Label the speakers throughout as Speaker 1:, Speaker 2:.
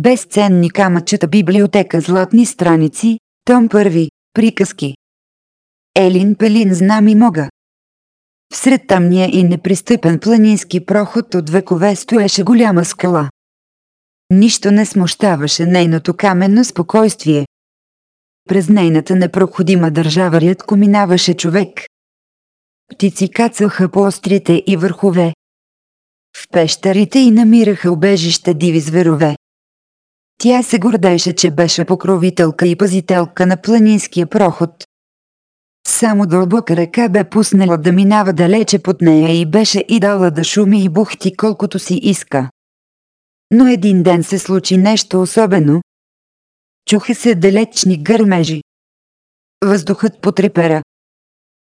Speaker 1: безценни камъчета библиотека златни страници, том първи, приказки. Елин Пелин знам и мога. Всред тъмния и непристъпен планински проход от векове стоеше голяма скала. Нищо не смущаваше нейното каменно спокойствие. През нейната непроходима държава рядко минаваше човек. Птици кацаха по острите и върхове. В пещерите и намираха убежище диви зверове. Тя се гордеше, че беше покровителка и пазителка на планинския проход. Само дълбока ръка бе пуснала да минава далече под нея и беше и дала да шуми и бухти колкото си иска. Но един ден се случи нещо особено. Чуха се далечни гърмежи. Въздухът потрепера.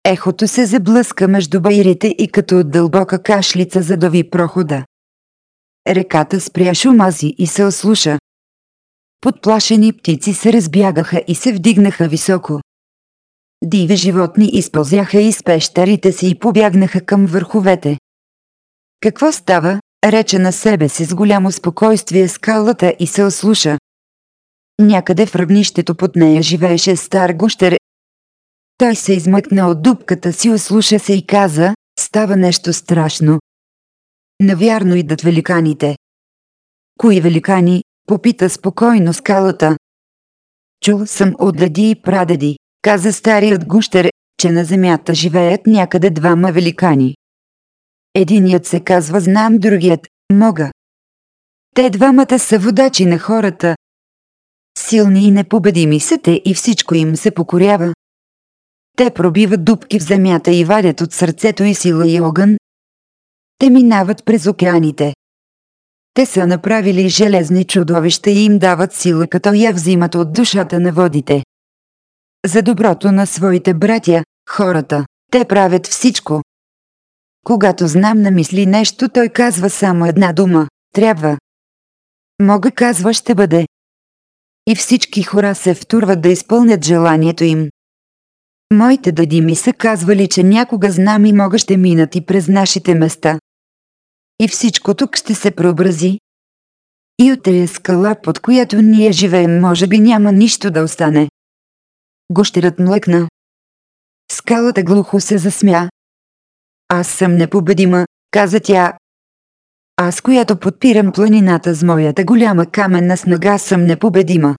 Speaker 1: Ехото се заблъска между байрите и като от дълбока кашлица задови прохода. Реката спря шумази и се ослуша. Подплашени птици се разбягаха и се вдигнаха високо. Диви животни изпълзяха из пещерите си и побягнаха към върховете. Какво става? рече на себе си с голямо спокойствие скалата и се ослуша. Някъде в равнището под нея живееше стар гущер. Той се измъкна от дупката си, ослуша се и каза, става нещо страшно. Навярно идат великаните. Кои великани? Попита спокойно скалата. Чул съм от деди и прадеди, каза старият гущер, че на земята живеят някъде двама великани. Единият се казва знам, другият – мога. Те двамата са водачи на хората. Силни и непобедими са те и всичко им се покорява. Те пробиват дупки в земята и вадят от сърцето и сила и огън. Те минават през океаните. Те са направили железни чудовища и им дават сила, като я взимат от душата на водите. За доброто на своите братя, хората, те правят всичко, когато знам на мисли нещо, той казва само една дума – трябва. Мога казва ще бъде. И всички хора се втурват да изпълнят желанието им. Моите дади ми са казвали, че някога знам и мога ще минат и през нашите места. И всичко тук ще се преобрази. И от тая скала, под която ние живеем, може би няма нищо да остане. Гощерът млъкна. Скалата глухо се засмя, аз съм непобедима, каза тя. Аз, която подпирам планината с моята голяма каменна снага, съм непобедима.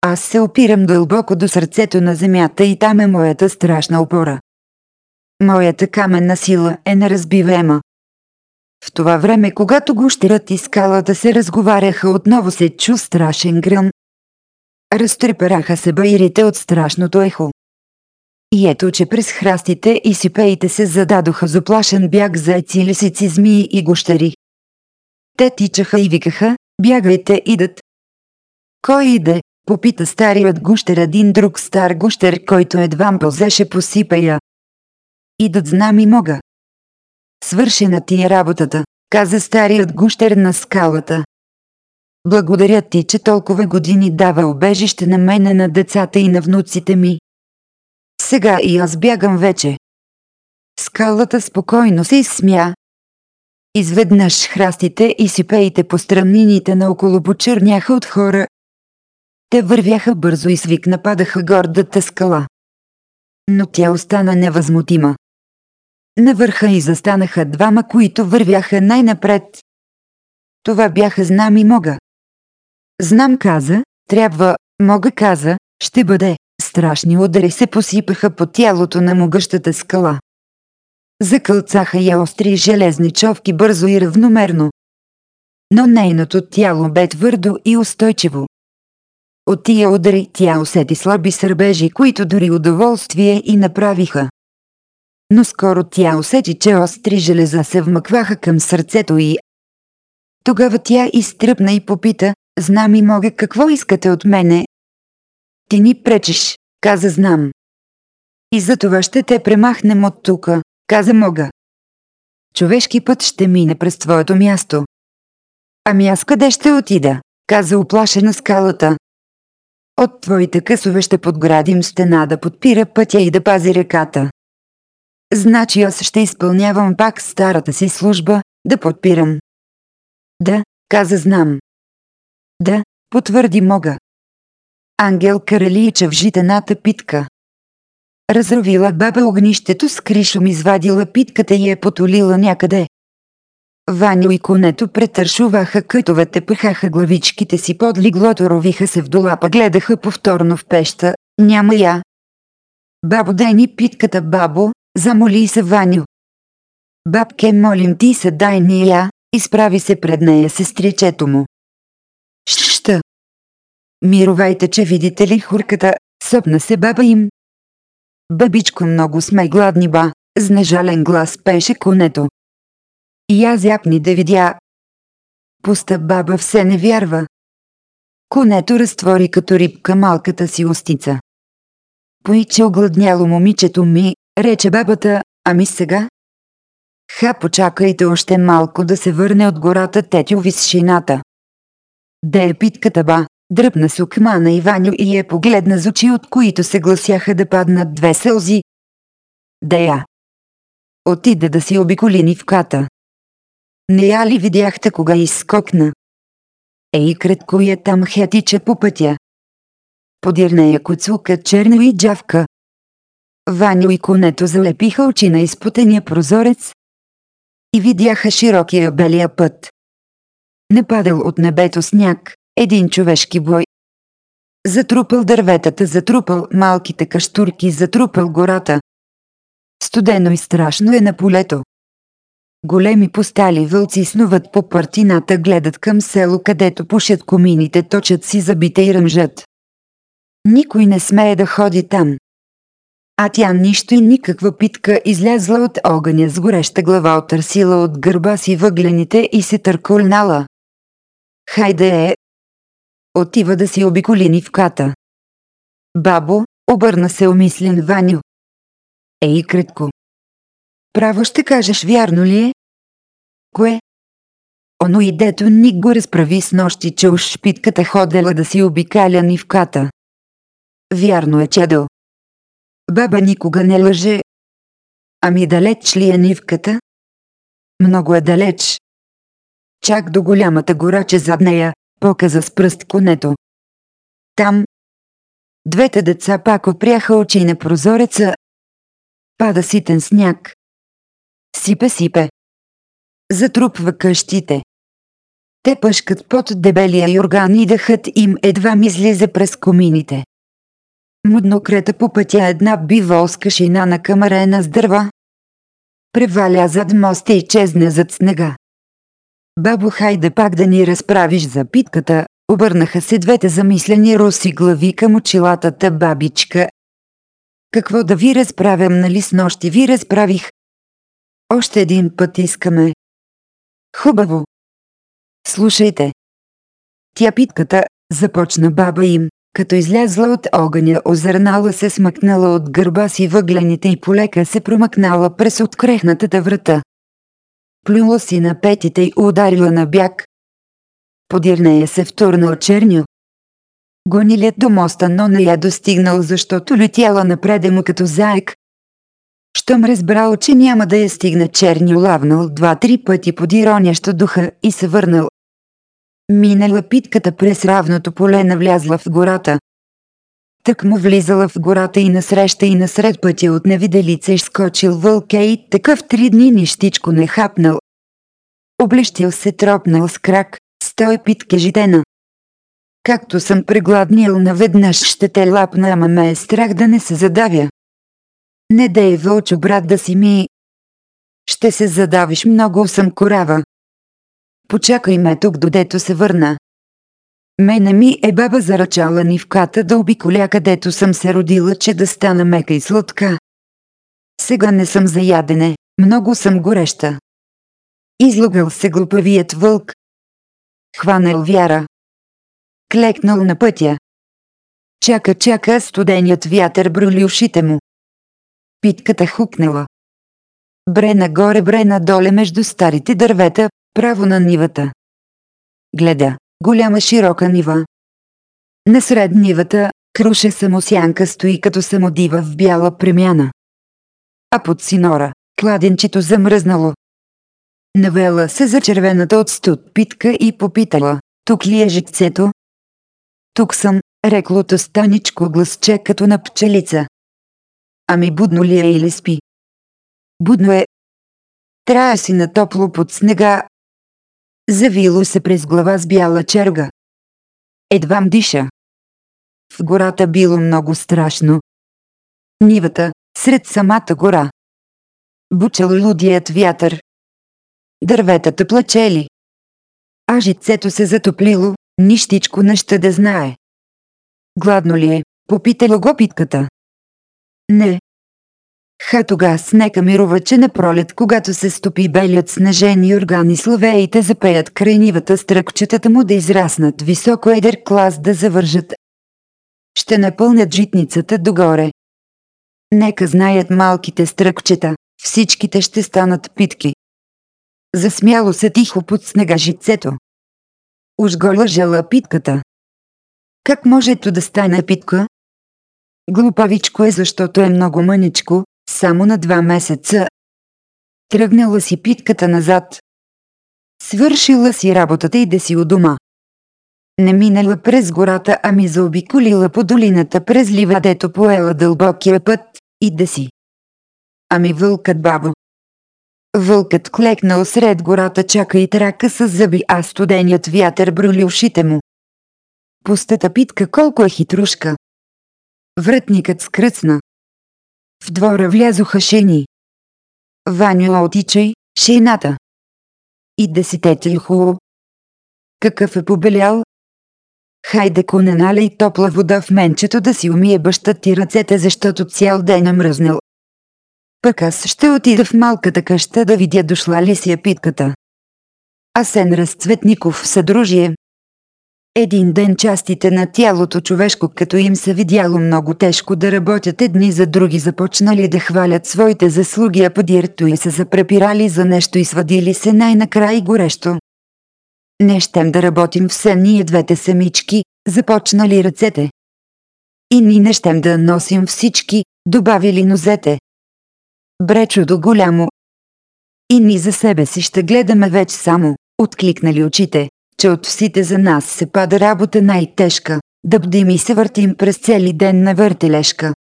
Speaker 1: Аз се опирам дълбоко до сърцето на земята и там е моята страшна опора. Моята каменна сила е неразбиваема. В това време, когато гущерът и скалата се разговаряха, отново се чу страшен гръм. Разтрепераха се байрите от страшното ехо. И ето, че през храстите и сипеите се зададоха заплашен бяг зайци, лисици, змии и гощари. Те тичаха и викаха, бягайте, идат. Кой иде? Попита старият гущер един друг стар гущер, който едва пълзеше по сипея. Идат знам и мога. Свършена ти е работата, каза старият гущер на скалата. Благодаря ти, че толкова години дава обежище на мене, на децата и на внуците ми. Сега и аз бягам вече. Скалата спокойно се изсмя. Изведнъж храстите и сипеите по стръмнините наоколо почерняха от хора. Те вървяха бързо и свик нападаха гордата скала. Но тя остана невъзмутима. На върха и застанаха двама, които вървяха най-напред. Това бяха знам и мога. Знам каза, трябва, мога каза, ще бъде. Страшни удари се посипаха по тялото на могъщата скала. Закълцаха я остри железни човки бързо и равномерно. Но нейното тяло бе твърдо и устойчиво. От тия удари тя усети слаби сърбежи, които дори удоволствие и направиха. Но скоро тя усети, че остри железа се вмъкваха към сърцето и... Тогава тя изтръпна и попита, знам и мога какво искате от мене. Ти ни пречиш, каза знам. И за това ще те премахнем от тука, каза мога. Човешки път ще мине през твоето място. Ами аз къде ще отида? каза оплашена скалата. От твоите късове ще подградим стена да подпира пътя и да пази реката. Значи аз ще изпълнявам пак старата си служба, да подпирам. Да, каза знам. Да, потвърди мога. Ангел Каралича в житената питка. Разравила баба огнището с кришом извадила питката и е потолила някъде. Ваню и конето претършуваха кътовете, пъхаха главичките си под лиглото, ровиха се в долапа, гледаха повторно в пеща. Няма я. Бабо, дай ни питката, бабо, замоли се Ваню. Бабке, молим ти се, дай ни я, изправи се пред нея сестричето му. Ща. Мировайте, че видите ли хурката, съпна се баба им. Бабичко, много сме гладни ба, с нежален глас пеше конето. И аз япни да видя. Пуста баба все не вярва. Конето разтвори като рибка малката си устица. Поиче огладняло момичето ми, рече бабата, ами сега? Ха, почакайте още малко да се върне от гората тетю висшината. Де е питката ба? Дръпна сукма на Иваню и я погледна з очи, от които се гласяха да паднат две сълзи. Дея. Отиде да си обиколи ката. Не я ли видяхте кога изскокна? Ей, кратко я там хетиче по пътя. Подир нея коцука черна и джавка. Ваню и конето залепиха очи на изпутения прозорец и видяха широкия белия път. Не падал от небето сняг, един човешки бой. Затрупал дърветата, затрупал малките каштурки, затрупал гората. Студено и страшно е на полето. Големи постали вълци снуват по партината, гледат към село, където пушат комините, точат си забите и ръмжат. Никой не смее да ходи там. А тя нищо и никаква питка излязла от огъня с гореща глава, отърсила от гърба си въглените и се търкольнала. Хайде е! Отива да си обиколи ката. Бабо, обърна се умислен Ваню. Ей, кратко. Право ще кажеш, вярно ли е? Кое? Оно и дето Ник го разправи с нощи, че уж шпитката ходела да си обикаля нивката. Вярно е, чедо. Баба никога не лъже. Ами далеч ли е нивката? Много е далеч. Чак до голямата гора, че зад нея, показа с пръст конето. Там. Двете деца пак опряха очи на прозореца. Пада ситен сняг. Сипе, сипе. Затрупва къщите. Те пъшкат под дебелия юрган и дъхът им едва ми излиза през комините. Мудно крета по пътя една биволска шина на камарена с дърва. Преваля зад моста и чезне зад снега. Бабо, хайде пак да ни разправиш за питката, обърнаха се двете замислени руси глави към очилатата бабичка. Какво да ви разправям, нали с нощи ви разправих? Още един път искаме. Хубаво. Слушайте. Тя питката, започна баба им, като излязла от огъня, озърнала се смъкнала от гърба си въглените и полека се промъкнала през открехнатата врата. Плюла си на петите и ударила на бяг. Подир нея се втурнал черню. Гонилят до моста, но не я достигнал, защото летяла напреде му като заек. Щом разбрал, че няма да я стигне черню, лавнал два-три пъти подиронящо духа и се върнал. Минала питката през равното поле навлязла в гората. Тък му влизала в гората и насреща и насред пътя от невиделица изскочил вълк и такъв три дни нищичко не хапнал. Облещил се тропнал с крак, стой питке житена. Както съм прегладнил наведнъж ще те лапна, ама ме е страх да не се задавя. Не дей вълчо брат да си ми. Ще се задавиш много съм корава. Почакай ме тук, додето се върна. Мене ми е баба заръчала нивката да обиколя където съм се родила, че да стана мека и сладка. Сега не съм за ядене, много съм гореща. Излагал се глупавият вълк. Хванал вяра. Клекнал на пътя. Чака, чака, студеният вятър броли ушите му. Питката хукнала. Бре нагоре, бре надоле между старите дървета, право на нивата. Гледа голяма широка нива. Насред нивата, круше самосянка стои като самодива в бяла премяна. А под синора, кладенчето замръзнало. Навела се за червената от студ питка и попитала, Тук ли е жицето? Тук съм, реклото станичко гласче като на пчелица. Ами будно ли е или спи? Будно е. Трая си на топло под снега. Завило се през глава с бяла черга. Едвам диша. В гората било много страшно. Нивата, сред самата гора. Бучал лудият вятър. Дърветата плачели. А жицето се затоплило, нищичко не ще да знае. Гладно ли е? Попита го питката. Не. Ха тогас нека мироваче на пролет, когато се стопи белият снежени органи славеите запеят край нивата стръкчетата му да израснат високо едър клас да завържат. Ще напълнят житницата догоре. Нека знаят малките стръкчета, всичките ще станат питки. Засмяло се тихо под снега жицето. Уж го лъжала питката. Как можето да стане питка? Глупавичко е, защото е много мъничко, само на два месеца. Тръгнала си питката назад. Свършила си работата и да си у дома. Не минала през гората, ами заобиколила по долината през ливадето поела дълбокия път и да си. Ами вълкът бабо. Вълкът клекнал сред гората чака и трака с зъби, а студеният вятър броли ушите му. Пустата питка колко е хитрушка. Вратникът скръцна. В двора влязоха шени. Ваню отичай, шейната. И десететел хубаво. Какъв е побелял? Хайде коне налей топла вода в менчето да си умие баща ти ръцете, защото цял ден е мръзнал. Пък аз ще отида в малката къща да видя дошла ли си е питката. Асен Разцветников съдружие. Един ден частите на тялото човешко, като им се видяло много тежко да работят едни за други, започнали да хвалят своите заслуги, а подирто и се запрепирали за нещо и свадили се най-накрай горещо. Не щем да работим все ние двете самички, започнали ръцете. И ни не щем да носим всички, добавили нозете. Бре чудо голямо. И ни за себе си ще гледаме вече само, откликнали очите, че от всите за нас се пада работа най-тежка, да бдим и се въртим през цели ден на въртележка.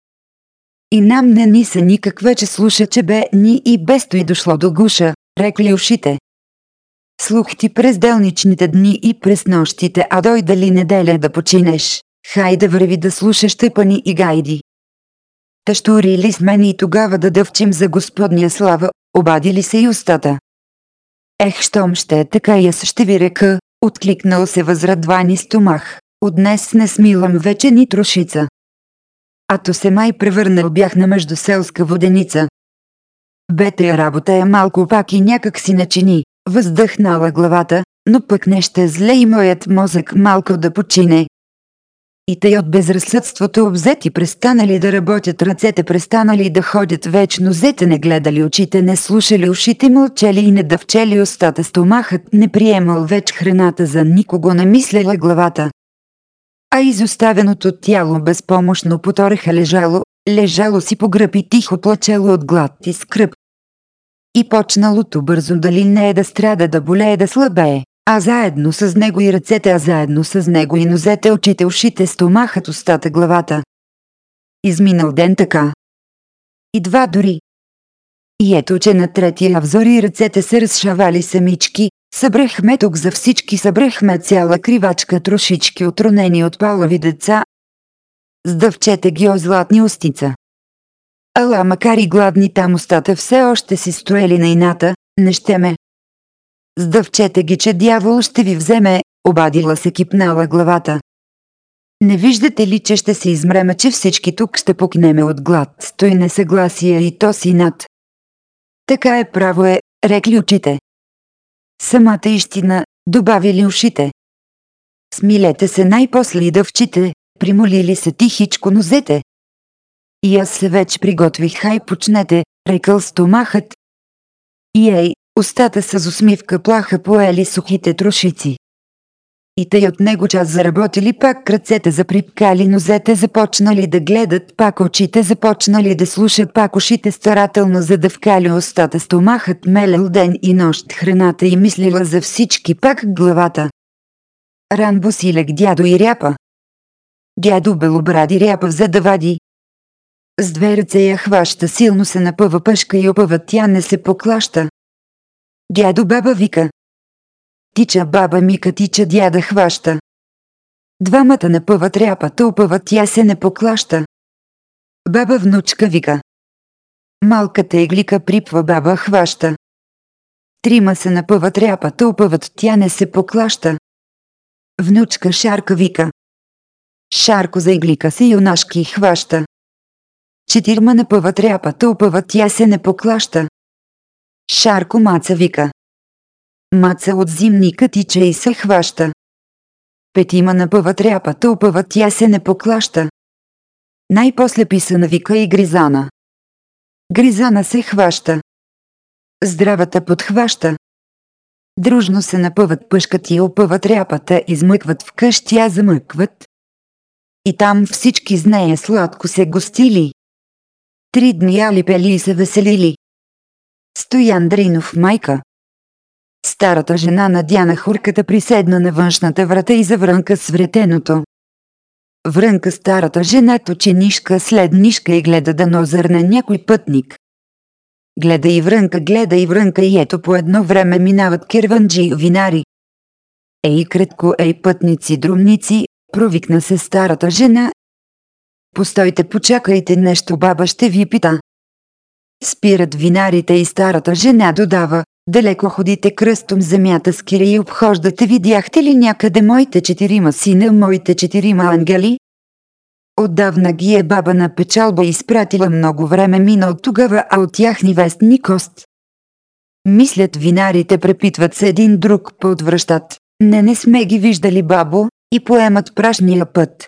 Speaker 1: И нам не ни се никак вече слуша, че бе ни и без и дошло до гуша, рекли ушите. Слух ти през делничните дни и през нощите, а дойда ли неделя да починеш, хайде върви да слушаш тъпани и гайди. Тъщури ли сме и тогава да дъвчим за Господня слава, обади ли се и устата. Ех, щом ще е така и аз ще ви река, откликнал се възрадвани стомах. От днес не смилам вече ни трошица. А то се май превърнал бях на междуселска воденица. Бете работа е малко пак и някак си начини, въздъхнала главата, но пък не ще зле и моят мозък малко да почине, и тъй от безразсъдството обзети престанали да работят ръцете, престанали да ходят вечно, зете не гледали очите, не слушали ушите, мълчали и не дъвчели устата, стомахът не приемал веч храната за никого, не мисlela главата. А изоставеното тяло безпомощно потореха лежало, лежало си по гръб и тихо плачело от глад и скръп. И почналото бързо дали не е да страда, да более, да слабее а заедно с него и ръцете, а заедно с него и нозете, очите, ушите, стомахът, устата, главата. Изминал ден така. И два дори. И ето, че на третия взори ръцете се разшавали самички, събрахме тук за всички, събрахме цяла кривачка трошички отронени от палави деца. Сдъвчете ги о златни устица. Ала макар и гладни там устата все още си стоели на ината, не ще ме, Сдъвчете ги, че дявол ще ви вземе, обадила се кипнала главата. Не виждате ли, че ще се измреме, че всички тук ще покнеме от глад, стой несъгласие и то си над. Така е право е, рекли очите. Самата истина, добавили ушите. Смилете се най-после и дъвчите, примолили се тихичко нозете. И аз се вече приготвих, хай почнете, рекал стомахът. И ей, Устата с усмивка плаха поели сухите трошици. И тъй от него час заработили пак ръцете заприпкали, нозете започнали да гледат, пак очите започнали да слушат, пак ушите старателно за да вкали устата стомахът мелел ден и нощ храната и мислила за всички, пак главата. Ранбо силек дядо и ряпа. Дядо белобради ряпа взе да вади. С две ръце я хваща, силно се напъва пъшка и опъва, тя не се поклаща. Дядо баба вика. Тича баба Мика, тича дяда хваща. Двамата напъват ряпата, опъват, тя се не поклаща. Баба внучка вика. Малката еглика припва баба хваща. Трима се напъват ряпата, опъват, тя не се поклаща. Внучка Шарка вика. Шарко за иглика се юнашки хваща. Четирма напъват ряпата, опъват, тя се не поклаща. Шарко маца вика. Маца от зимника тича и се хваща. Петима напъват ряпата, опъват, тя се не поклаща. Най-после писана вика и Гризана. Гризана се хваща. Здравата подхваща. Дружно се напъват пъшкат и опъват ряпата, измъкват в къщи, замъкват. И там всички с нея сладко се гостили. Три дни яли пели и се веселили. Стоян Дринов майка. Старата жена надяна хурката приседна на външната врата и заврънка с вретеното. Врънка старата жена точи нишка след нишка и гледа да нозърне някой пътник. Гледа и врънка, гледа и врънка и ето по едно време минават керванджи и винари. Ей кратко, ей пътници, друмници, провикна се старата жена. Постойте, почакайте нещо, баба ще ви пита. Спират винарите и старата жена додава, далеко ходите кръстом земята с кири и обхождате, видяхте ли някъде моите четирима сина, моите четирима ангели? Отдавна ги е баба на печалба изпратила много време мина от тогава, а от тях ни вест ни кост. Мислят винарите, препитват се един друг, поотвръщат. Не, не сме ги виждали, бабо, и поемат прашния път.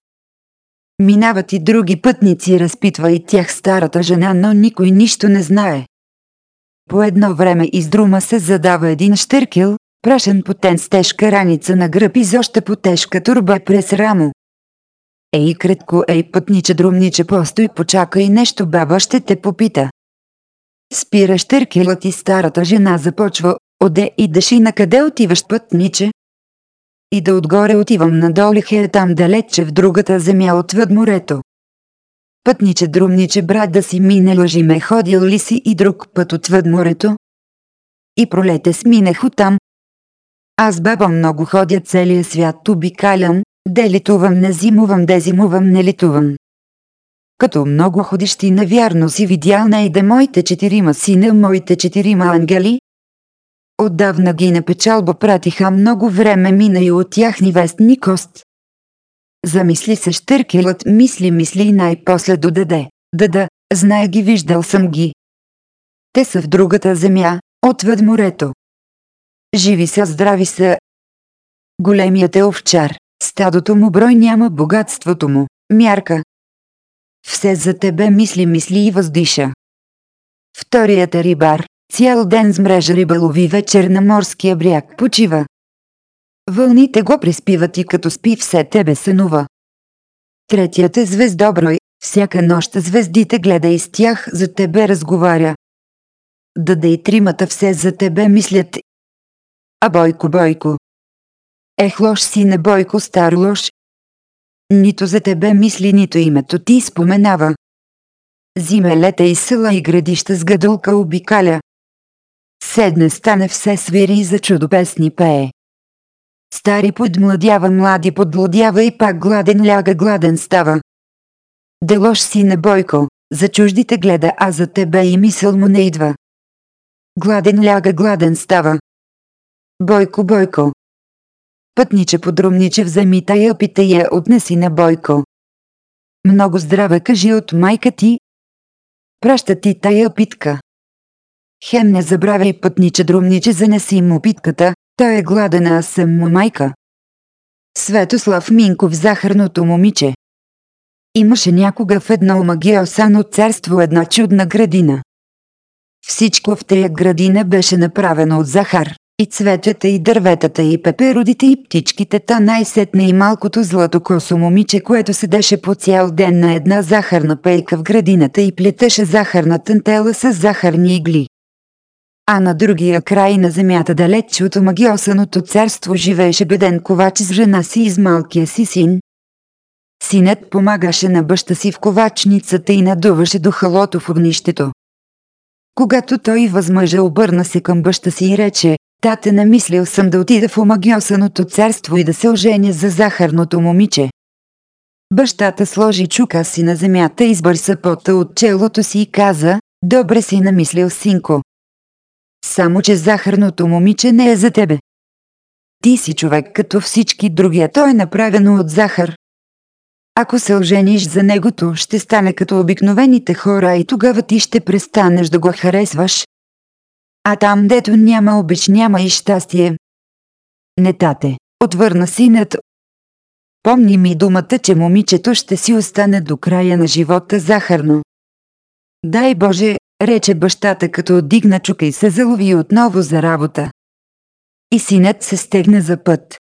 Speaker 1: Минават и други пътници, разпитва и тях старата жена, но никой нищо не знае. По едно време из друма се задава един штъркел, прашен потен с тежка раница на гръб и зоща по тежка турба през рамо. Ей, кратко, ей, пътниче, друмниче, постой, почакай нещо, баба ще те попита. Спира штъркелът и старата жена започва, оде и даши на къде отиваш пътниче? И да отгоре отивам надолу, е там далече в другата земя отвъд морето. Пътниче, друмниче, брат да си мине лъжи ме, ходил ли си и друг път отвъд морето? И пролете сминех оттам. Аз баба много ходя целия свят, обикалям, Де литувам, не зимувам, де зимувам, не литувам. Като много ходиш ти навярно си видял найде моите четирима сина, моите четирима ангели. Отдавна ги на печалба пратиха много време мина и от тях ни вест ни кост. Замисли се штъркелът, мисли, мисли и най-после додаде. Да, да, знае ги, виждал съм ги. Те са в другата земя, отвъд морето. Живи са, здрави са. Големият е овчар. Стадото му брой няма богатството му. Мярка. Все за тебе мисли, мисли и въздиша. Вторият е рибар. Цял ден с мрежа рибалови вечер на морския бряг почива. Вълните го приспиват и като спи все тебе сънува. Третият е звездоброй. Всяка нощ звездите гледа и с тях за тебе разговаря. Даде и тримата все за тебе мислят. А Бойко, Бойко, Ех лош си не Бойко стар лош. Нито за тебе мисли, нито името ти споменава. Зиме лета и села и градища с гадулка обикаля. Седне стане все свири и за чудопесни пее. Стари подмладява, млади подладява и пак гладен ляга, гладен става. Делош си не Бойко, за чуждите гледа, а за тебе и мисъл му не идва. Гладен ляга, гладен става. Бойко, Бойко, Пътниче подрумниче вземи тая опита я отнеси на Бойко. Много здраве кажи от майка ти. Праща ти тая питка. Хем не забравяй пътниче друмниче занеси му питката, той е гладен, аз съм му майка. Светослав Минков захарното момиче. Имаше някога в едно омагиосано царство една чудна градина. Всичко в тая градина беше направено от захар. И цветята и дърветата и пеперодите и птичките, та най-сетне и малкото златокосо момиче, което седеше по цял ден на една захарна пейка в градината и плетеше захарна тантела с захарни игли. А на другия край на земята далеч от омагиосаното царство живееше беден ковач с жена си и с малкия си син. Синът помагаше на баща си в ковачницата и надуваше духалото в огнището. Когато той възмъжа обърна се към баща си и рече, тате намислил съм да отида в омагиосаното царство и да се оженя за захарното момиче. Бащата сложи чука си на земята, избърса пота от челото си и каза, добре си намислил, синко. Само, че захарното момиче не е за тебе. Ти си човек като всички други, а то е направено от захар. Ако се ожениш за негото, ще стане като обикновените хора и тогава ти ще престанеш да го харесваш. А там, дето няма обич, няма и щастие. Не тате, отвърна синът. Помни ми думата, че момичето ще си остане до края на живота захарно. Дай Боже, рече бащата като отдигна чука и се залови отново за работа. И синът се стегна за път.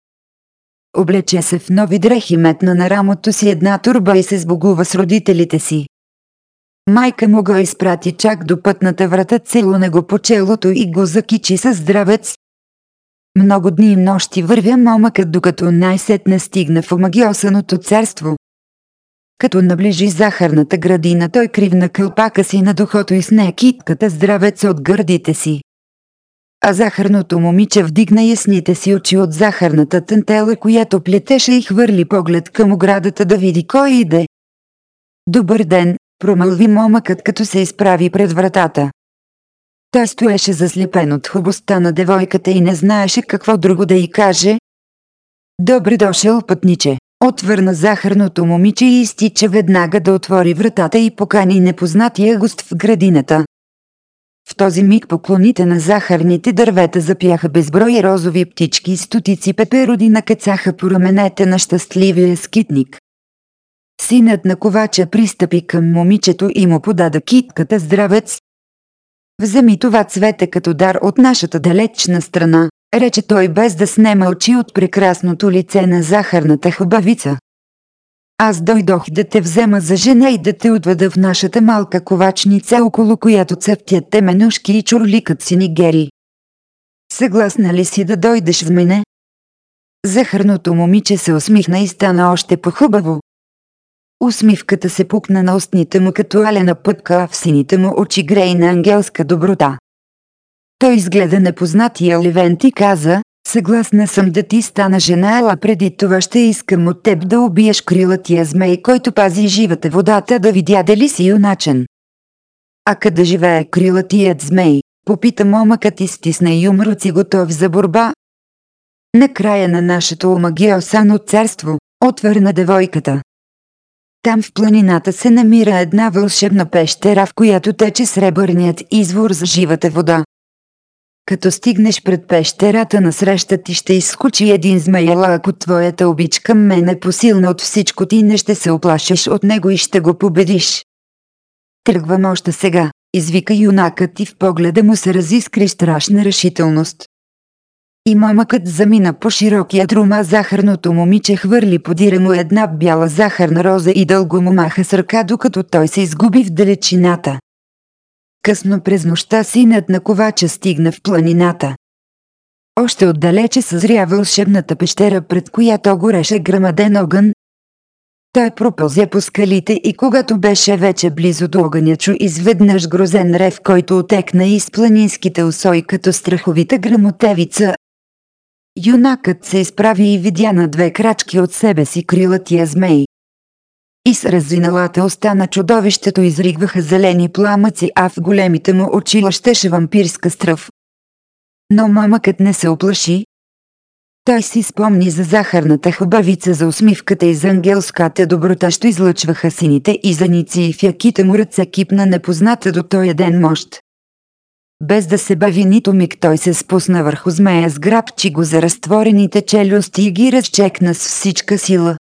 Speaker 1: Облече се в нови дрехи, метна на рамото си една турба и се сбогува с родителите си. Майка му го изпрати чак до пътната врата, целуна го по челото и го закичи със здравец. Много дни и нощи вървя момъкът, докато най-сетне стигна в омагиосаното царство. Като наближи захарната градина, той кривна кълпака си на духото и сне китката здравец от гърдите си. А захарното момиче вдигна ясните си очи от захарната тантела, която плетеше и хвърли поглед към оградата да види кой иде. Добър ден, промълви момъкът като се изправи пред вратата. Той стоеше заслепен от хубостта на девойката и не знаеше какво друго да й каже. Добре дошъл, пътниче, отвърна захарното момиче и изтича веднага да отвори вратата и покани непознатия гост в градината. В този миг поклоните на захарните дървета запяха безброй розови птички и стотици пепероди накацаха по раменете на щастливия скитник. Синът на ковача пристъпи към момичето и му подаде китката здравец. Вземи това цвете като дар от нашата далечна страна, рече той без да снема очи от прекрасното лице на захарната хубавица. Аз дойдох да те взема за жена и да те отведа в нашата малка ковачница, около която цъфтят теменушки и чурликат си нигери. Съгласна ли си да дойдеш в мене? Захарното момиче се усмихна и стана още по-хубаво. Усмивката се пукна на устните му като алена пътка, в сините му очи грейна ангелска доброта. Той изгледа непознатия Ливент и каза, съгласна съм да ти стана жена, ала преди това ще искам от теб да убиеш крилатия змей, който пази живата водата да видя дали си юначен. А къде живее крилатият змей? Попита момъкът и стисна юмруци готов за борба. На края на нашето омагиосано царство, отвърна девойката. Там в планината се намира една вълшебна пещера, в която тече сребърният извор за живата вода. Като стигнеш пред пещерата насреща ти ще изскочи един змеяла, ако твоята обич към мен е посилна от всичко ти не ще се оплашиш от него и ще го победиш. Тръгвам още сега, извика юнакът и в погледа му се разискри страшна решителност. И мамъкът замина по широкия друма захарното момиче хвърли подира му една бяла захарна роза и дълго му маха с ръка, докато той се изгуби в далечината. Късно през нощта синът на ковача стигна в планината. Още отдалече съзря вълшебната пещера, пред която гореше грамаден огън. Той пропълзя по скалите и когато беше вече близо до огъня, чу изведнъж грозен рев, който отекна из планинските усои като страховита грамотевица, Юнакът се изправи и видя на две крачки от себе си крилатия змей. И с разиналата остана чудовището изригваха зелени пламъци, а в големите му очи лъщеше вампирска стръв. Но мамъкът не се оплаши. Той си спомни за захарната хубавица, за усмивката и за ангелската доброта, що излъчваха сините и заници и в яките му ръце кипна непозната до този ден мощ. Без да се бави нито миг той се спусна върху змея с грабчи го за разтворените челюсти и ги разчекна с всичка сила.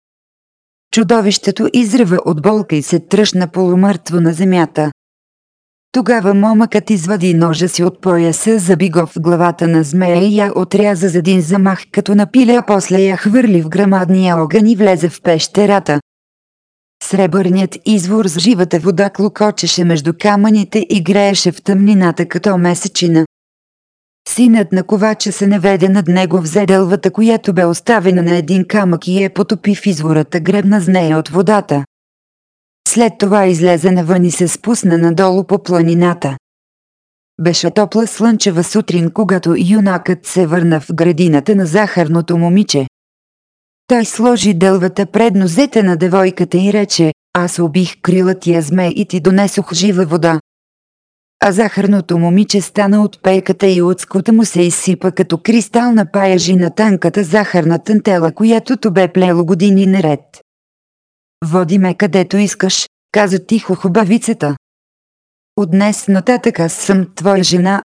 Speaker 1: Чудовището изрева от болка и се тръщна полумъртво на земята. Тогава момъкът извади ножа си от пояса, заби го в главата на змея и я отряза за един замах като напиля, а после я хвърли в грамадния огън и влезе в пещерата. Сребърният извор с живата вода клокочеше между камъните и грееше в тъмнината като месечина. Синът на ковача се наведе над него взе делвата, която бе оставена на един камък и я потопи в извората, гребна с нея от водата. След това излезе навън и се спусна надолу по планината. Беше топла слънчева сутрин, когато юнакът се върна в градината на захарното момиче. Той сложи дълвата пред нозете на девойката и рече, аз убих крилатия зме и ти донесох жива вода. А захарното момиче стана от пейката и отскота му се изсипа като кристална паяжи на танката захарна тантела, която то бе плело години наред. Води ме където искаш, каза тихо хубавицата. От днес нататък аз съм твоя жена.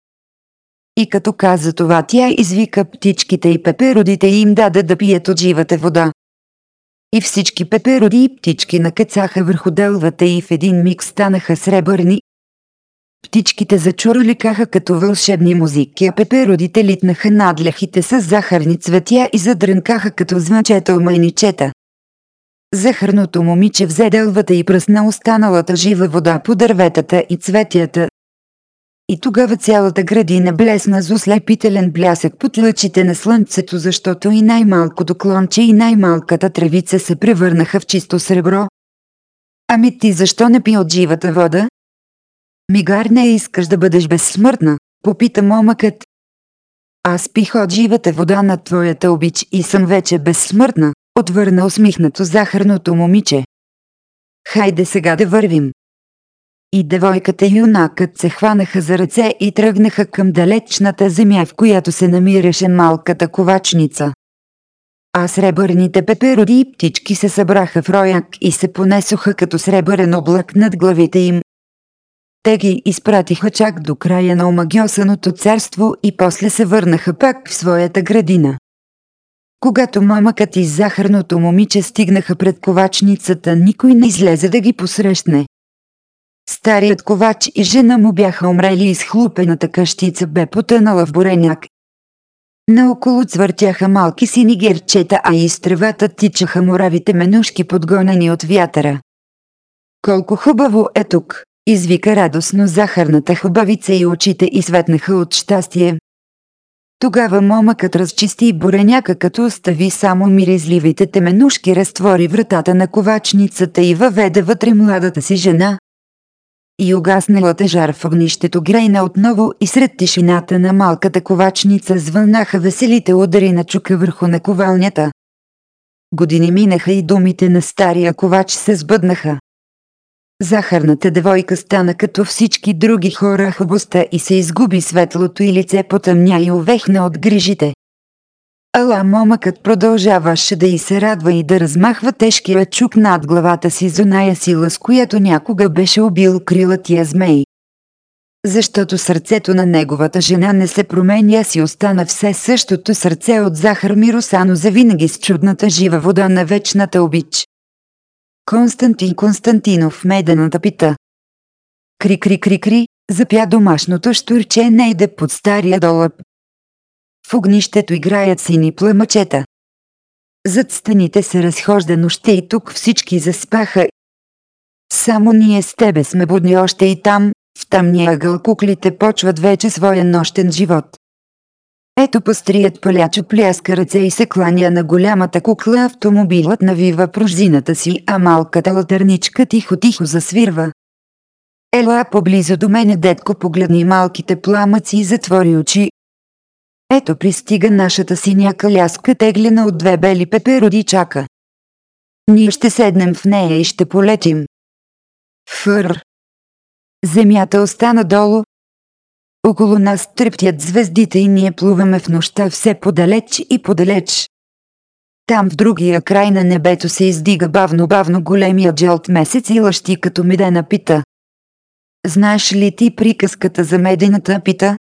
Speaker 1: И като каза това, тя извика птичките и пеперодите и им даде да пият от живата вода. И всички пепероди и птички накацаха върху делвата и в един миг станаха сребърни. Птичките зачураликаха като вълшебни музики, а пеперодите литнаха над ляхите с захарни цветя и задрънкаха като звънчета майничета. Захарното момиче взе делвата и пръсна останалата жива вода по дърветата и цветята. И тогава цялата градина блесна с ослепителен блясък под лъчите на слънцето, защото и най-малкото клонче и най-малката тревица се превърнаха в чисто сребро. Ами ти защо не пи от живата вода? Мигар не искаш да бъдеш безсмъртна, попита момъкът. Аз пих от живата вода на твоята обич и съм вече безсмъртна, отвърна усмихнато захарното момиче. Хайде сега да вървим. И девойката и юнакът се хванаха за ръце и тръгнаха към далечната земя, в която се намираше малката ковачница. А сребърните пепероди и птички се събраха в рояк и се понесоха като сребърен облак над главите им. Те ги изпратиха чак до края на омагиосаното царство и после се върнаха пак в своята градина. Когато мамъкът и захарното момиче стигнаха пред ковачницата, никой не излезе да ги посрещне. Старият ковач и жена му бяха умрели и схлупената къщица бе потънала в буреняк. Наоколо цвъртяха малки сини герчета, а из тревата тичаха муравите менушки подгонени от вятъра. Колко хубаво е тук, извика радостно захарната хубавица и очите и светнаха от щастие. Тогава момъкът разчисти буреняка, като остави само миризливите теменушки, разтвори вратата на ковачницата и въведе вътре младата си жена. И угасналата жар в огнището грейна отново и сред тишината на малката ковачница звънаха веселите удари на чука върху наковалнята. Години минаха и думите на стария ковач се сбъднаха. Захарната девойка стана като всички други хора областта и се изгуби светлото и лице потъмня и увехна от грижите. Ала момъкът продължаваше да й се радва и да размахва тежкия чук над главата си за оная сила, с която някога беше убил крилатия змей. Защото сърцето на неговата жена не се променя си остана все същото сърце от захар миросано завинаги с чудната жива вода на вечната обич. Константин Константинов медената пита. Кри-кри-кри-кри, запя домашното штурче нейде под стария долъп. В огнището играят сини пламъчета. Зад стените се разхожда нощта и тук всички заспаха. Само ние с тебе сме будни още и там, в тамния ъгъл куклите почват вече своя нощен живот. Ето пастрият палячо пляска ръце и се кланя на голямата кукла, автомобилът навива пружината си, а малката латърничка тихо-тихо засвирва. Ела поблизо до мене, детко, погледни малките пламъци и затвори очи. Ето пристига нашата синя каляска, теглена от две бели пепероди чака. Ние ще седнем в нея и ще полетим. Фър. Земята остана долу, около нас трептят звездите и ние плуваме в нощта все подалеч и подалеч. Там в другия край на небето се издига бавно-бавно големия джелт месец и лъщи като медена пита. Знаеш ли ти приказката за медената пита?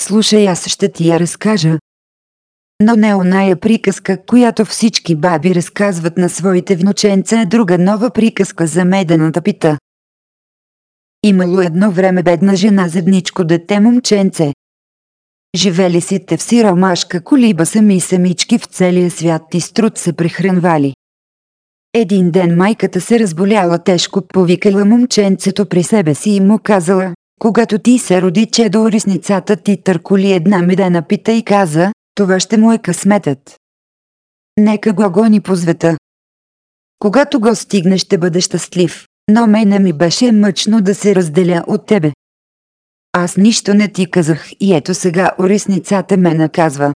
Speaker 1: Слушай, аз ще ти я разкажа. Но не оная приказка, която всички баби разказват на своите внученца, а друга нова приказка за медената пита. Имало едно време бедна жена зедничко дете момченце. Живели си те в сиромашка колиба сами самички в целия свят и с труд се прехранвали. Един ден майката се разболяла тежко, повикала момченцето при себе си и му казала когато ти се роди, че до ресницата ти търколи една медена пита и каза, това ще му е късметът. Нека го гони по света. Когато го стигне ще бъде щастлив, но мене ми беше мъчно да се разделя от тебе. Аз нищо не ти казах и ето сега орисницата ме наказва.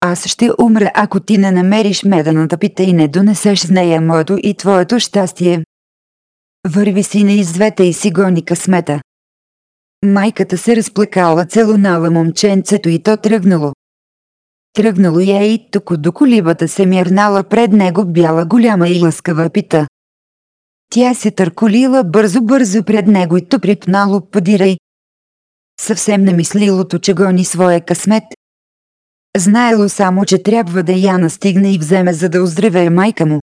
Speaker 1: Аз ще умра, ако ти не намериш медената пита и не донесеш с нея моето и твоето щастие. Върви си на извета и си гони късмета. Майката се разплакала целунала момченцето и то тръгнало. Тръгнало я и тук до колибата се мирнала пред него бяла голяма и лъскава пита. Тя се търколила бързо-бързо пред него и то припнало подирай. Съвсем намислилото, че гони своя късмет. Знаело само, че трябва да я настигне и вземе за да оздравее майка му.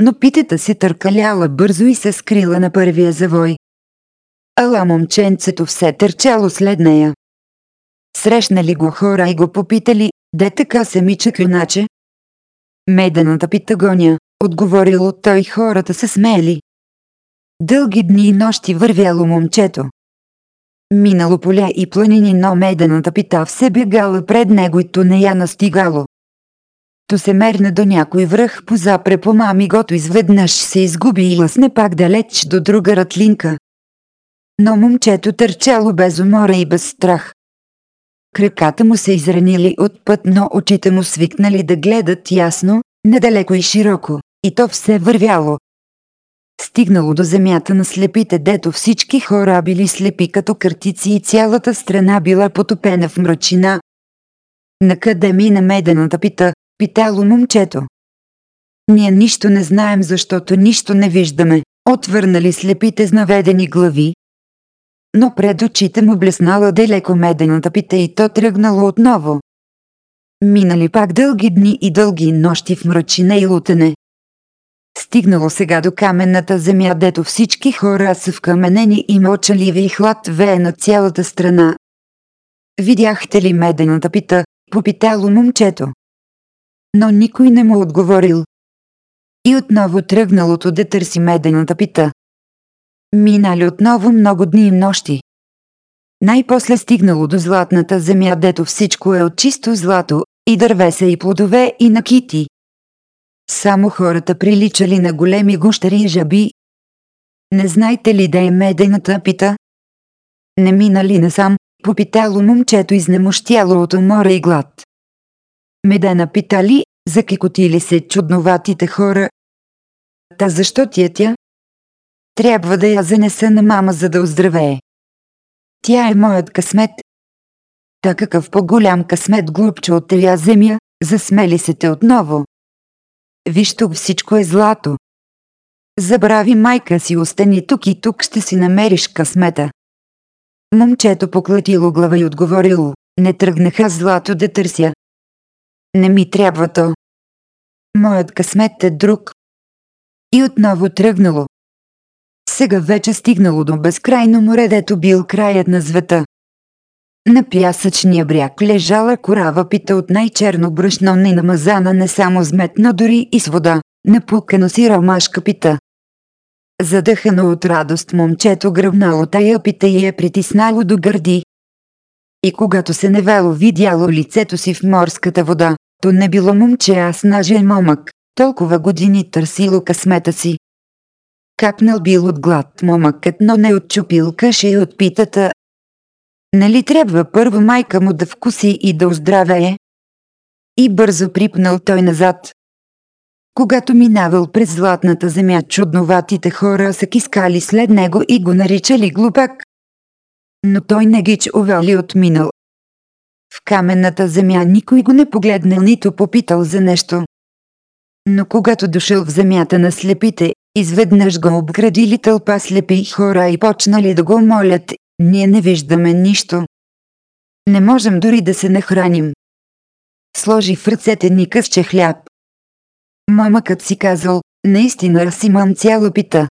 Speaker 1: Но питата си търкаляла бързо и се скрила на първия завой. Ала момченцето все търчало след нея. Срещнали го хора и го попитали, де така се мича иначе? Медената пита гоня, отговорило той хората се смели. Дълги дни и нощи вървяло момчето. Минало поля и планини, но медената пита все бегала пред него и то не я настигало. То се мерна до някой връх, позапре по мамигото изведнъж се изгуби и лъсне пак далеч до друга ратлинка. Но момчето търчало без умора и без страх. Краката му се изранили от път, но очите му свикнали да гледат ясно, недалеко и широко, и то все вървяло. Стигнало до земята на слепите, дето всички хора били слепи като картици и цялата страна била потопена в мрачина. Накъде мина медената пита, питало момчето. Ние нищо не знаем, защото нищо не виждаме, отвърнали слепите с наведени глави, но пред очите му блеснала далеко медената пита и то тръгнало отново. Минали пак дълги дни и дълги нощи в мрачина и лутене. Стигнало сега до каменната земя, дето всички хора са вкаменени и мълчаливи и хлад вее на цялата страна. Видяхте ли медената пита, попитало момчето. Но никой не му отговорил. И отново тръгналото да търси медената пита. Минали отново много дни и нощи. Най-после стигнало до златната земя, дето всичко е от чисто злато, и дървеса и плодове и накити. Само хората приличали на големи гущери и жаби. Не знаете ли да е медената пита? Не минали насам, попитало момчето изнемощяло от умора и глад. Медена питали, закикотили се чудноватите хора. Та защо ти е тя? Трябва да я занеса на мама, за да оздравее. Тя е моят късмет. Та какъв по-голям късмет глупче от тея земя, засмели се те отново. Виж тук всичко е злато. Забрави майка си, остани тук и тук ще си намериш късмета. Момчето поклатило глава и отговорило, не тръгнаха злато да търся. Не ми трябва то. Моят късмет е друг. И отново тръгнало, сега вече стигнало до безкрайно море, дето бил краят на света. На пясъчния бряг лежала корава пита от най-черно брашно не намазана не само с мед, но дори и с вода, напукано си ромашка пита. Задъхано от радост момчето гръбнало тая пита и е притиснало до гърди. И когато се невело видяло лицето си в морската вода, то не било момче, а снажен момък, толкова години търсило късмета си, Капнал бил от глад момъкът, но не отчупил каша и от питата. Нали трябва първо майка му да вкуси и да оздравее? И бързо припнал той назад. Когато минавал през златната земя, чудноватите хора са кискали след него и го наричали глупак. Но той не ги чували отминал. В каменната земя никой го не погледнал нито попитал за нещо. Но когато дошъл в земята на слепите, Изведнъж го обградили тълпа слепи хора и почнали да го молят. Ние не виждаме нищо. Не можем дори да се нахраним. Сложи в ръцете ни късче хляб. Момъкът си казал, наистина аз имам цяла пита.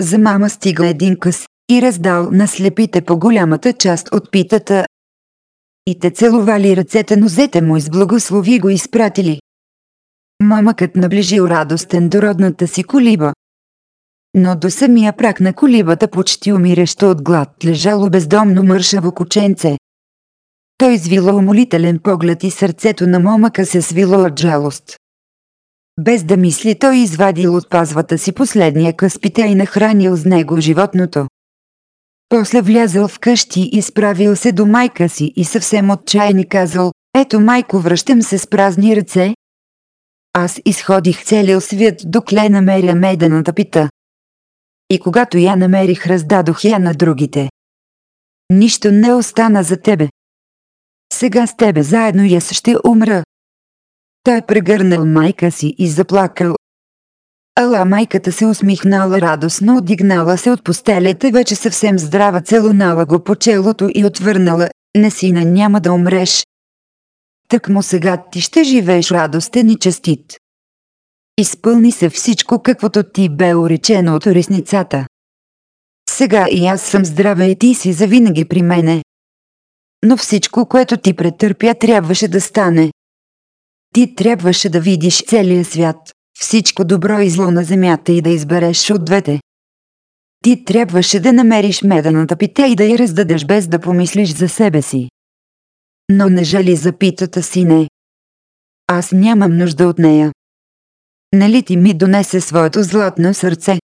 Speaker 1: За мама стига един къс и раздал на слепите по голямата част от питата. И те целували ръцете, нозете му с благослови го изпратили. Момъкът наближил радостен до родната си колиба. Но до самия прак на колибата почти умиращо от глад лежало бездомно мършаво кученце. Той извила умолителен поглед и сърцето на момъка се свило от жалост. Без да мисли той извадил от пазвата си последния къспите и нахранил с него животното. После влязъл в къщи и справил се до майка си и съвсем отчаяни казал, ето майко връщам се с празни ръце. Аз изходих целил свят докле намеря медената пита. И когато я намерих раздадох я на другите. Нищо не остана за тебе. Сега с тебе заедно я ще умра. Той прегърнал майка си и заплакал. Ала майката се усмихнала радостно, отдигнала се от постелята, вече съвсем здрава, целунала го по челото и отвърнала, не сина няма да умреш. Так му сега ти ще живееш радостен и честит. Изпълни се всичко, каквото ти бе уречено от ресницата. Сега и аз съм здрава и ти си завинаги при мене. Но всичко, което ти претърпя, трябваше да стане. Ти трябваше да видиш целия свят, всичко добро и зло на земята и да избереш от двете. Ти трябваше да намериш медената пита и да я раздадеш без да помислиш за себе си. Но не жали за питата си не. Аз нямам нужда от нея. Нали ти ми донесе своето златно сърце?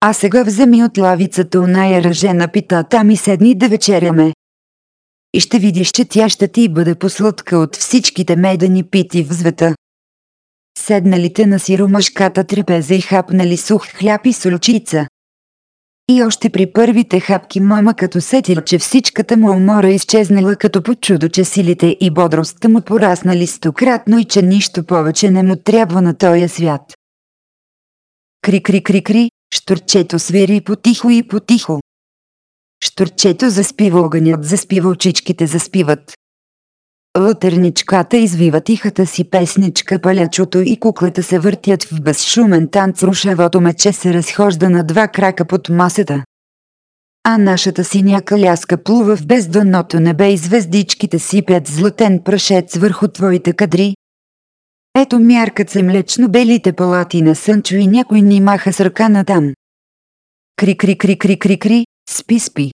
Speaker 1: А сега вземи от лавицата оная ръжена пита, там и седни да вечеряме и ще видиш, че тя ще ти бъде посладка от всичките медени пити в света. Седналите на сиромашката трепеза и хапнали сух хляб и солчица. И още при първите хапки мама като сетил, че всичката му умора изчезнала като по чудо, че силите и бодростта му пораснали стократно и че нищо повече не му трябва на този свят. Кри-кри-кри-кри, штурчето свири потихо и потихо. Штурчето заспива огънят, заспива очичките, заспиват. Лътерничката извива тихата си песничка, палячото и куклата се въртят в безшумен танц, рушевото мече се разхожда на два крака под масата. А нашата синя каляска плува в бездънното небе и звездичките сипят златен прашец върху твоите кадри. Ето мяркат се млечно белите палати на Сънчо и някой ни маха с ръка натам. Кри-кри-кри-кри-кри-кри, спи-спи.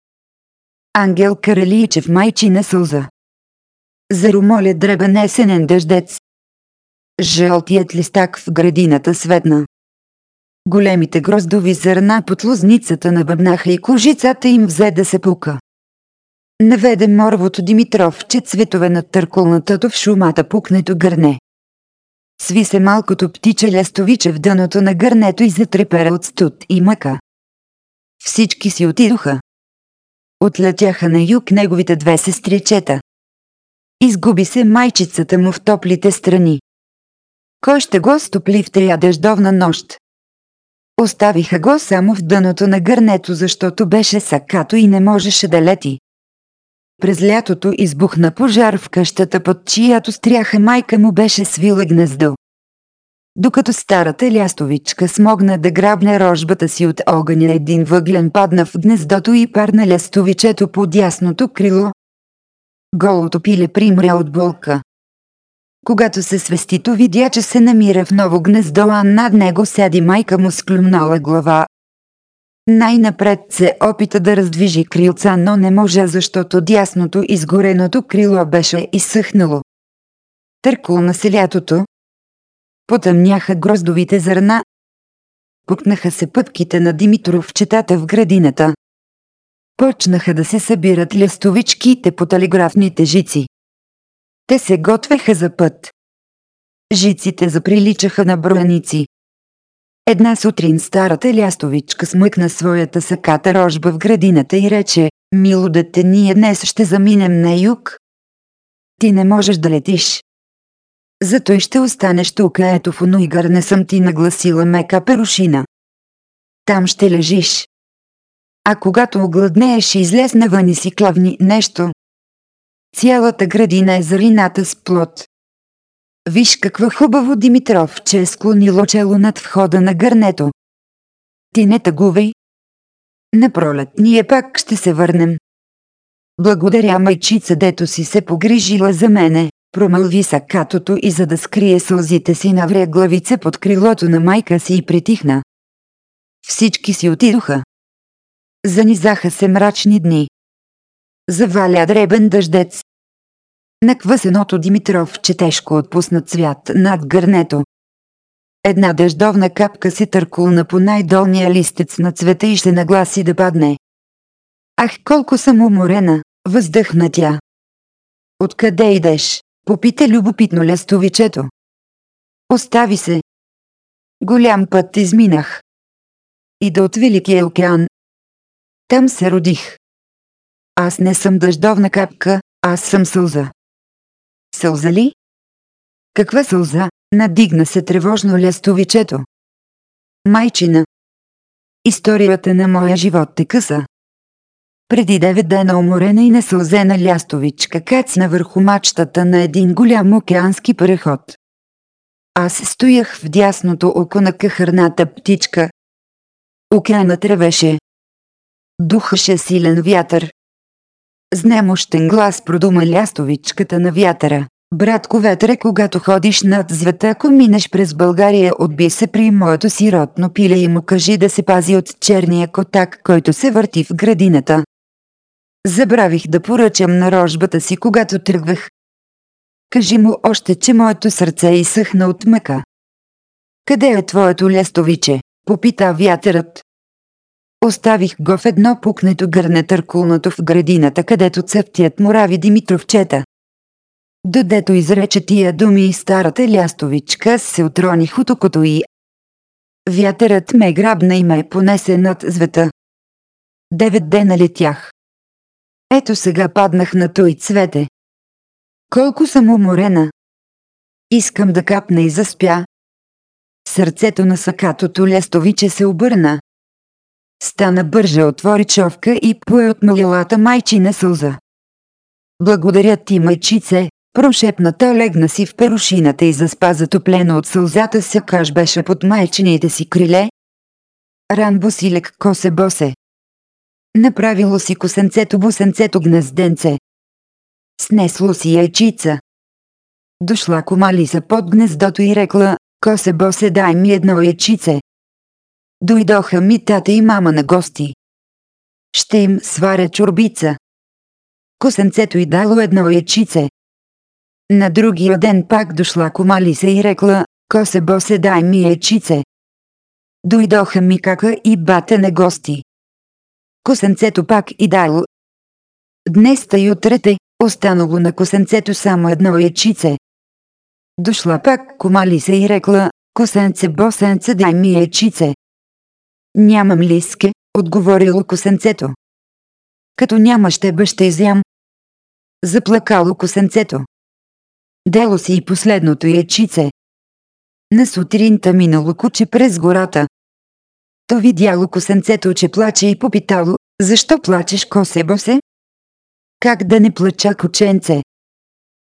Speaker 1: Ангел Каралийчев майчина сълза. Заромоля дребен есенен дъждец. Жълтият листак в градината светна. Големите гроздови зърна под лозницата набъбнаха и кожицата им взе да се пука. Наведе морвото Димитров, че цветове над търкулната в шумата пукнето гърне. Сви се малкото птиче лестовиче в дъното на гърнето и затрепера от студ и мъка. Всички си отидоха. Отлетяха на юг неговите две сестричета. Изгуби се майчицата му в топлите страни. Кой ще го стопли в тая дъждовна нощ? Оставиха го само в дъното на гърнето, защото беше сакато и не можеше да лети. През лятото избухна пожар в къщата, под чиято стряха майка му беше свила гнездо. Докато старата лястовичка смогна да грабне рожбата си от огъня, един въглен падна в гнездото и парна лястовичето под ясното крило. Голото пиле примря от болка. Когато се свестито видя, че се намира в ново гнездо, а над него седи майка му с клюмнала глава. Най-напред се опита да раздвижи крилца, но не може, защото дясното изгореното крило беше изсъхнало. Търкулна се лятото, Потъмняха гроздовите зърна. Пукнаха се пъпките на Димитровчетата в градината. Почнаха да се събират листовичките по телеграфните жици. Те се готвеха за път. Жиците заприличаха на броеници. Една сутрин старата лястовичка смъкна своята саката рожба в градината и рече, «Мило дете, ние днес ще заминем на юг. Ти не можеш да летиш. Зато и ще останеш тук, ето в Онуйгър не съм ти нагласила мека перушина. Там ще лежиш. А когато огладнееш, излез навън и си клавни нещо. Цялата градина е зарината с плод. Виж какво хубаво Димитров, че е склонило чело над входа на гърнето. Ти не тъгувай. На пролет ние пак ще се върнем. Благодаря майчица, дето си се погрижила за мене промълви сакатото и за да скрие сълзите си навря главица под крилото на майка си и притихна. Всички си отидоха. Занизаха се мрачни дни. Заваля дребен дъждец. На квасеното Димитров че тежко отпусна цвят над гърнето. Една дъждовна капка се търкулна по най-долния листец на цвета и ще нагласи да падне. Ах, колко съм уморена, въздъхна тя. Откъде идеш? Попита любопитно лестовичето. Остави се. Голям път изминах. Ида от Великия океан. Там се родих. Аз не съм дъждовна капка, аз съм сълза. Сълза ли? Каква сълза? Надигна се тревожно лестовичето. Майчина. Историята на моя живот е къса. Преди девет дена уморена и несълзена лястовичка кацна върху мачтата на един голям океански преход. Аз стоях в дясното око на кахърната птичка. Океанът ревеше. Духаше силен вятър. С немощен глас продума лястовичката на вятъра. Братко ветре, когато ходиш над звета, ако минеш през България, отби се при моето сиротно пиле и му кажи да се пази от черния котак, който се върти в градината. Забравих да поръчам на рожбата си, когато тръгвах. Кажи му още, че моето сърце изсъхна от мъка. Къде е твоето лестовиче? Попита вятърът. Оставих го в едно пукнето гърне търкулнато в градината, където цъфтият мурави Димитровчета. Додето изрече тия думи и старата лястовичка се отроних от окото и Вятърът ме грабна и ме понесе над звета. Девет дена летях. Ето сега паднах на той цвете. Колко съм уморена. Искам да капна и заспя. Сърцето на сакатото лестовиче се обърна. Стана бържа, отвори човка и пое от малилата майчина сълза. Благодаря ти, майчице, прошепната легна си в перушината и заспа затоплена от сълзата сякаш беше под майчините си криле. Ран босилек косе босе. Направило си косенцето босенцето гнезденце. Снесло си яйчица. Дошла комалиса под гнездото и рекла, косе босе дай ми едно яйчице. Дойдоха ми тата и мама на гости. Ще им сваря чорбица. Косенцето й дало едно яйчице. На другия ден пак дошла комалиса и рекла, косе босе дай ми яйчице. Дойдоха ми кака и бата на гости. Косенцето пак и дало. Днес и утре те, останало на косенцето само едно яйчице. Дошла пак комалиса и рекла, косенце босенце дай ми яйчице. Нямам лиске, отговорило косенцето. Като няма ще ще изям. Заплакало косенцето. Дело си и последното яйчице. На сутринта минало куче през гората. То видяло косенцето, че плаче и попитало, защо плачеш, косе босе? Как да не плача, кученце?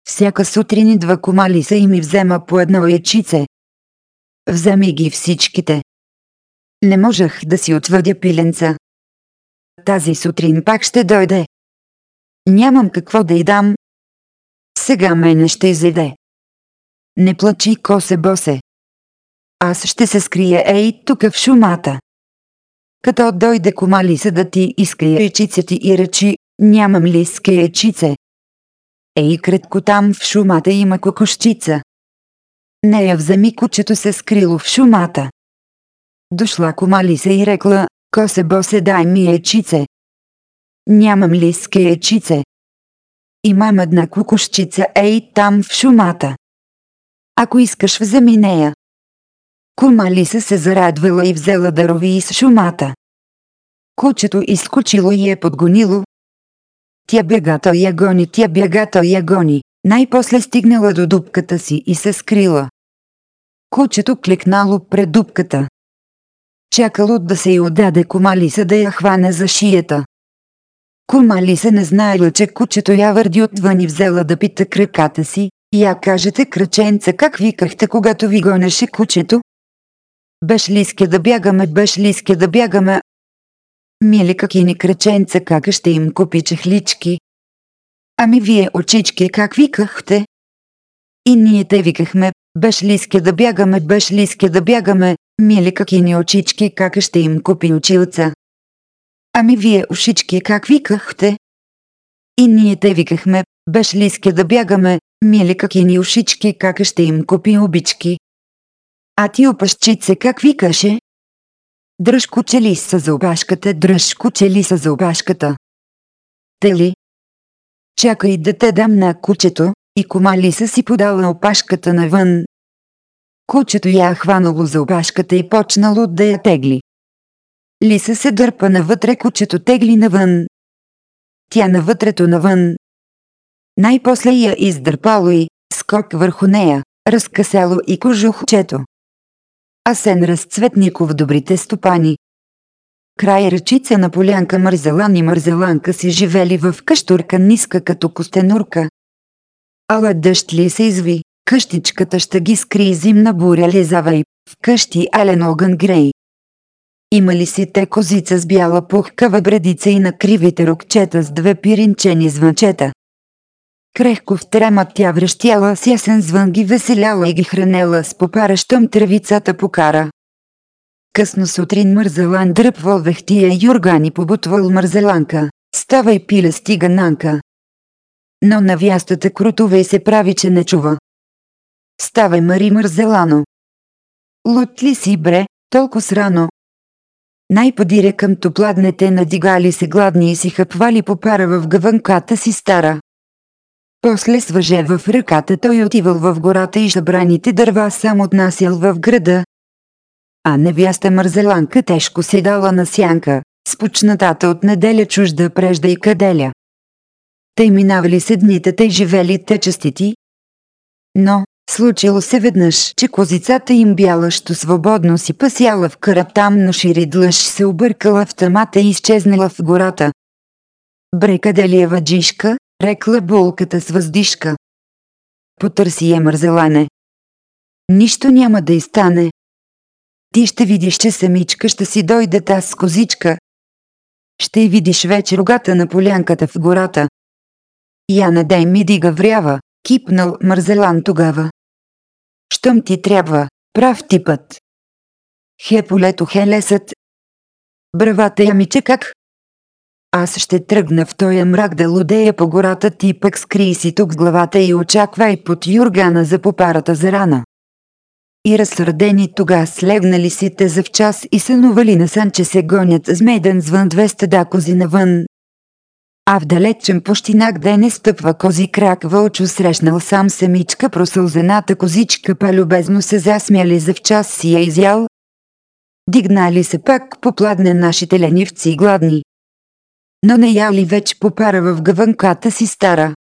Speaker 1: Всяка сутрин идва комалиса и ми взема по едно яйчице. Вземи ги всичките. Не можех да си отвъдя пиленца. Тази сутрин пак ще дойде. Нямам какво да й дам. Сега мене ще изеде. Не плачи, косе босе. Аз ще се скрия ей тук в шумата. Като дойде комалиса да ти иска яйчица ти и речи, нямам ли ска яйчице. Ей кратко там в шумата има кокошчица. Нея вземи кучето се скрило в шумата. Дошла комалиса и рекла, косе босе дай ми яйчице. Нямам ли ска яйчице. Имам една кукушчица ей там в шумата. Ако искаш вземи нея. Кумалиса се зарадвала и взела дарови из шумата. Кучето изкочило и е подгонило. Тя бягата я гони, тя бягата я гони. Най-после стигнала до дупката си и се скрила. Кучето кликнало пред дупката. Чакало да се й отдаде Комалиса да я хване за шията. Комалиса не знаела, че кучето я върди отвън и взела да пита краката си. Я кажете, кръченца, как викахте, когато ви гонеше кучето? Беш ли иска да бягаме, беш ли иска да бягаме? Мили какини кръченца, как ще им купи чехлички? Ами вие, очички, как викахте? И ние те викахме, беш ли иска да бягаме, беш ли иска да бягаме, мили какини очички, как ще им купи очилца. Ами вие ушички как викахте? И ние те викахме, беш лиски да бягаме, мили какини ушички как ще им купи обички. А ти опашчице как викаше? Дръж кучели са за обашката, дръж кучели са за обашката. Те ли? Чакай да те дам на кучето, и кома Лиса си подала опашката навън. Кучето я хванало за опашката и почнало да я тегли. Лиса се дърпа навътре, кучето тегли навън. Тя навътрето навън. Най-после я издърпало и скок върху нея, разкъсало и кожухчето. Асен Разцветников добрите стопани. Край ръчица на полянка Марзелан и Марзеланка си живели в къщурка ниска като костенурка. Ала дъжд ли се изви, къщичката ще ги скри зимна буря лизава и вкъщи ален огън грей. Имали си те козица с бяла пухкава бредица и на кривите рокчета с две пиринчени звънчета. Крехко в трема тя връщяла с ясен звън ги веселяла и ги хранела с попаращом тревицата покара. Късно сутрин Мързелан дръпвал вехтия юргани побутвал Мързеланка. Ставай пиле стига нанка. Но навястата крутове и се прави, че не чува. Ставай Мари Мързелано. Лут ли си бре, толкова срано? Най-подире към топладнете надигали се гладни и си хъпвали попара в гъвънката си стара. После свъже в ръката той отивал в гората и събраните дърва сам отнасял в града. А невяста Мързеланка тежко седала на сянка, с от неделя чужда прежда и каделя. Тъй минавали се дните, тъй живели те частити. Но, случило се веднъж, че козицата им бялащо свободно си пасяла в къръп там на шири длъж се объркала в тъмата и изчезнала в гората. Бре къде ли е ваджишка, рекла булката с въздишка. Потърси я мързелане. Нищо няма да изстане. Ти ще видиш, че самичка ще си дойде таз с козичка. Ще видиш вече рогата на полянката в гората. Я не дай ми дига врява, кипнал мързелан тогава. Щом ти трябва, прав ти път. Хе полето. Бравата я ми че как? Аз ще тръгна в тоя мрак да лудея по гората ти пък скри си тук с главата и очаквай под юргана за попарата за рана. И разсърдени тога слегнали си те за в час и сънували на сън, че се гонят с меден звън две стада кози навън. А в далечен пущинак де не стъпва кози крак вълчо срещнал сам самичка просълзената козичка па любезно се засмяли за в час си я изял. Дигнали се пак попладне нашите ленивци гладни но не я ли вече попара в гъвънката си стара.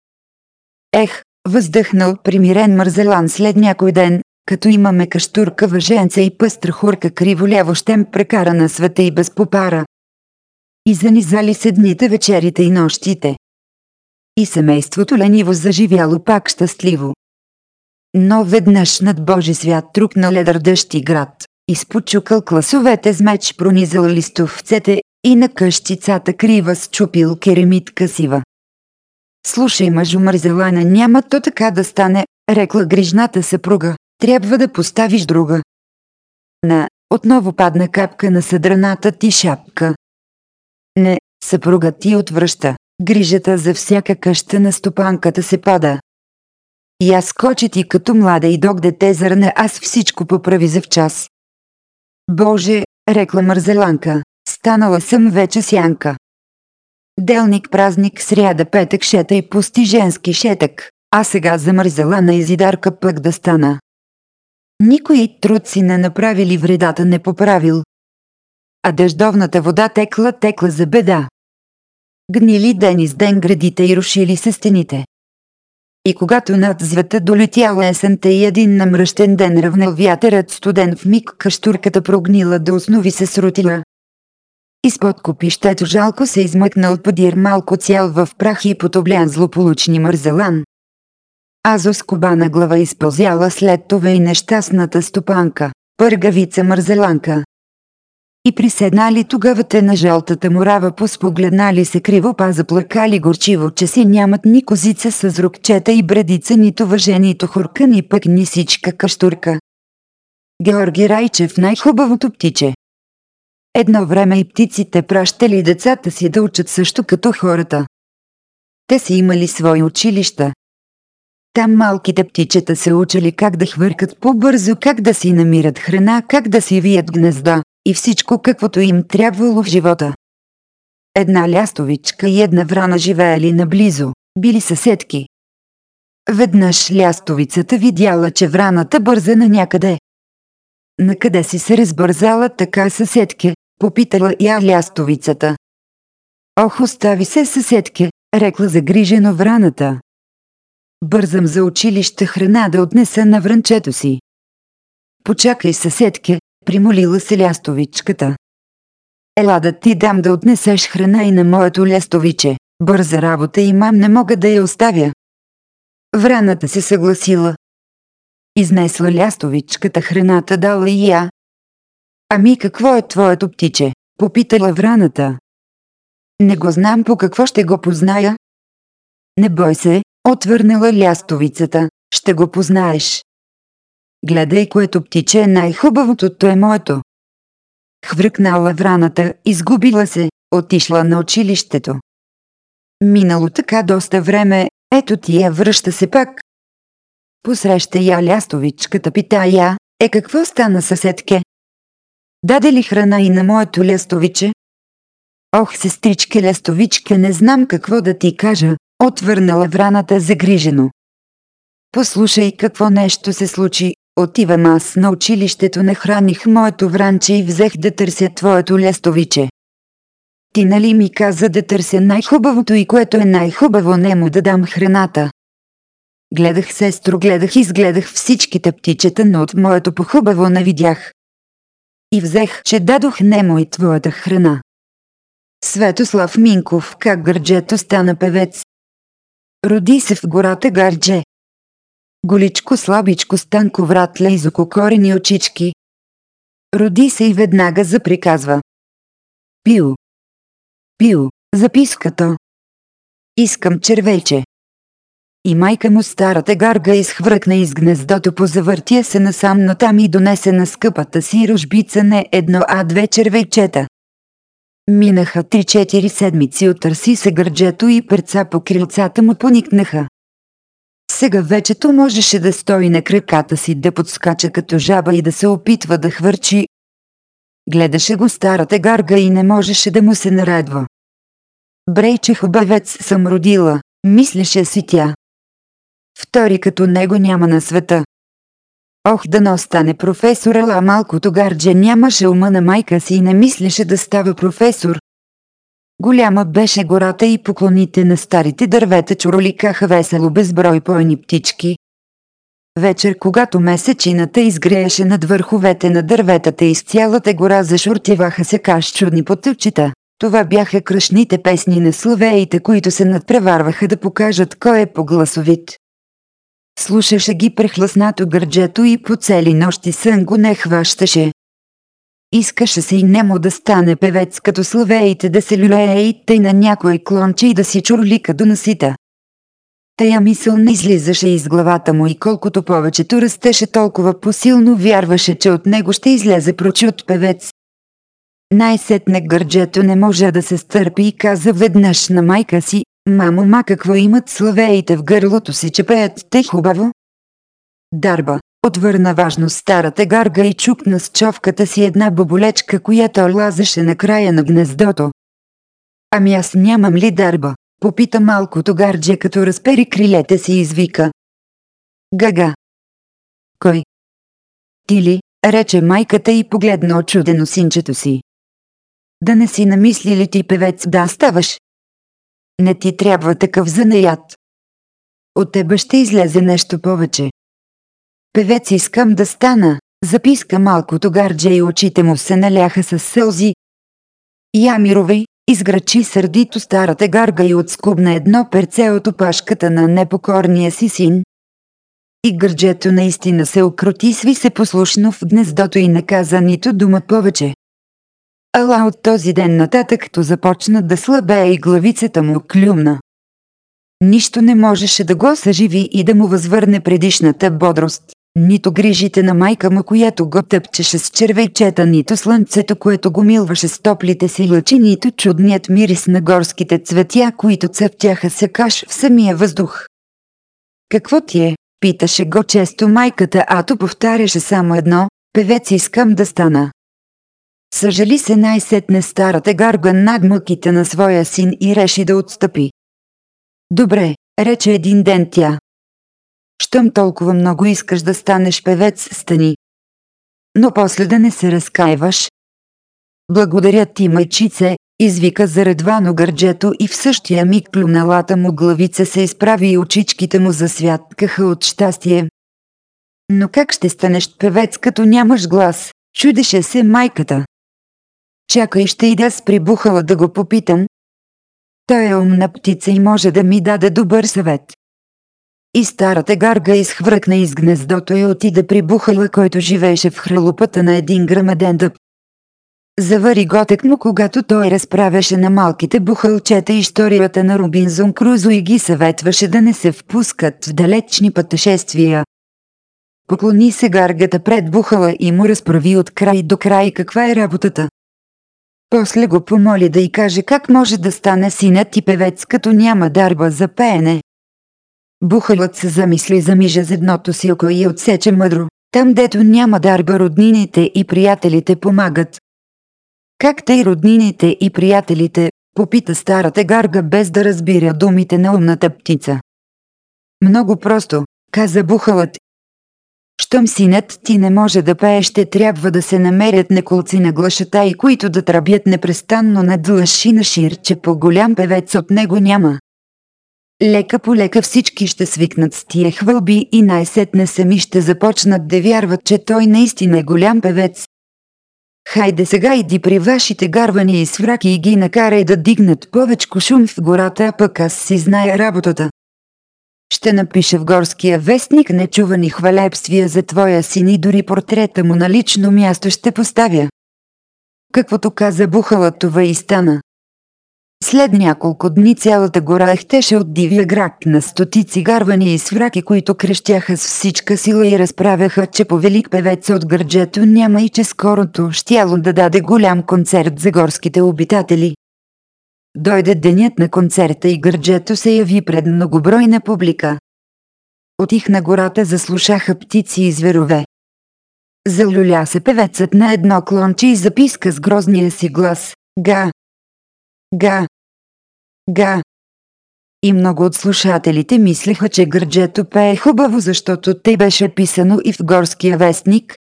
Speaker 1: Ех, въздъхнал примирен Мързелан след някой ден, като имаме каштурка въженца и пъстра хурка криво щем прекара на света и без попара. И занизали се дните, вечерите и нощите. И семейството лениво заживяло пак щастливо. Но веднъж над Божи свят трукна ледър дъжд и град, изпочукал класовете с меч пронизал листовцете и на къщицата крива счупил керемитка сива. Слушай, мъжо Марзелана, няма то така да стане, рекла грижната съпруга. Трябва да поставиш друга. На, отново падна капка на съдраната ти шапка. Не, съпруга ти отвръща. Грижата за всяка къща на стопанката се пада. И аз скочи ти като млада и дог дете зърне, аз всичко поправи за в час. Боже, рекла Марзеланка, Станала съм вече сянка. Делник, празник, сряда, петък, шета и пусти женски шетък, а сега замързала на изидарка пък да стана. Никой труд си не направили вредата не поправил. А дъждовната вода текла, текла за беда. Гнили ден из ден градите и рушили се стените. И когато над звета долетяла есента и един намръщен ден равнал вятърът студен в миг каштурката прогнила до основи се срутила, Изпод копището жалко се измъкнал подир малко цял в прах и потоблян злополучни мързелан. Азо с глава изпълзяла след това и нещастната стопанка, пъргавица мързеланка. И приседнали тогава те на жълтата морава поспогледнали се криво па заплакали горчиво, че си нямат ни козица с рукчета и бредица, нито въже, нито хурка, ни пък ни сичка каштурка. Георги Райчев най-хубавото птиче. Едно време и птиците пращали децата си да учат също като хората. Те си имали свои училища. Там малките птичета се учили как да хвъркат по-бързо, как да си намират храна, как да си вият гнезда и всичко каквото им трябвало в живота. Една лястовичка и една врана живеели наблизо, били съседки. Веднъж лястовицата видяла, че враната бърза на някъде. Накъде си се разбързала така съседке, попитала я лястовицата. Ох, остави се съседке, рекла загрижено враната. Бързам за училище храна да отнеса на вранчето си. Почакай съседке, примолила се лястовичката. Ела да ти дам да отнесеш храна и на моето лястовиче. Бърза работа имам, не мога да я оставя. Враната се съгласила. Изнесла лястовичката храната, дала и я. Ами какво е твоето птиче? Попитала враната. Не го знам по какво ще го позная. Не бой се, отвърнала лястовицата, ще го познаеш. Гледай, което птиче е най-хубавото, то е моето. Хвръкнала враната, изгубила се, отишла на училището. Минало така доста време, ето ти я връща се пак. Посреща я лястовичката, пита я, е какво стана съседке? Даде ли храна и на моето лястовиче? Ох, сестричке лястовичке, не знам какво да ти кажа, отвърнала враната загрижено. Послушай какво нещо се случи, отивам аз на училището, не храних моето вранче и взех да търся твоето лястовиче. Ти нали ми каза да търся най-хубавото и което е най-хубаво не му да дам храната. Гледах сестро, гледах и изгледах всичките птичета, но от моето похубаво не видях. И взех, че дадох немо и твоята храна. Светослав Минков, как гърджето стана певец. Роди се в гората Гардже. Голичко, слабичко, станко вратле и закокорени очички. Роди се и веднага заприказва. Пил. Пил, запискато. Искам червейче. И майка му старата гарга изхвъркна из гнездото по завъртия се насам натам и донесе на скъпата си рожбица не едно, а две червейчета. Минаха три-четири седмици, отърси се гърджето и перца по крилцата му поникнаха. Сега вечето можеше да стои на краката си, да подскача като жаба и да се опитва да хвърчи. Гледаше го старата гарга и не можеше да му се наредва. Брейче хубавец съм родила, мислеше си тя. Втори като него няма на света. Ох да не остане професор, ала малкото гардже нямаше ума на майка си и не мислеше да става професор. Голяма беше гората и поклоните на старите дървета чуроликаха весело безброй пойни птички. Вечер, когато месечината изгрееше над върховете на дърветата из цялата гора зашуртиваха се каш чудни потъвчета. Това бяха кръшните песни на славеите, които се надпреварваха да покажат кой е по-гласовит. Слушаше ги прехласнато гърджето и по цели нощи сън го не хващаше. Искаше се и немо да стане певец като славеите да се люлее и тъй на някой клонче и да си чурлика до носита. Тая мисъл не излизаше из главата му и колкото повечето растеше толкова посилно вярваше, че от него ще излезе прочут певец. Най-сетне гърджето не може да се стърпи и каза веднъж на майка си, Мамо, ма какво имат славеите в гърлото си, че пеят те хубаво? Дарба, отвърна важно старата гарга и чукна с човката си една баболечка, която лазеше на края на гнездото. Ами аз нямам ли дарба? Попита малкото гардже, като разпери крилете си и извика. Гага. Кой? Ти ли? рече майката и погледна очудено синчето си. Да не си намисли ли ти певец да ставаш? Не ти трябва такъв занаят. От тебе ще излезе нещо повече. Певец искам да стана, записка малкото гардже и очите му се наляха с сълзи. Ямировей, изграчи сърдито старата гарга и отскубна едно перце от опашката на непокорния си син. И гърджето наистина се окрути сви се послушно в гнездото и не каза нито дума повече. Ала от този ден нататък като започна да слабее и главицата му клюмна. Нищо не можеше да го съживи и да му възвърне предишната бодрост. Нито грижите на майка му, която го тъпчеше с червейчета, нито слънцето, което го милваше с топлите си лъчи, нито чудният мирис на горските цветя, които цъфтяха се каш в самия въздух. Какво ти е? Питаше го често майката, ато повтаряше само едно – певец искам да стана. Съжали се най-сетне старата гарга над мъките на своя син и реши да отстъпи. Добре, рече един ден тя. Щом толкова много искаш да станеш певец, стани. Но после да не се разкаиваш. Благодаря ти, майчице, извика заредвано гърджето и в същия миг плюналата му главица се изправи и очичките му засвяткаха от щастие. Но как ще станеш певец, като нямаш глас? Чудеше се майката. Чакай, ще ида с прибухала да го попитам. Той е умна птица и може да ми даде добър съвет. И старата гарга изхвъркна из гнездото и отида при бухала, който живееше в хралупата на един грамаден дъб. Завари готек му, когато той разправяше на малките бухалчета историята на Робинзон Крузо и ги съветваше да не се впускат в далечни пътешествия. Поклони се гаргата пред бухала и му разправи от край до край каква е работата. После го помоли да й каже как може да стане синът и певец, като няма дарба за пеене. Бухалът се замисли за мижа за едното си око и отсече мъдро. Там, дето няма дарба, роднините и приятелите помагат. Как те и роднините и приятелите, попита старата гарга без да разбира думите на умната птица. Много просто, каза Бухалът. Щом синът ти не може да пее, ще трябва да се намерят неколци на глашата и които да тръбят непрестанно над лъши на шир, че по-голям певец от него няма. Лека по лека всички ще свикнат с тия хвълби и най-сетне сами ще започнат да вярват, че той наистина е голям певец. Хайде сега иди при вашите гарвани и свраки и ги накарай да дигнат повечко шум в гората, а пък аз си зная работата. Ще напиша в горския вестник нечувани хвалебствия за твоя син и дори портрета му на лично място ще поставя. Каквото каза Бухала, това и стана. След няколко дни цялата гора ехтеше от дивия грак на стотици гарвани и свраки, които крещяха с всичка сила и разправяха, че по велик певец от гърджето няма и че скорото щяло да даде голям концерт за горските обитатели. Дойде денят на концерта и гърджето се яви пред многобройна публика. От их на гората заслушаха птици и зверове. Залюля се певецът на едно клонче и записка с грозния си глас. Га! Га! Га! И много от слушателите мислеха, че гърджето пее хубаво, защото те беше писано и в горския вестник.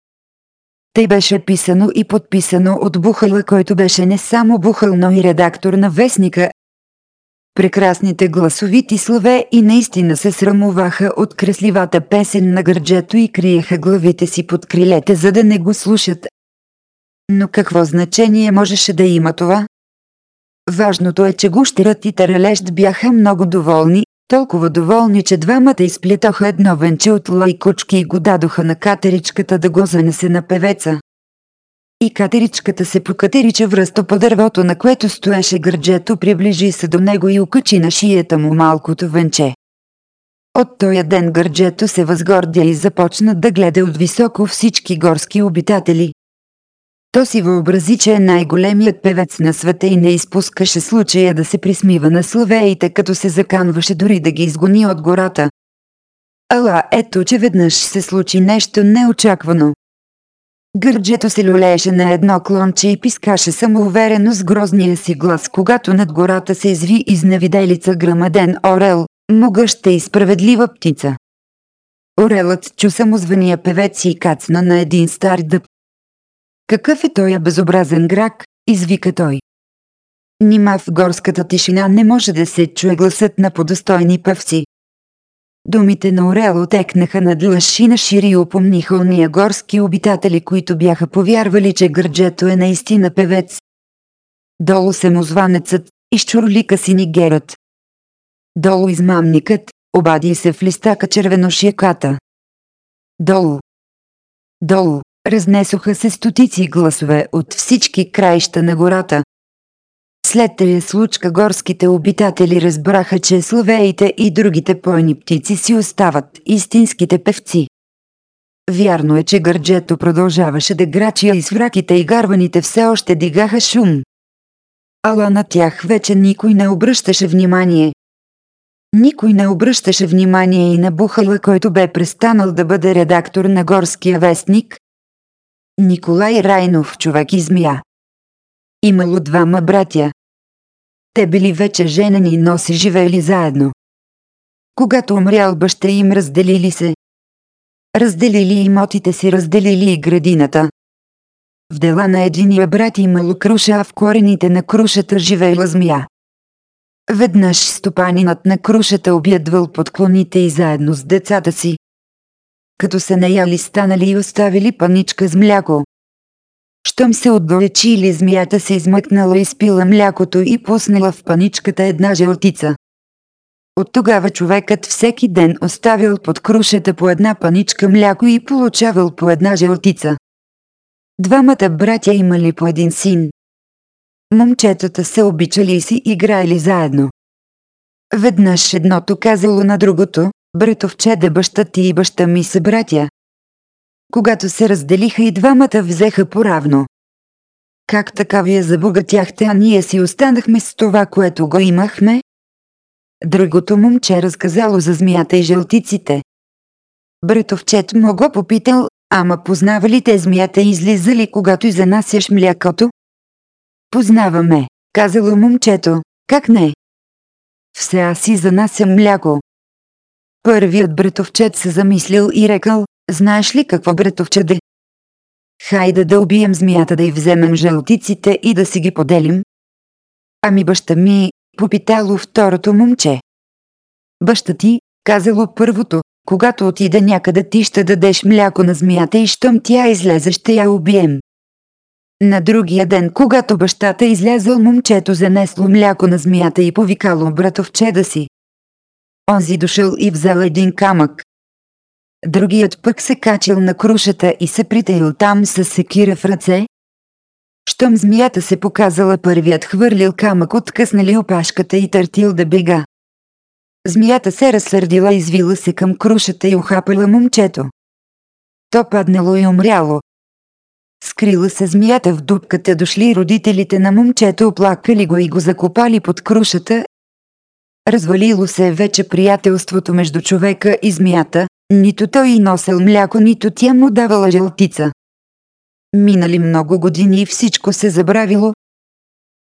Speaker 1: Тъй беше писано и подписано от Бухала, който беше не само Бухал, но и редактор на вестника. Прекрасните гласовити слове и наистина се срамуваха от кресливата песен на гърджето и криеха главите си под крилете, за да не го слушат. Но какво значение можеше да има това? Важното е, че гущерът и Таралещ бяха много доволни, толкова доволни, че двамата изплетоха едно венче от лайкучки и го дадоха на катеричката да го занесе на певеца. И катеричката се покатерича връсто по дървото, на което стоеше гърджето, приближи се до него и окачи на шията му малкото венче. От този ден гърджето се възгордя и започна да гледа от високо всички горски обитатели. То си въобрази, че е най-големият певец на света и не изпускаше случая да се присмива на славеите, като се заканваше дори да ги изгони от гората. Ала, ето, че веднъж се случи нещо неочаквано. Гърджето се люлееше на едно клонче и пискаше самоуверено с грозния си глас, когато над гората се изви изневиделица грамаден орел, могъща и справедлива птица. Орелът чу самозвания певец и кацна на един стар дъб, какъв е този безобразен грак, извика той. Нима в горската тишина не може да се чуе гласът на подостойни певци. Думите на Орел отекнаха над лъшина шири и упомниха уния горски обитатели, които бяха повярвали, че гърджето е наистина певец. Долу самозванецът, изчурлика си нигерът. Долу измамникът, обади се в листака червеношияката. Долу. Долу. Разнесоха се стотици гласове от всички краища на гората. След тая случка горските обитатели разбраха, че словеите и другите пойни птици си остават истинските певци. Вярно е, че гърджето продължаваше да грачи и свраките и гарваните все още дигаха шум. Ала на тях вече никой не обръщаше внимание. Никой не обръщаше внимание и на Бухала, който бе престанал да бъде редактор на Горския вестник. Николай Райнов, човек и змия. Имало двама братя. Те били вече женени, но си живели заедно. Когато умрял баща им, разделили се. Разделили имотите си, разделили и градината. В дела на единия брат имало круша, а в корените на крушата живеела змия. Веднъж стопанинът на крушата обядвал подклоните и заедно с децата си. Като се наяли станали и оставили паничка с мляко. Щом се отдалечили змията се измъкнала и спила млякото и пуснала в паничката една жълтица. От тогава човекът всеки ден оставил под крушата по една паничка мляко и получавал по една жълтица. Двамата братя имали по един син. Момчетата се обичали и си играели заедно. Веднъж едното казало на другото, братовче да баща ти и баща ми са братя. Когато се разделиха и двамата взеха поравно. Как така вие забогатяхте, а ние си останахме с това, което го имахме? Другото момче разказало за змията и жълтиците. Братовчет му го попитал, ама познава ли те змията и излизали когато и занасяш млякото? Познаваме, казало момчето, как не? Все аз си занасям мляко. Първият братовчет се замислил и рекал, знаеш ли какво братовчеде? Хайде да убием змията да й вземем жълтиците и да си ги поделим. Ами баща ми, попитало второто момче. Баща ти, казало първото, когато отида някъде ти ще дадеш мляко на змията и щом тя излезе ще я убием. На другия ден, когато бащата излязъл момчето занесло мляко на змията и повикало братовчеда си. Онзи дошъл и взел един камък. Другият пък се качил на крушата и се притаил там с секира в ръце. Щом змията се показала първият хвърлил камък откъснали опашката и търтил да бега. Змията се разсърдила, извила се към крушата и ухапала момчето. То паднало и умряло. Скрила се змията в дупката, дошли родителите на момчето, оплакали го и го закопали под крушата. Развалило се вече приятелството между човека и змията, нито той и носел мляко, нито тя му давала жълтица. Минали много години и всичко се забравило.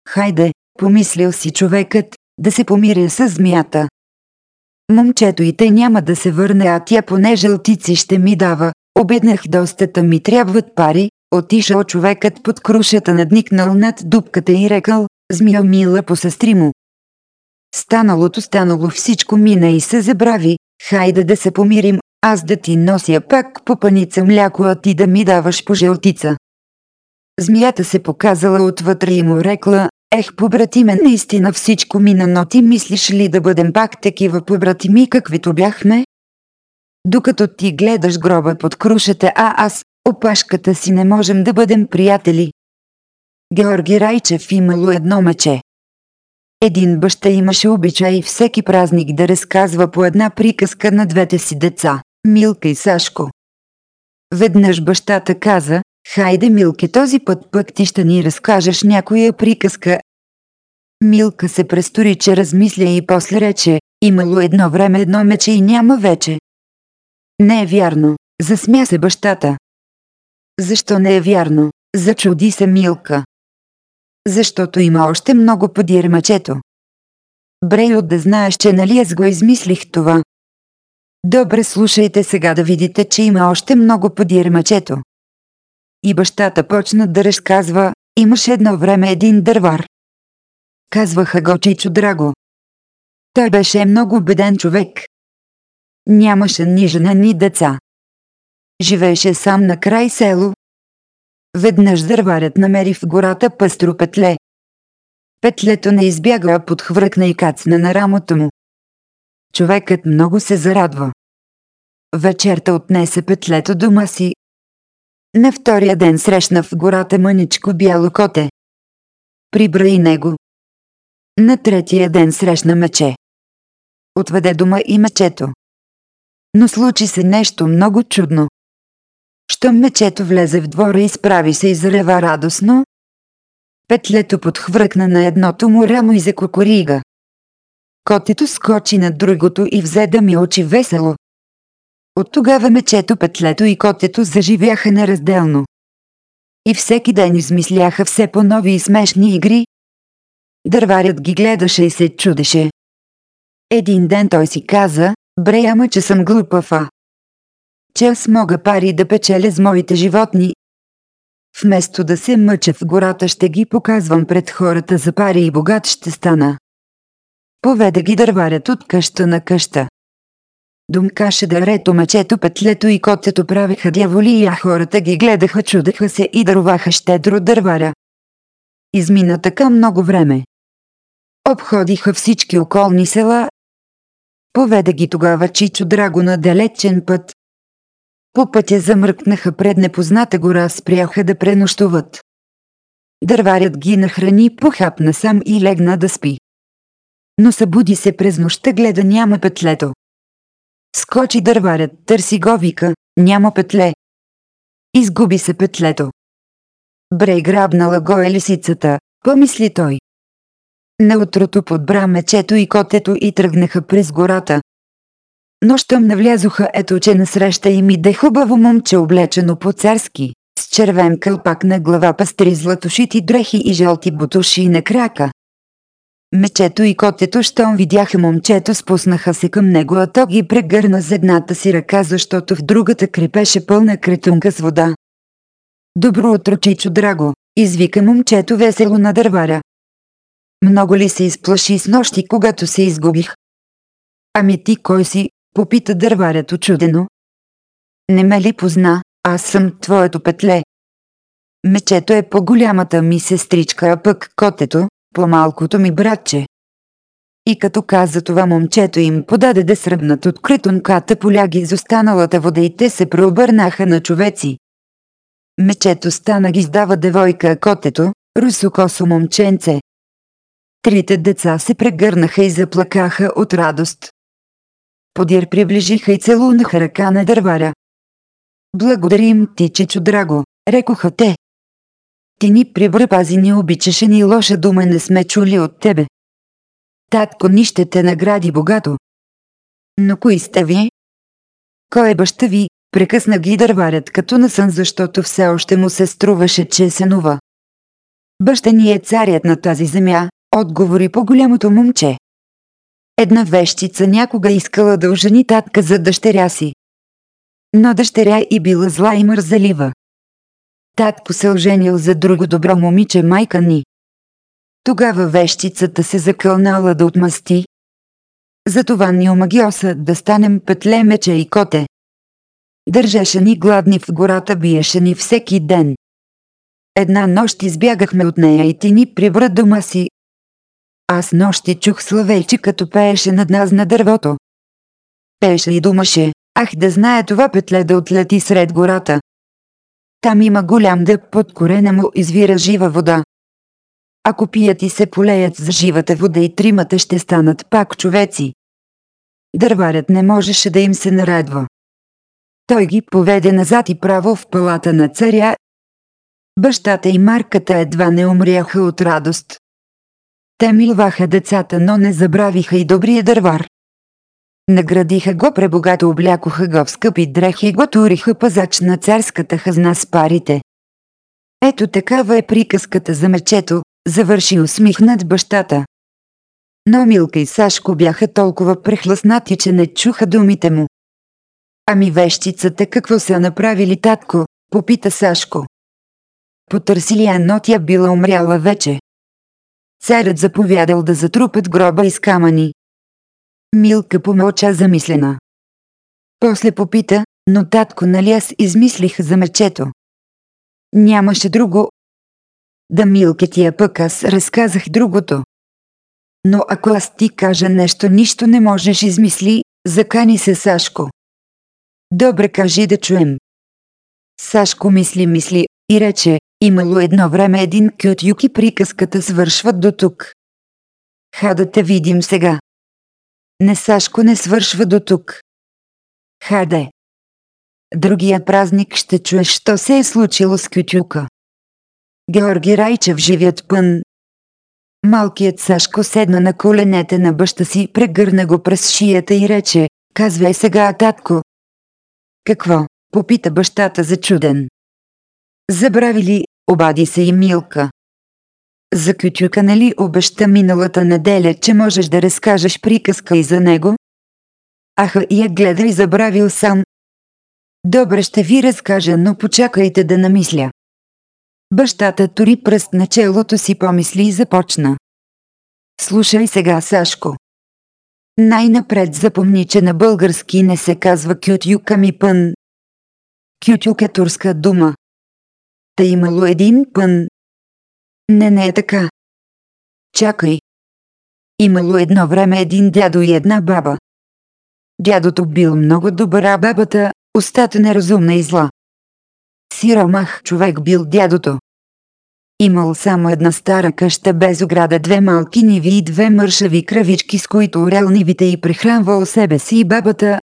Speaker 1: Хайде, помислил си човекът, да се помиря с змията. Момчето и те няма да се върне, а тя поне жълтици ще ми дава. Обеднах достата ми трябват пари, отишъл човекът под крушата надникнал над дупката и рекал, змия мила по сестри му. Станалото станало всичко мина и се забрави, хайде да се помирим, аз да ти нося пак по паница мляко, а ти да ми даваш по жълтица. Змията се показала отвътре и му рекла, ех побратиме, наистина всичко мина, но ти мислиш ли да бъдем пак такива побратими, каквито бяхме? Докато ти гледаш гроба под крушата, а аз, опашката си не можем да бъдем приятели. Георги Райчев имало едно мече. Един баща имаше обичай всеки празник да разказва по една приказка на двете си деца, Милка и Сашко. Веднъж бащата каза, хайде Милке този път пък ти ще ни разкажеш някоя приказка. Милка се престори, че размисля и после рече, имало едно време едно мече и няма вече. Не е вярно, засмя се бащата. Защо не е вярно? Зачуди се Милка. Защото има още много подир мъчето. Брейо да знаеш, че нали аз го измислих това. Добре слушайте сега да видите, че има още много подир мъчето. И бащата почна да разказва, имаше едно време един дървар. Казваха го Чичо Драго. Той беше много беден човек. Нямаше ни жена, ни деца. Живееше сам на край село. Веднъж дърварят намери в гората пъстро петле. Петлето не избяга, подхвъркна и кацна на рамото му. Човекът много се зарадва. Вечерта отнесе петлето дома си. На втория ден срещна в гората мъничко бяло коте. Прибра и него. На третия ден срещна мече. Отведе дома и мечето. Но случи се нещо много чудно. Щом мечето влезе в двора и справи се и зарева радостно, петлето подхвъркна на едното му рамо и закокорига. Котето скочи на другото и взе да ми очи весело. От тогава мечето, петлето и котето заживяха неразделно. И всеки ден измисляха все по-нови и смешни игри. Дърварят ги гледаше и се чудеше. Един ден той си каза, бре ама че съм глупав, а. Че аз мога пари да печеля с моите животни. Вместо да се мъча в гората ще ги показвам пред хората за пари и богат ще стана. Поведе ги дърварят от къща на къща. Думкаше дарето, мечето, петлето и котето правиха дяволи, а хората ги гледаха, чудеха се и даруваха щедро дърваря. Измина така много време. Обходиха всички околни села. Поведе ги тогава Чичо Драго на далечен път. По пътя замръкнаха пред непозната гора, спряха да пренощуват. Дърварят ги нахрани, похапна сам и легна да спи. Но събуди се през нощта, гледа няма петлето. Скочи дърварят, търси го вика, няма петле. Изгуби се петлето. Брей грабнала го е лисицата, помисли той. На утрото подбра мечето и котето и тръгнаха през гората. Но щом навлязоха ето че насреща им иде хубаво момче облечено по-царски, с червен кълпак на глава пастри златошити дрехи и жълти бутуши на крака. Мечето и котето, щом видяха момчето, спуснаха се към него, а то ги прегърна с едната си ръка, защото в другата крепеше пълна кретунка с вода. Добро утро, Чичо Драго, извика момчето весело на дърваря. Много ли се изплаши с нощи, когато се изгубих? Ами ти кой си? Попита дърварят очудено. Не ме ли позна, аз съм твоето петле. Мечето е по-голямата ми сестричка, а пък котето, по-малкото ми братче. И като каза това момчето им подаде да сръбнат от критонката поляги из останалата вода и те се преобърнаха на човеци. Мечето стана ги издава девойка, а котето – русокосо момченце. Трите деца се прегърнаха и заплакаха от радост. Подир приближиха и целунаха ръка на дърваря. Благодарим ти, Чичо Драго, рекоха те. Ти ни прибръпази ни обичаше ни лоша дума не сме чули от тебе. Татко ни ще те награди богато. Но кои сте вие? Кой е баща ви? Прекъсна ги дърварят като на сън, защото все още му се струваше, че е сънува. Баща ни е царят на тази земя, отговори по голямото момче. Една вещица някога искала да ожени татка за дъщеря си. Но дъщеря и била зла и мързалива. Татко се оженил за друго добро момиче майка ни. Тогава вещицата се закълнала да отмъсти. Затова ни омагиоса да станем петле мече и коте. Държеше ни гладни в гората, биеше ни всеки ден. Една нощ избягахме от нея и ти ни прибра дома си. Аз нощи чух славейчи, като пееше над нас на дървото. Пееше и думаше, ах да знае това петле да отлети сред гората. Там има голям дъб, под корена му извира жива вода. Ако пият и се полеят за живата вода и тримата ще станат пак човеци. Дърварят не можеше да им се нарадва. Той ги поведе назад и право в палата на царя. Бащата и марката едва не умряха от радост. Те милваха децата, но не забравиха и добрия дървар. Наградиха го пребогато, облякоха го в скъпи дрехи и го туриха пазач на царската хазна с парите. Ето такава е приказката за мечето, завърши усмихнат бащата. Но Милка и Сашко бяха толкова прехласнати, че не чуха думите му. Ами вещицата какво са направили татко, попита Сашко. Потърсили я, но тя била умряла вече. Царят заповядал да затрупат гроба из камъни. Милка помълча замислена. После попита, но татко нали аз измислих за мечето. Нямаше друго. Да Милке тия пък аз разказах другото. Но ако аз ти кажа нещо, нищо не можеш измисли, закани се Сашко. Добре кажи да чуем. Сашко мисли мисли и рече, имало едно време един кют и приказката свършват до тук. Ха да те видим сега. Не Сашко не свършва до тук. Хаде. другия празник ще чуеш, що се е случило с Кючука. Георги Райчев живият пън. Малкият Сашко седна на коленете на баща си, прегърна го през шията и рече, казвай сега, татко. Какво? Попита бащата зачуден. Забрави ли, обади се и Милка. За Кючука нали обеща миналата неделя, че можеш да разкажеш приказка и за него? Аха я гледа и забравил сам. Добре ще ви разкажа, но почакайте да намисля. Бащата тори пръст на челото си помисли и започна. Слушай сега, Сашко. Най-напред запомни, че на български не се казва кютюка ми пън. Кютюк е турска дума. Та имало един пън. Не, не е така. Чакай. Имало едно време един дядо и една баба. Дядото бил много добър, а бабата – устата неразумна и зла. Сиромах човек бил дядото. Имал само една стара къща без ограда, две малки ниви и две мършави кравички, с които орел нивите и прехранвал себе си и бабата.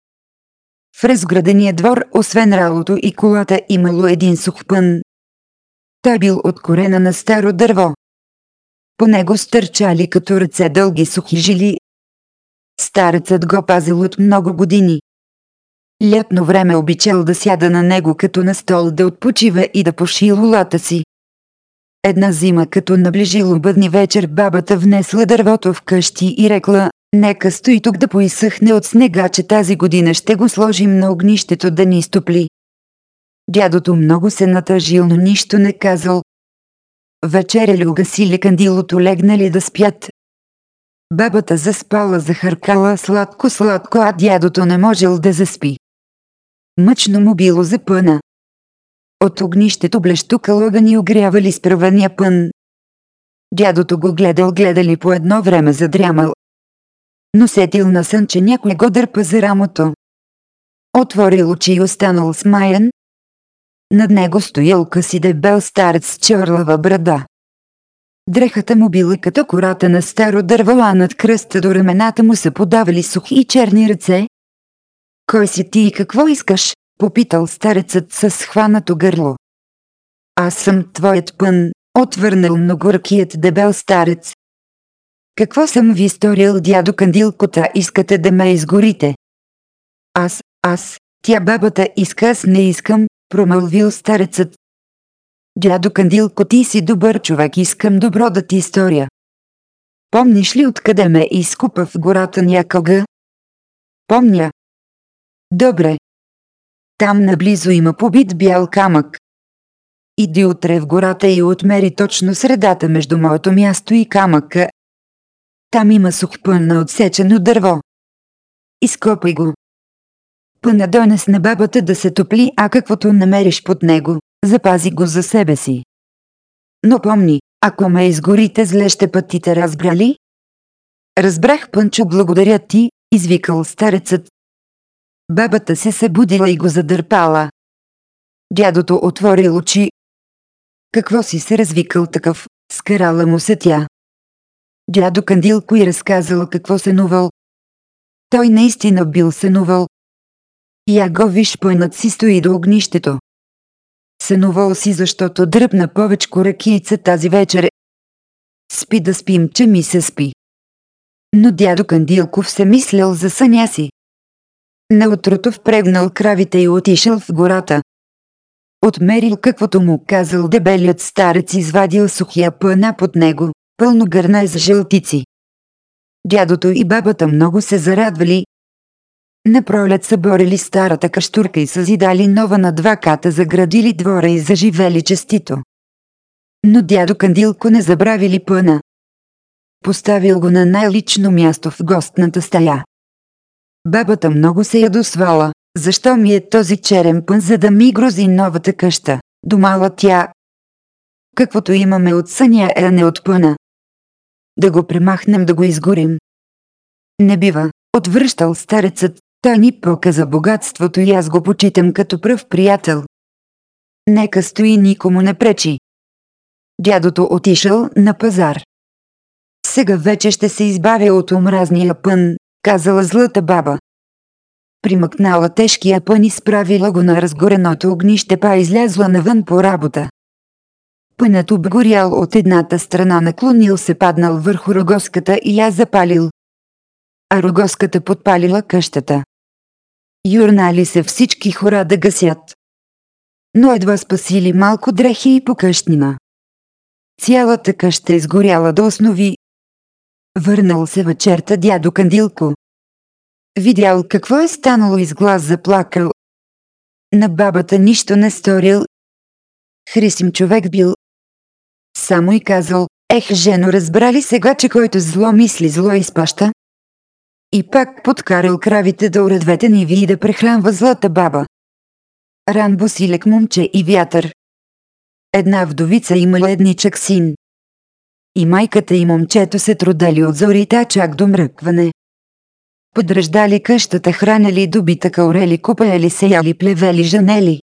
Speaker 1: В разградения двор, освен ралото и колата, имало един сух пън. Той бил от корена на старо дърво. По него стърчали като ръце дълги сухи жили. Старецът го пазил от много години. Лятно време обичал да сяда на него като на стол да отпочива и да поши лулата си. Една зима, като наближил бъдни вечер, бабата внесла дървото в къщи и рекла, нека стои тук да поисъхне от снега, че тази година ще го сложим на огнището да ни стопли. Дядото много се натъжил, но нищо не казал. Вечеря угасили кандилото, легнали да спят. Бабата заспала, захаркала сладко-сладко, а дядото не можел да заспи. Мъчно му било за пъна. От огнището блещукал огън огрявали справения пън. Дядото го гледал, гледали по едно време задрямал. Но сетил на сън, че някой го дърпа за рамото. Отворил очи и останал смаян. Над него стоял къси дебел старец с чорлава брада. Дрехата му била като кората на старо дърво, а над кръста до рамената му са подавали сухи и черни ръце. Кой си ти и какво искаш? Попитал старецът с хванато гърло. Аз съм твоят пън, отвърнал многоръкият дебел старец. Какво съм ви сторил, дядо Кандилкота, искате да ме изгорите? Аз, аз, тя бабата иска, аз не искам, промълвил старецът. Дядо Кандилко, ти си добър човек, искам добро да ти сторя. Помниш ли откъде ме изкупа в гората някога? Помня. Добре, там наблизо има побит бял камък. Иди утре в гората и отмери точно средата между моето място и камъка. Там има сух пън на отсечено дърво. Изкопай го. Пъна донес на бабата да се топли, а каквото намериш под него, запази го за себе си. Но помни, ако ме изгорите зле ще пътите разбрали? Разбрах, Пънчо, благодаря ти, извикал старецът, Бабата се събудила и го задърпала. Дядото отвори очи. Какво си се развикал такъв, скарала му се тя. Дядо Кандилко и разказал какво сънувал. Той наистина бил сънувал. Я го виж пънат си стои до огнището. Сънувал си, защото дръпна повечко ракийца тази вечер. Спи да спим, че ми се спи. Но дядо Кандилков се мислял за съня си. На утрото впрегнал кравите и отишъл в гората. Отмерил каквото му казал дебелият старец извадил сухия пъна под него, пълно гърна за жълтици. Дядото и бабата много се зарадвали. Напролет съборили старата каштурка и съзидали нова на два ката, заградили двора и заживели честито. Но дядо Кандилко не забравили пъна. Поставил го на най-лично място в гостната стая. Бабата много се ядосвала. Защо ми е този черен пън, за да ми грози новата къща? Домала тя. Каквото имаме от съня е не от пъна. Да го премахнем, да го изгорим. Не бива, отвръщал старецът, той ни показа богатството и аз го почитам като пръв приятел. Нека стои никому не пречи. Дядото отишъл на пазар. Сега вече ще се избавя от омразния пън, казала злата баба. примъкнала тежкия пън и справила го на разгореното огнище, па излязла навън по работа. Пънът обгорял от едната страна, наклонил се паднал върху рогоската и я запалил. А рогоската подпалила къщата. Юрнали се всички хора да гасят. Но едва спасили малко дрехи и покъщнина. Цялата къща изгоряла до основи. Върнал се вечерта дядо Кандилко. Видял какво е станало и с глас заплакал. На бабата нищо не сторил. Хрисим човек бил. Само и казал, ех жено разбрали сега, че който зло мисли зло изпаща? И пак подкарал кравите да уредвете ниви и да прехранва злата баба. Ран босилек момче и вятър. Една вдовица имала едничък син. И майката и момчето се трудали от зорита чак до мръкване. Подръждали къщата, хранели добитъка, орели, купаели, сеяли, плевели, жанели.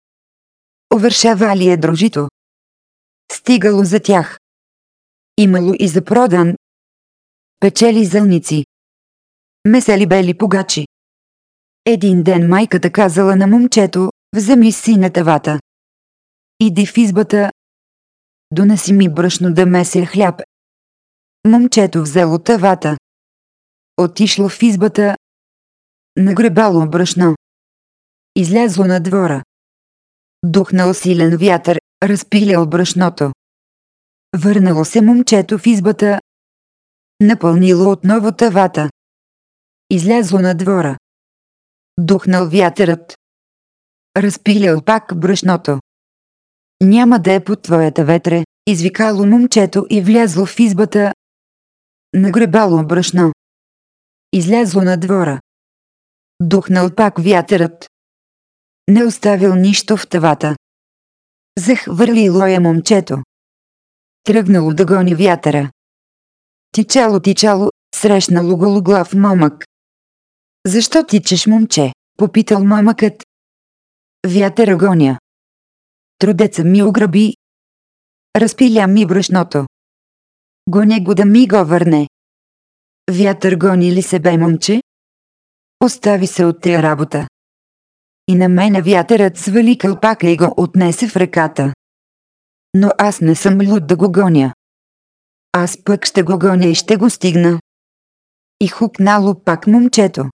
Speaker 1: Овършавали е дружито. Стигало за тях. Имало и за продан. Печели зълници. Месели бели погачи. Един ден майката казала на момчето, вземи си на тавата. Иди в избата. Донеси ми брашно да меся хляб. Момчето взело тавата. Отишло в избата. Нагребало брашно. Излязло на двора. Духнал силен вятър, разпилял брашното. Върнало се момчето в избата. Напълнило отново тавата. Излязло на двора. Духнал вятърът. Разпилял пак брашното. Няма да е под твоята ветре, извикало момчето и влязло в избата. Нагребало брашно. Излязло на двора. Духнал пак вятърът. Не оставил нищо в тавата. Захвърлило е момчето. Тръгнало да гони вятъра. Тичало, тичало, срещнало гологлав момък. Защо тичаш, момче? Попитал момъкът. Вятъра гоня. Трудеца ми ограби. Разпиля ми брашното. Гоня го да ми го върне. Вятър гони ли се бе, момче? Остави се от тия работа. И на мене вятърът свали кълпака и го отнесе в ръката. Но аз не съм люд да го гоня. Аз пък ще го гоня и ще го стигна. И хукнало пак момчето.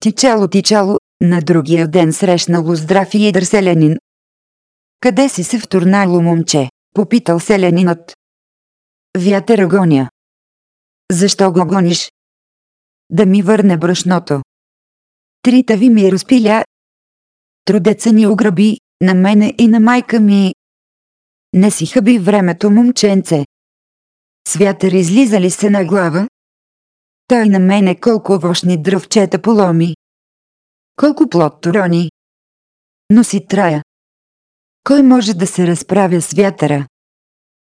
Speaker 1: Тичало, тичало, на другия ден срещнало здрав и едър селянин. Къде си се втурнало момче? Попитал селянинът. Вятър гоня. Защо го гониш? Да ми върне брашното. Трита ви ми разпиля. Трудеца ни ограби, на мене и на майка ми. Не си хъби времето, момченце. Святър излиза ли се на глава? Той на мене колко вошни дръвчета поломи. Колко плод торони. Но си трая. Кой може да се разправя с вятъра?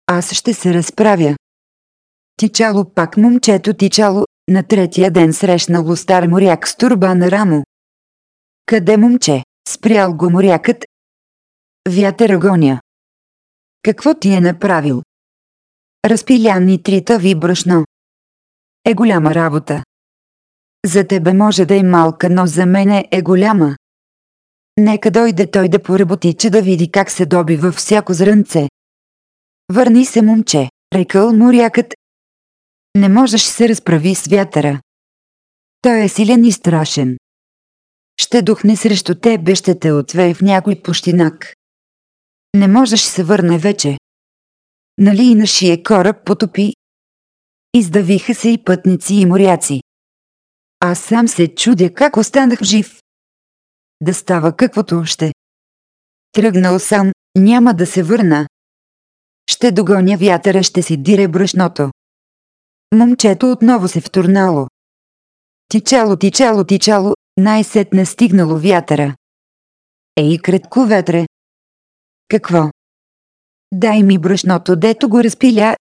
Speaker 1: Аз ще се разправя. Тичало пак момчето тичало, на третия ден срещнало стар моряк с турба на рамо. Къде момче? Спрял го морякът. Вятър гоня. Какво ти е направил? Разпилян ни трита ви брашно. Е голяма работа. За тебе може да е малка, но за мене е голяма. Нека дойде той да поработи, че да види как се добива всяко зрънце. Върни се, момче, рекал морякът. Не можеш се разправи с вятъра. Той е силен и страшен. Ще духне срещу тебе, ще те отвее в някой пущинак. Не можеш се върне вече. Нали и нашия кораб потопи? Издавиха се и пътници и моряци. Аз сам се чудя как останах жив. Да става каквото още. Тръгнал сам, няма да се върна. Ще догоня вятъра, ще си дире брашното. Момчето отново се втурнало. Тичало, тичало, тичало, най-сетне стигнало вятъра. Ей, кратко ветре. Какво? Дай ми брашното, дето го разпиля.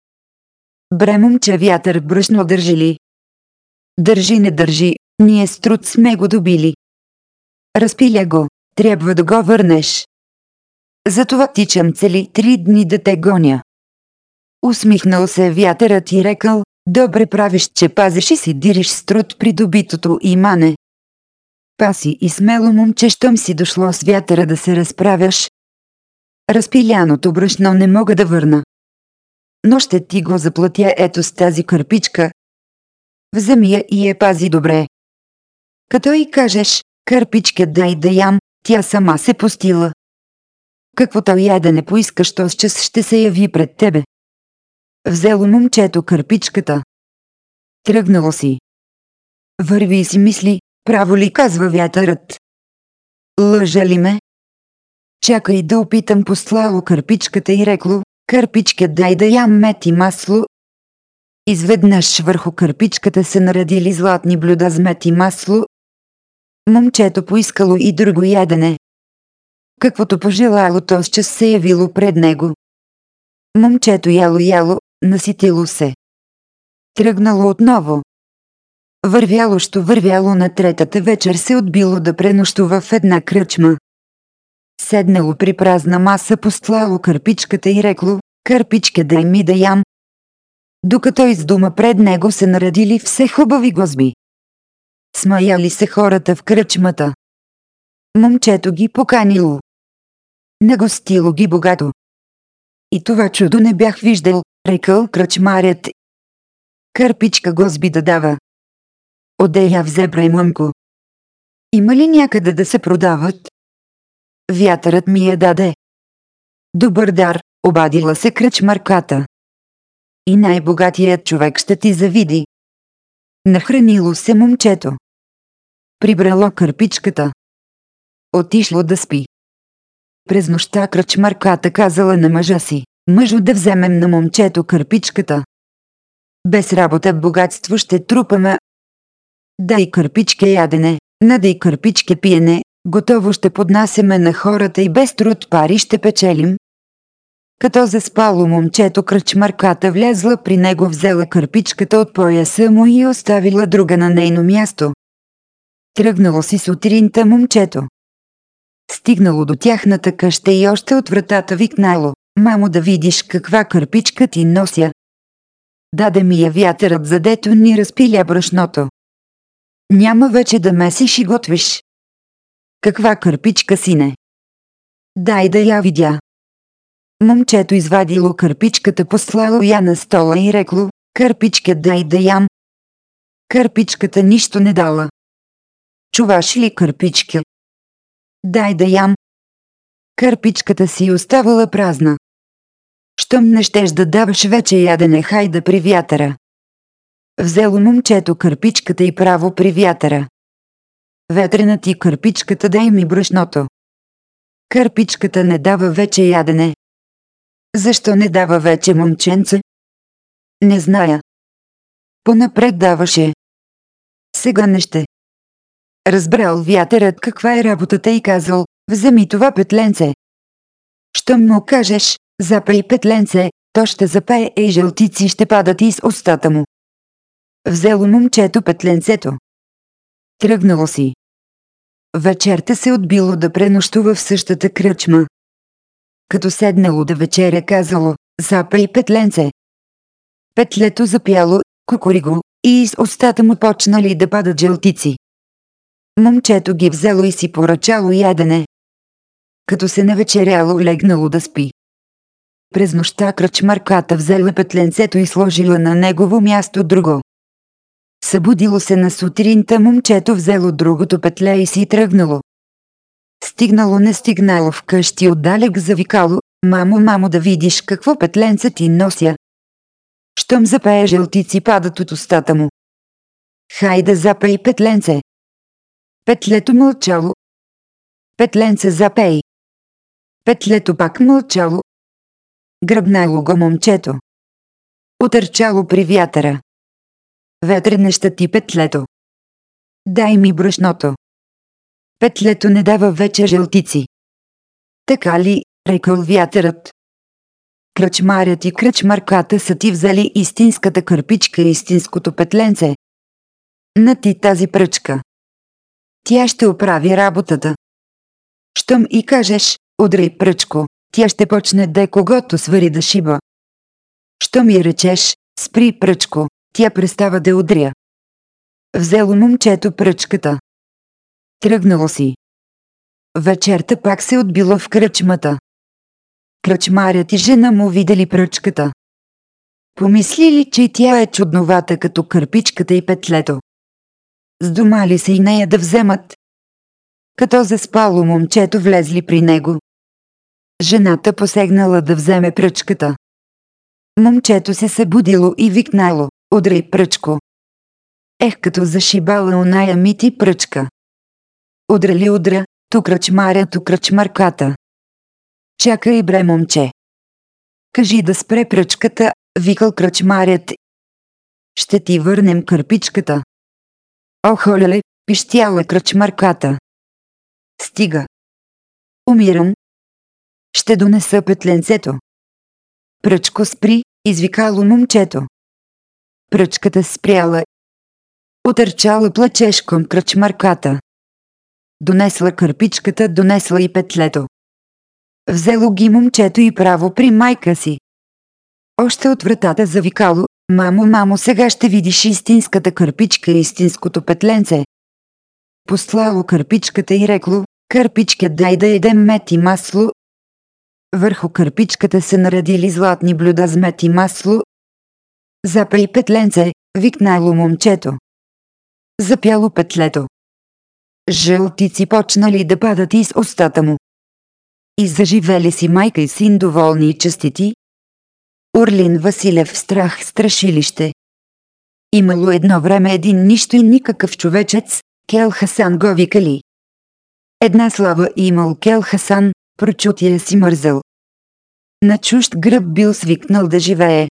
Speaker 1: Бре, момче, вятър брашно държи ли? Държи, не държи, ние с труд сме го добили. Разпиля го, трябва да го върнеш. Затова тичам цели три дни да те гоня. Усмихнал се вятърът и рекал, добре правиш, че пазиш и си дириш с труд придобитото имане. Паси и смело момче, щом си дошло с вятъра да се разправяш. Разпиляното брашно не мога да върна. Но ще ти го заплатя ето с тази кърпичка. Вземи я и я пази добре. Като и кажеш, кърпичка дай да ям, тя сама се постила. Каквото я да не поискаш, то с час ще се яви пред тебе. Взело момчето кърпичката. Тръгнало си. Върви и си мисли, право ли казва вятърът. Лъжа ли ме? Чакай да опитам послало кърпичката и рекло, кърпичка дай да ям мет и масло. Изведнъж върху кърпичката се наредили златни блюда с мет и масло. Момчето поискало и друго ядене. Каквото пожелало, то час се явило пред него. Момчето яло-яло, наситило се. Тръгнало отново. Вървяло-що вървяло на третата вечер се отбило да пренощува в една кръчма. Седнало при празна маса постлало кърпичката и рекло, кърпичке дай ми да ям. Докато из дома пред него се наредили все хубави гозби. Смаяли се хората в кръчмата. Момчето ги поканило. Нагостило ги богато. И това чудо не бях виждал, рекал кръчмарят. Кърпичка гозби да дава. Оде я взе Браймънко. Има ли някъде да се продават? Вятърът ми я даде. Добър дар, обадила се кръчмарката. И най-богатият човек ще ти завиди. Нахранило се момчето. Прибрало кърпичката. Отишло да спи. През нощта кръчмарката казала на мъжа си, мъжо да вземем на момчето кърпичката. Без работа богатство ще трупаме. Дай кърпичке ядене, надай кърпичке пиене, готово ще поднасяме на хората и без труд пари ще печелим. Като заспало момчето кръчмарката влезла при него взела кърпичката от пояса му и оставила друга на нейно място. Тръгнало си сутринта момчето. Стигнало до тяхната къща и още от вратата викнало. Мамо да видиш каква кърпичка ти нося. Даде ми я вятърът, задето ни разпиля брашното. Няма вече да месиш и готвиш. Каква кърпичка, сине? Дай да я видя. Момчето извадило кърпичката, послало я на стола и рекло, кърпичка дай да ям. Кърпичката нищо не дала. Чуваш ли кърпичка? Дай да ям. Кърпичката си оставала празна. Щом не щеш да даваш вече ядене, хайда при вятъра. Взело момчето кърпичката и право при вятъра. Ветрена ти кърпичката дай ми брашното. Кърпичката не дава вече ядене. Защо не дава вече момченце? Не зная. Понапред даваше. Сега не ще. Разбрал вятърът каква е работата и казал, вземи това петленце. Щом му кажеш, запей петленце, то ще запее и жълтици ще падат из устата му. Взело момчето петленцето. Тръгнало си. Вечерта се отбило да пренощува в същата кръчма. Като седнало да вечеря казало, запей петленце. Петлето запяло, кукуриго, и из устата му почнали да падат жълтици. Момчето ги взело и си поръчало ядене. Като се навечеряло легнало да спи. През нощта кръчмарката взела петленцето и сложила на негово място друго. Събудило се на сутринта момчето взело другото петле и си тръгнало. Стигнало не стигнало вкъщи отдалек завикало, мамо, мамо да видиш какво петленце ти нося. Щом запее жълтици падат от устата му. Хайде запей петленце. Петлето мълчало. Петленце запей. Петлето пак мълчало. Гръбнало го момчето. Отърчало при вятъра. Ветре не щати петлето. Дай ми брашното. Петлето не дава вече жълтици. Така ли, рекал вятърът. Кръчмарят и кръчмарката са ти взели истинската кърпичка и истинското петленце. На ти тази пръчка. Тя ще оправи работата. Щом и кажеш, удрай пръчко, тя ще почне де когото свари да шиба. Що ми речеш, спри пръчко, тя престава да удря. Взело момчето пръчката. Тръгнало си. Вечерта пак се отбила в кръчмата. Кръчмарят и жена му видели пръчката. Помислили, че тя е чудновата като кърпичката и петлето. Сдомали се и нея да вземат. Като заспало момчето влезли при него. Жената посегнала да вземе пръчката. Момчето се събудило и викнало, удрай пръчко. Ех, като зашибала оная мити пръчка. Удра ли удра, ту кръчмаря, ту кръчмарката. Чакай бре, момче. Кажи да спре пръчката, викал кръчмарят. Ще ти върнем кърпичката. Охо, леле, пищяла кръчмарката. Стига. Умирам. Ще донеса петленцето. Пръчко спри, извикало момчето. Пръчката спряла. Отърчала плачеш към кръчмарката. Донесла кърпичката, донесла и петлето. Взело ги момчето и право при майка си. Още от вратата завикало, мамо, мамо, сега ще видиш истинската кърпичка и истинското петленце. Послало кърпичката и рекло, кърпичка дай да едем мет и масло. Върху кърпичката се наредили златни блюда с мет и масло. Запей петленце, викнало момчето. Запяло петлето. Жълтици почнали да падат из устата му. И заживели си майка и син доволни и честити. Орлин Василев страх страшилище. Имало едно време един нищо и никакъв човечец, Кел Хасан го викали. Една слава имал Кел Хасан, прочутия си мързал. На чужд гръб бил свикнал да живее.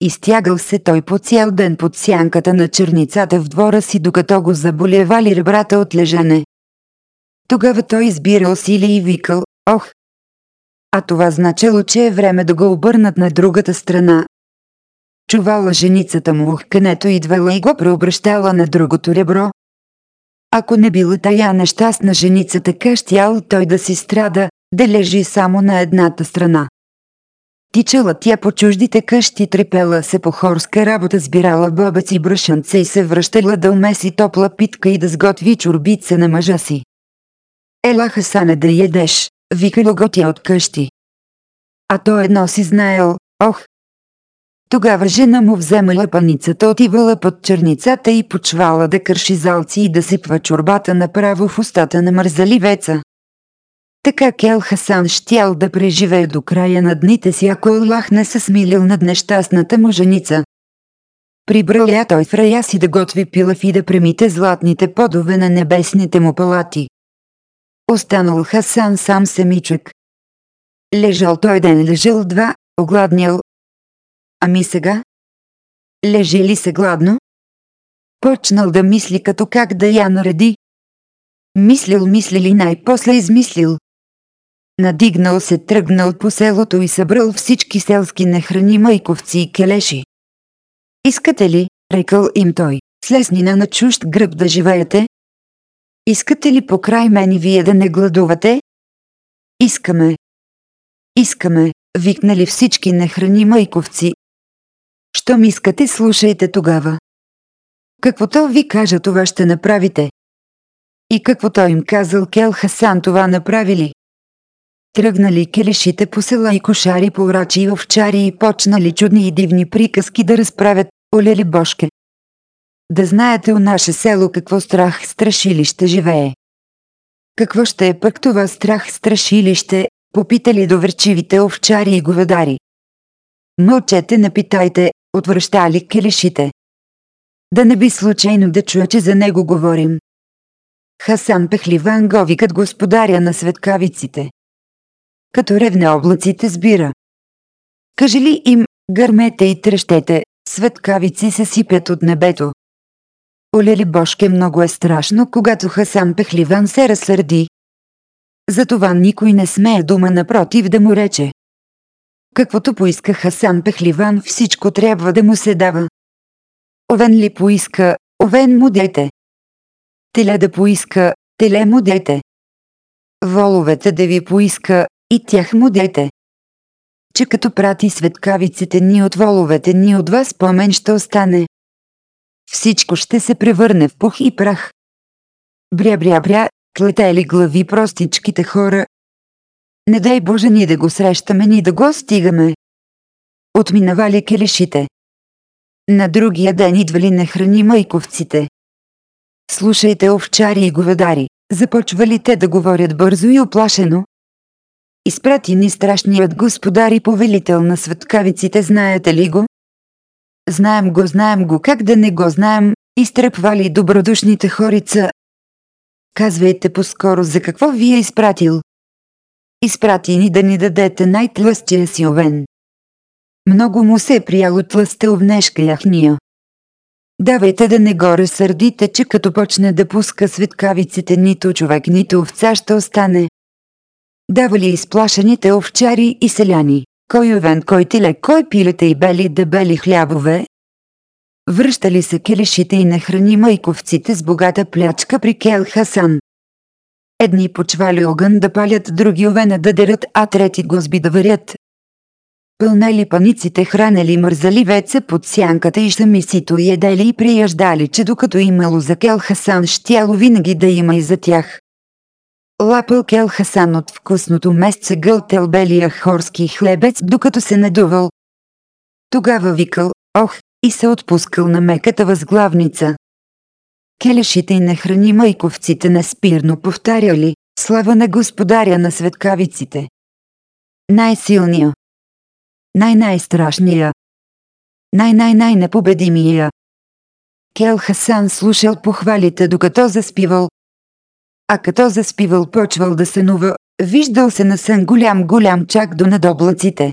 Speaker 1: Изтягал се той по цял ден под сянката на черницата в двора си, докато го заболевали ребрата от лежане. Тогава той избирал сили и викал, ох! А това значило, че е време да го обърнат на другата страна. Чувала женицата му кънето идвала и го преобръщала на другото ребро. Ако не била тая нещастна женица така щял той да си страда, да лежи само на едната страна. Тичала тя по чуждите къщи, трепела се по хорска работа, сбирала бобец и брашанце и се връщала да умеси топла питка и да сготви чурбица на мъжа си. Ела Хасане да ядеш, викало го тя от къщи. А то едно си знаел, ох! Тогава жена му вземала паницата, отивала под черницата и почвала да кърши залци и да сипва чорбата направо в устата на мързаливеца. Така Кел Хасан щял да преживее до края на дните си, ако Аллах не се смилил над нещастната му женица. Прибрал я той в рая си да готви пилав и да премите златните подове на небесните му палати. Останал Хасан сам семичък. Лежал той ден, лежал два, огладнял. Ами сега? Лежи ли се гладно? Почнал да мисли като как да я нареди. Мислил, мислили най-после измислил. Надигнал се, тръгнал по селото и събрал всички селски нехрани майковци и келеши. Искате ли, рекал им той, с леснина на чужд гръб да живеете? Искате ли покрай мен и вие да не гладувате? Искаме. Искаме, викнали всички нехрани майковци. Щом искате, слушайте тогава. Каквото ви кажа, това ще направите. И каквото им казал Кел Хасан, това направили. Тръгнали келешите по села и кошари по врачи и овчари и почнали чудни и дивни приказки да разправят, олели бошке. Да знаете у наше село какво страх страшилище живее. Какво ще е пък това страх страшилище, попитали доверчивите овчари и говедари. Мълчете, не питайте, отвръщали келешите. Да не би случайно да чуя, че за него говорим. Хасан Пехливан го викат господаря на светкавиците като ревне облаците сбира. Кажи ли им, гърмете и трещете, светкавици се сипят от небето. Олели Бошке много е страшно, когато Хасан Пехливан се разсърди. Затова никой не смее дума напротив да му рече. Каквото поиска Хасан Пехливан, всичко трябва да му се дава. Овен ли поиска, овен му дете. Теле да поиска, теле му дете. Воловете да ви поиска, и тях му дете. Че като прати светкавиците ни от воловете ни от вас помен ще остане. Всичко ще се превърне в пух и прах. Бря-бря-бря, клетели глави простичките хора. Не дай Боже ни да го срещаме, ни да го стигаме. Отминавали келешите. На другия ден идвали нехрани майковците. Слушайте овчари и говедари, започвали те да говорят бързо и оплашено. Изпрати ни страшният господар и повелител на светкавиците, знаете ли го? Знаем го, знаем го, как да не го знаем, изтръпвали добродушните хорица. Казвайте по-скоро за какво ви е изпратил. Изпрати ни да ни дадете най-тлъстия си овен. Много му се е прияло тлъста овнешка яхния. Давайте да не го разсърдите, че като почне да пуска светкавиците нито човек, нито овца ще остане. Давали изплашените овчари и селяни. Кой овен, кой тиле, кой пилете и бели дебели хлябове? Връщали се келешите и нахрани майковците с богата плячка при Кел Хасан. Едни почвали огън да палят, други овена да дерат, а трети гозби да варят. Пълнели паниците, хранели мързали веца под сянката и сами сито едели и прияждали, че докато имало за Кел Хасан, щяло винаги да има и за тях. Лапъл Кел Хасан от вкусното месце гълтел белия хорски хлебец, докато се надувал. Тогава викал, ох, и се отпускал на меката възглавница. Келешите и нахрани майковците неспирно повтаряли, слава на господаря на светкавиците. Най-силния, най-най-страшния, най-най-най-непобедимия. Кел Хасан слушал похвалите докато заспивал. А като заспивал почвал да сънува, виждал се на сън голям-голям чак до над облаците.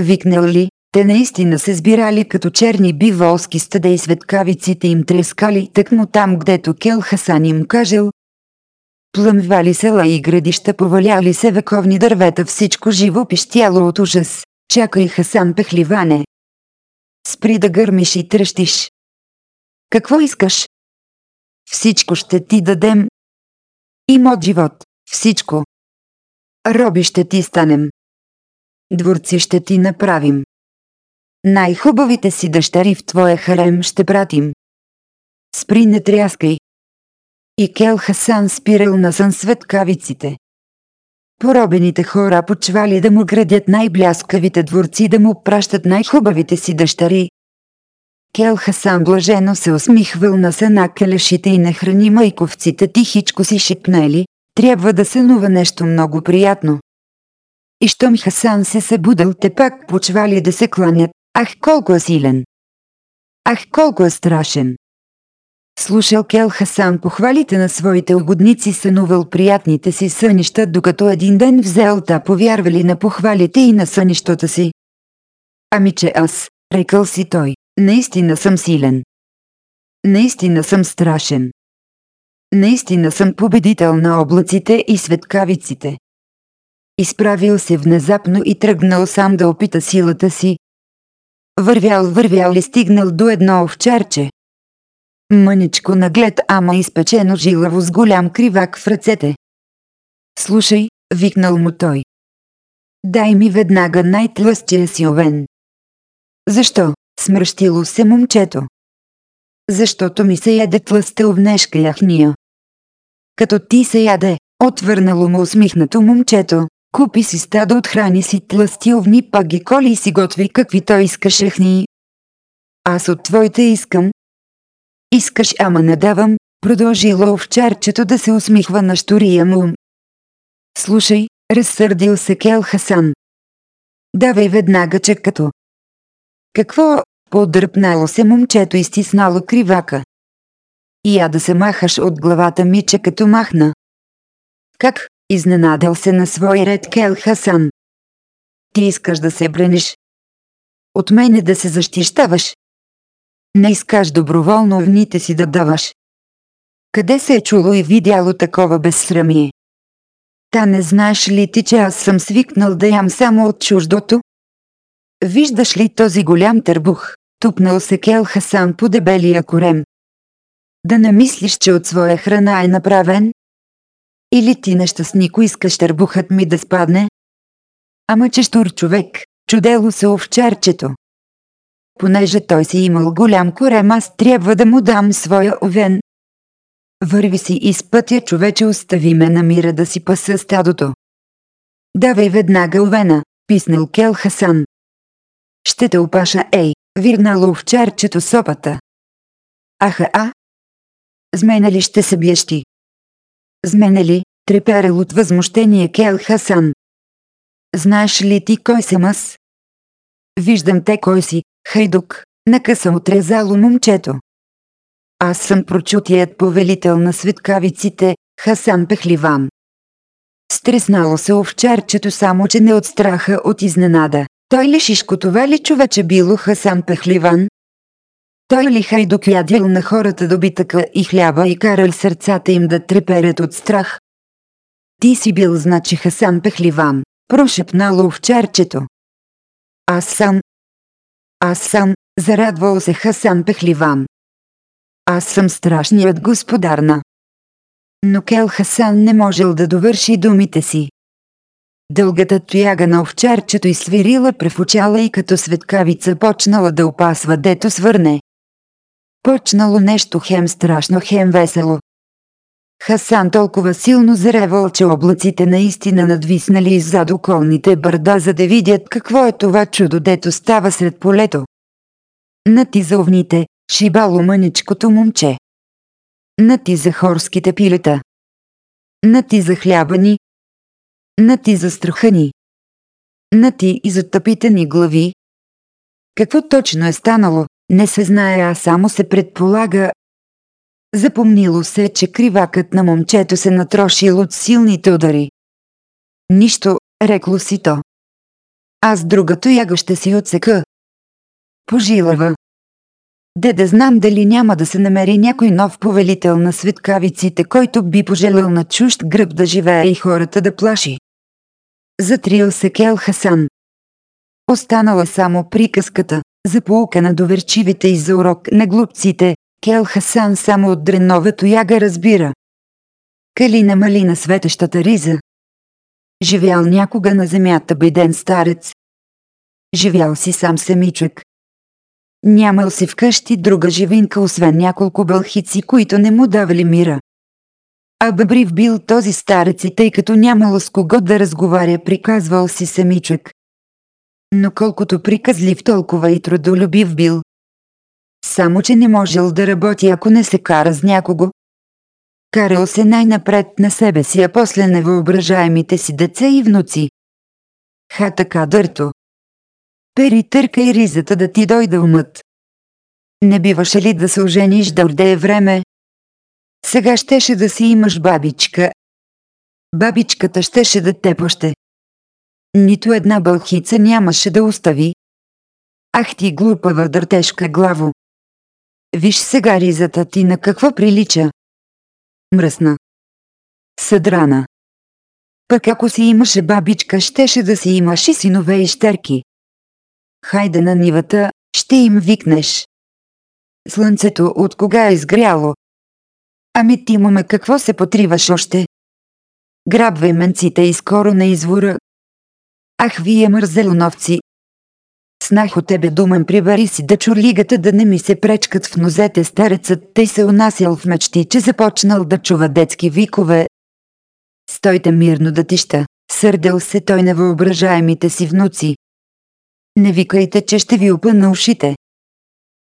Speaker 1: Викнал ли, те наистина се сбирали като черни биволски стада и светкавиците им трескали тъкмо там, гдето Кел Хасан им кажел. Плъмвали села и градища, поваляли се вековни дървета, всичко живо пищяло от ужас. Чакай Хасан пехливане. Спри да гърмиш и тръщиш. Какво искаш? Всичко ще ти дадем. Имот живот, всичко. Роби ще ти станем. Дворци ще ти направим. Най-хубавите си дъщери в твоя харем ще пратим. Спри не тряскай. И Кел Хасан спирал на сън светкавиците. Поробените хора почвали да му градят най-бляскавите дворци да му пращат най-хубавите си дъщери. Кел Хасан блажено се усмихвал на сена келешите и нахрани майковците тихичко си шепнели, трябва да сънува нещо много приятно. И щом Хасан се събудил, те пак почвали да се кланят, ах колко е силен! Ах колко е страшен! Слушал Кел Хасан похвалите на своите угодници, сънувал приятните си сънища, докато един ден взел та повярвали на похвалите и на сънищата си. Ами че аз, рекал си той, наистина съм силен. Наистина съм страшен. Наистина съм победител на облаците и светкавиците. Изправил се внезапно и тръгнал сам да опита силата си. Вървял, вървял и стигнал до едно овчарче. Мъничко наглед, ама изпечено жилаво с голям кривак в ръцете. Слушай, викнал му той. Дай ми веднага най-тлъстия си овен. Защо? Смръщило се момчето. Защото ми се яде тлъста овнешка яхния. Като ти се яде, отвърнало му усмихнато момчето, купи си стадо от храни си тлъсти овни, пак ги коли и си готви каквито искаш яхнии. Аз от твоите искам, Искаш, ама не давам, продължило овчарчето да се усмихва на штурия му. Слушай, разсърдил се Кел Хасан. Давай веднага чекато. Какво? Подръпнало се момчето и стиснало кривака. И я да се махаш от главата ми, че като махна. Как? Изненадал се на свой ред Кел Хасан. Ти искаш да се брениш. От мене да се защищаваш. Не искаш доброволно вните си да даваш. Къде се е чуло и видяло такова безсрамие? Та не знаеш ли ти, че аз съм свикнал да ям само от чуждото? Виждаш ли този голям търбух, тупнал се Кел Хасан по дебелия корем? Да не мислиш, че от своя храна е направен? Или ти нещастнико искаш търбухът ми да спадне? Ама че штур човек, чудело се овчарчето понеже той си имал голям корем, аз трябва да му дам своя овен. Върви си из пътя, човече, остави ме на мира да си паса стадото. Давай веднага овена, писнал Кел Хасан. Ще те опаша, ей, вирнало овчарчето сопата. Аха, а? С мене ли ще се биеш ти? С ли, треперел от възмущение Кел Хасан. Знаеш ли ти кой съм аз? Виждам те кой си, хайдук, накъса отрезало момчето. Аз съм прочутият повелител на светкавиците, Хасан Пехливан. Стреснало се овчарчето само, че не от страха от изненада. Той ли шишко това ли човече било Хасан Пехливан? Той ли хайдук ядил на хората добитъка и хляба и карал сърцата им да треперят от страх? Ти си бил значи Хасан Пехливан, прошепнало овчарчето. Аз съм. Аз съм, зарадвал се Хасан Пехливан. Аз съм страшният господар на. Но Кел Хасан не можел да довърши думите си. Дългата тояга на овчарчето изсвирила префучала и като светкавица почнала да опасва дето свърне. Почнало нещо хем страшно, хем весело. Хасан толкова силно заревал, че облаците наистина надвиснали иззад околните бърда, за да видят какво е това чудо, дето става сред полето. Натиза овните, шибало мъничкото момче. Натиза хорските пилета. Натиза хляба ни. Натиза страха ни. Нати и затъпите ни глави. Какво точно е станало, не се знае, а само се предполага. Запомнило се, че кривакът на момчето се натрошил от силните удари. Нищо, рекло си то. Аз другото яга ще си отсека. Пожилава. Де да знам дали няма да се намери някой нов повелител на светкавиците, който би пожелал на чужд гръб да живее и хората да плаши. Затрил се Кел Хасан. Останала само приказката, за полука на доверчивите и за урок на глупците, Кел Хасан само от дреновето яга разбира. Калина малина светещата риза. Живял някога на земята беден старец. Живял си сам самичък, Нямал си вкъщи друга живинка, освен няколко бълхици, които не му давали мира. А Бъбрив бил този старец и тъй като нямало с кого да разговаря, приказвал си самичък. Но колкото приказлив, толкова и трудолюбив бил. Само, че не можел да работи, ако не се кара с някого. Карал се най-напред на себе си, а после на въображаемите си деца и внуци. Ха така дърто. Пери търкай ризата да ти дойде умът. Не биваше ли да се ожениш да орде време? Сега щеше да си имаш бабичка. Бабичката щеше да те поще. Нито една бълхица нямаше да остави. Ах ти глупава дъртешка главо. Виж сега ризата ти на какво прилича. Мръсна. Съдрана. Пък ако си имаше бабичка, щеше да си имаш и синове и щерки. Хайде на нивата, ще им викнеш. Слънцето от кога е изгряло? Ами ти маме какво се потриваш още? Грабвай менците и скоро на извора. Ах, вие мързелоновци! Снах от тебе думен прибари си да чурлигата да не ми се пречкат в нозете старецът тъй се унасял в мечти, че започнал да чува детски викове. Стойте мирно да тища, сърдел се той на въображаемите си внуци. Не викайте, че ще ви опъна ушите.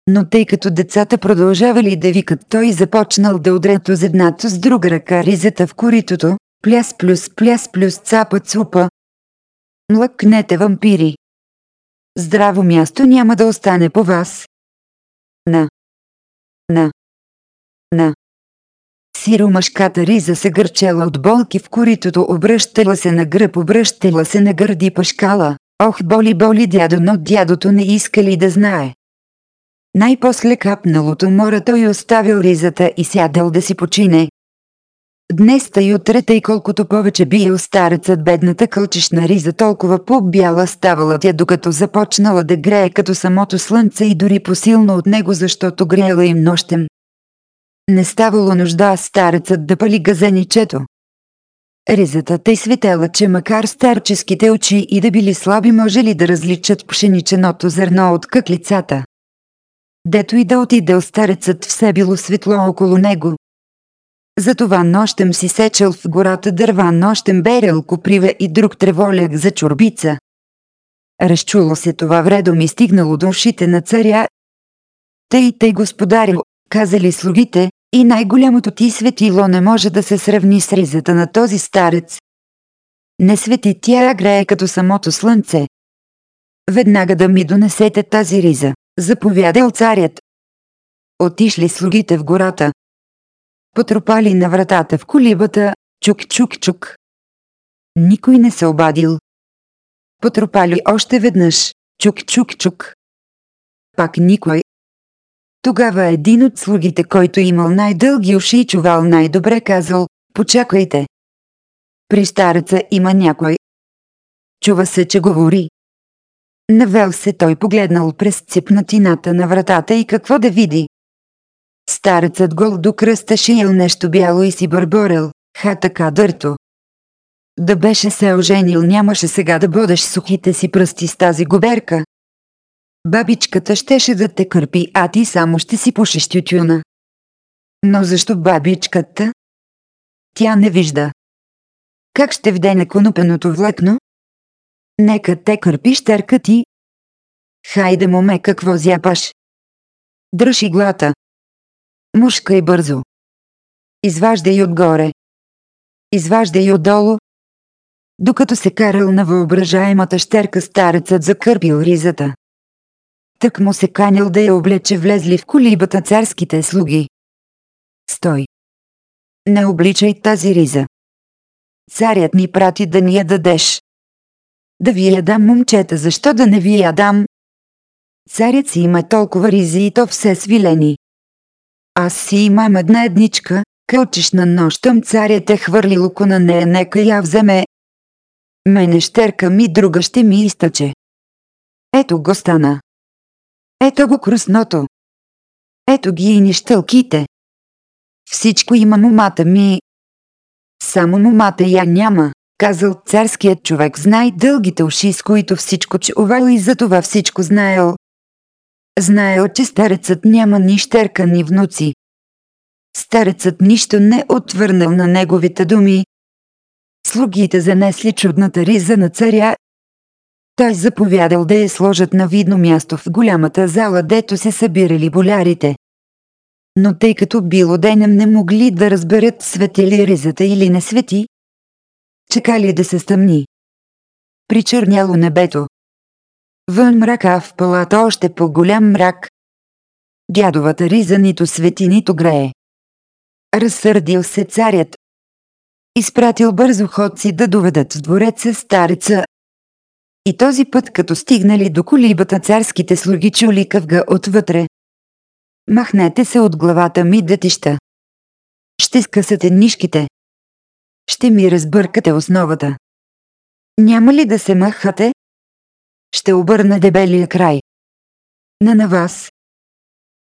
Speaker 1: Но тъй като децата продължавали да викат, той започнал да удрето с едната с друга ръка ризата в коритото, пляс плюс пляс плюс цапа цупа. Млъкнете вампири. Здраво място няма да остане по вас. На. На. На. Сиро мъжката риза се гърчела от болки в коритото, обръщала се на гръб, обръщала се на гърди пашкала. Ох, боли, боли дядо, но дядото не иска ли да знае. Най-после капналото мора той оставил ризата и сядал да си почине. Днес и утре, тъй колкото повече бил старецът бедната кълчешна риза, толкова по-бяла ставала тя, докато започнала да грее като самото слънце и дори посилно от него, защото греела им нощем. Не ставало нужда старецът да пали газеничето. Ризата тъй светела, че макар старческите очи и да били слаби, може ли да различат пшениченото зърно от къклицата. Дето и да отиде старецът все било светло около него. Затова нощем си сечел в гората дърва, нощем берел коприва и друг треволяк за чорбица. Разчуло се това вредом и стигнало до ушите на царя. Тъй тъй господарю, казали слугите, и най-голямото ти светило не може да се сравни с ризата на този старец. Не свети тя грее като самото слънце. Веднага да ми донесете тази риза, заповядал царят. Отишли слугите в гората. Потропали на вратата в колибата, чук-чук-чук. Никой не се обадил. Потропали още веднъж, чук-чук-чук. Пак никой. Тогава един от слугите, който имал най-дълги уши и чувал най-добре, казал, почакайте. При стареца има някой. Чува се, че говори. Навел се той погледнал през цепнатината на вратата и какво да види. Старецът гол до кръста шиел нещо бяло и си бърборел, ха така дърто. Да беше се оженил нямаше сега да бодеш сухите си пръсти с тази губерка. Бабичката щеше да те кърпи, а ти само ще си пушиш тютюна. Но защо бабичката? Тя не вижда. Как ще вдене конопеното влакно? Нека те кърпи щерка ти. Хайде, моме, какво зяпаш? Дръж иглата. Мушка и бързо. Изваждай отгоре. Изваждай отдолу. Докато се карал на въображаемата щерка старецът закърпил ризата. Тък му се канил да я облече влезли в колибата царските слуги. Стой! Не обличай тази риза. Царят ни прати да ни я дадеш. Да ви я дам, момчета, защо да не ви я дам? Царят си има толкова ризи и то все свилени. Аз си имам една едничка, кълчиш на нощом царят е хвърли луко на нея, нека я вземе. Мене щерка ми друга ще ми изтъче. Ето го стана. Ето го крусното. Ето ги и нищълките. Всичко има момата ми. Само момата я няма, казал царският човек с най-дългите уши, с които всичко чувал и за това всичко знаел. Знаел, че старецът няма ни щерка ни внуци. Старецът нищо не отвърнал на неговите думи. Слугите занесли чудната риза на царя той заповядал да я сложат на видно място в голямата зала, дето се събирали болярите. Но тъй като било денем не могли да разберат свети ли ризата или не свети, чекали да се стъмни. Причърняло небето. Вън мрака в палата още по-голям мрак. Дядовата риза нито свети, нито грее. Разсърдил се царят. Изпратил бързо ходци да доведат в двореца стареца, и този път, като стигнали до колибата царските слуги чули къвга отвътре. Махнете се от главата ми, детища. Ще скъсате нишките. Ще ми разбъркате основата. Няма ли да се махате? Ще обърна дебелия край. На на вас.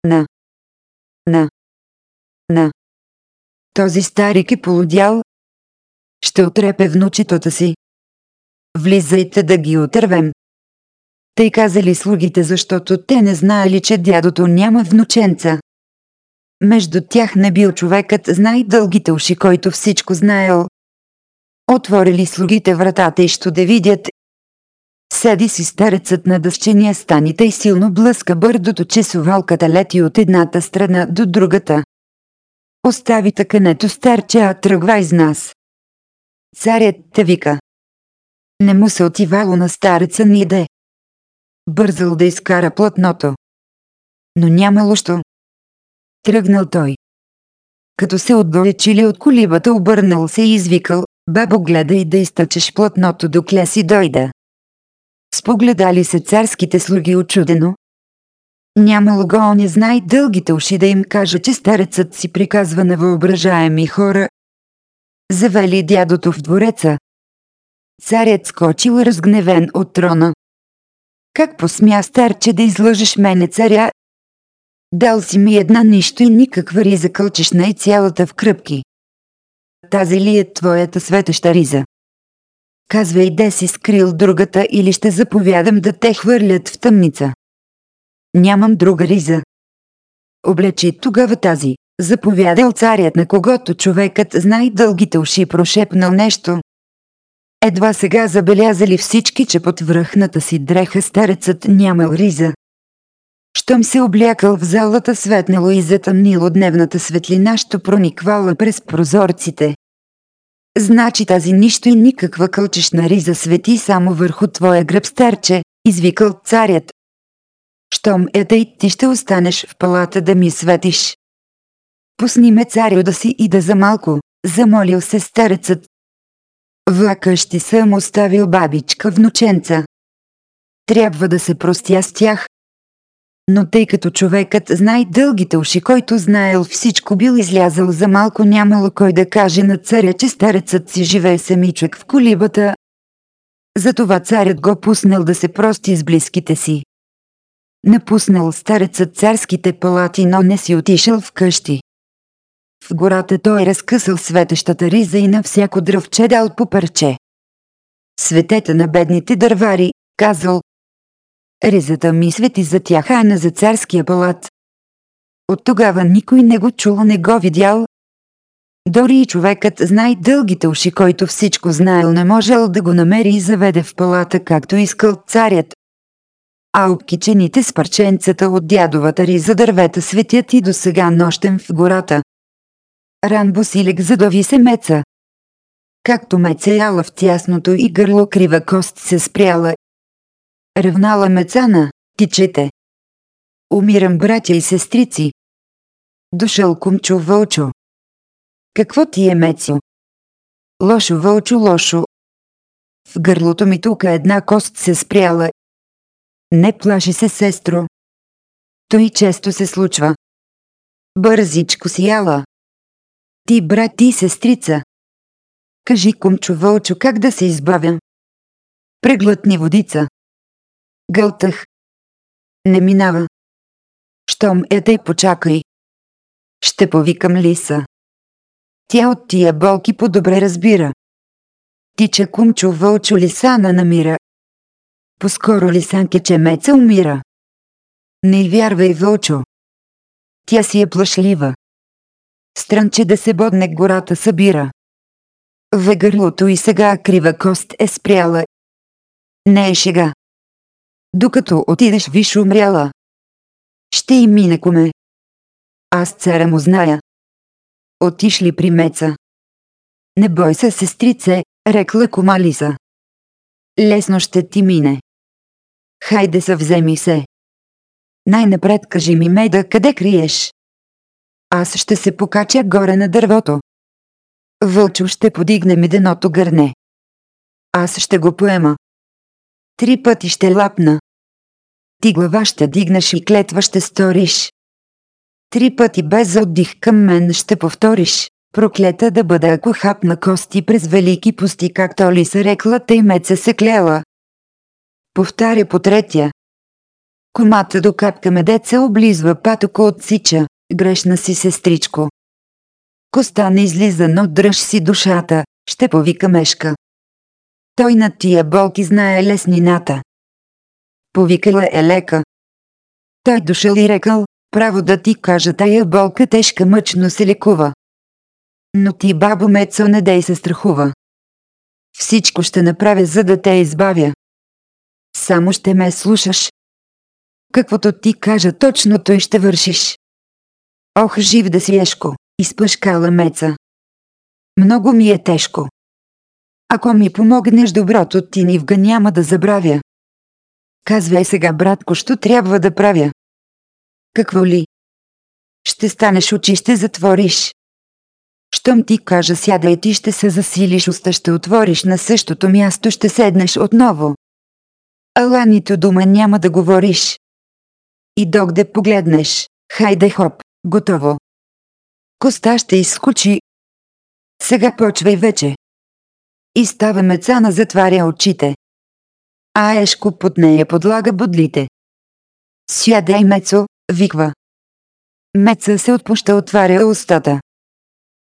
Speaker 1: На. На. На. Този старик е полудял. Ще отрепе внучетата си. Влизайте да ги отървем. Тъй казали слугите, защото те не знаели, че дядото няма внученца. Между тях не бил човекът с най-дългите уши, който всичко знаел. Отворили слугите вратата и що да видят. Седи си старецът на дъщения станите и силно блъска бърдото, че сувалката лети от едната страна до другата. Остави тъкането старче, а тръгва из нас. Царят те вика. Не му се отивало на стареца ниде. Бързал да изкара платното. Но нямало що. Тръгнал той. Като се отдалечили от колибата, обърнал се и извикал, бабо гледай да изтъчеш платното докле си дойда. Спогледали се царските слуги очудено. Нямало го он знай дългите уши да им каже, че старецът си приказва на въображаеми хора. Завели дядото в двореца, Царят скочил разгневен от трона. Как посмя старче да излъжеш мене царя? Дал си ми една нищо и никаква риза кълчешна и цялата в кръпки. Тази ли е твоята светеща риза? Казвай де си скрил другата или ще заповядам да те хвърлят в тъмница. Нямам друга риза. Облечи тогава тази, Заповядал царят на когото човекът знае дългите уши прошепнал нещо. Едва сега забелязали всички, че под връхната си дреха старецът нямал риза. Щом се облякал в залата светнало и затъмнило дневната светлина, що прониквала през прозорците. Значи тази нищо и никаква кълчешна риза свети само върху твоя гръб старче, извикал царят. Щом е тъй, ти ще останеш в палата да ми светиш. Пусни ме царю да си и да за малко, замолил се старецът. Ще съм оставил бабичка внученца. Трябва да се простя с тях. Но тъй като човекът знае дългите уши, който знаел всичко бил излязъл за малко нямало кой да каже на царя, че старецът си живее самичък в колибата. Затова царят го пуснал да се прости с близките си. Напуснал старецът царските палати, но не си отишъл в къщи. В гората той разкъсал светещата риза и на всяко дръвче дал по парче. Светете на бедните дървари, казал. Ризата ми свети за тях, а не за царския палат. От тогава никой не го чул, не го видял. Дори и човекът знае дългите уши, който всичко знаел, не можел да го намери и заведе в палата, както искал царят. А обкичените с парченцата от дядовата риза дървета светят и до сега нощем в гората. Ран Босилек задови се меца. Както меца яла в тясното и гърло крива кост се спряла. Ревнала мецана, тичете. Умирам братя и сестрици. Дошъл кумчо вълчо. Какво ти е мецо? Лошо вълчо лошо. В гърлото ми тук една кост се спряла. Не плаши се, сестро. Той често се случва. Бързичко си яла. Ти, брат и сестрица. Кажи кумчо вълчо как да се избавя. Преглътни водица. Гълтах. Не минава. Щом е тъй почакай. Ще повикам лиса. Тя от тия болки по-добре разбира. Тича кумчо вълчо лисана намира. Поскоро лисанке чемеца умира. Не вярвай вълчо. Тя си е плашлива. Странче да се бодне гората събира. Вегърлото и сега крива кост е спряла. Не е шега. Докато отидеш виж умряла. Ще и мине коме. Аз царя му зная. Отиш ли при меца? Не бой се, сестрице, рекла кома Лиза. Лесно ще ти мине. Хайде съвземи се. Най-напред кажи ми Меда, къде криеш? Аз ще се покача горе на дървото. Вълчо ще подигне меденото гърне. Аз ще го поема. Три пъти ще лапна. Ти глава ще дигнеш и клетва ще сториш. Три пъти без отдих към мен ще повториш. Проклета да бъда ако хапна кости през велики пусти, както ли се рекла, тъй меца се клела. Повтаря по третия. Комата до капка медеца облизва патоко отсича. Грешна си, сестричко. Коста не излиза, но дръж си душата, ще повика мешка. Той на тия болки знае леснината. Повикала е лека. Той дошъл и рекал, право да ти кажа тая болка тежка мъчно се лекува. Но ти, бабо Мецо, не дей се страхува. Всичко ще направя, за да те избавя. Само ще ме слушаш. Каквото ти кажа точно той ще вършиш. Ох, жив да си ешко, изпъшкала Меца. Много ми е тежко. Ако ми помогнеш доброто ти нивга няма да забравя. Казвай сега, братко, що трябва да правя. Какво ли? Ще станеш очи, ще затвориш. Щом ти кажа сядай ти ще се засилиш уста ще отвориш на същото място ще седнеш отново. Ала нито дума няма да говориш. И догде погледнеш, хайде хоп, готово. Коста ще изскочи. Сега почвай вече. И става мецана затваря очите. А Ешко под нея подлага бодлите. Сядай Мецо, виква. Меца се отпуща отваря устата.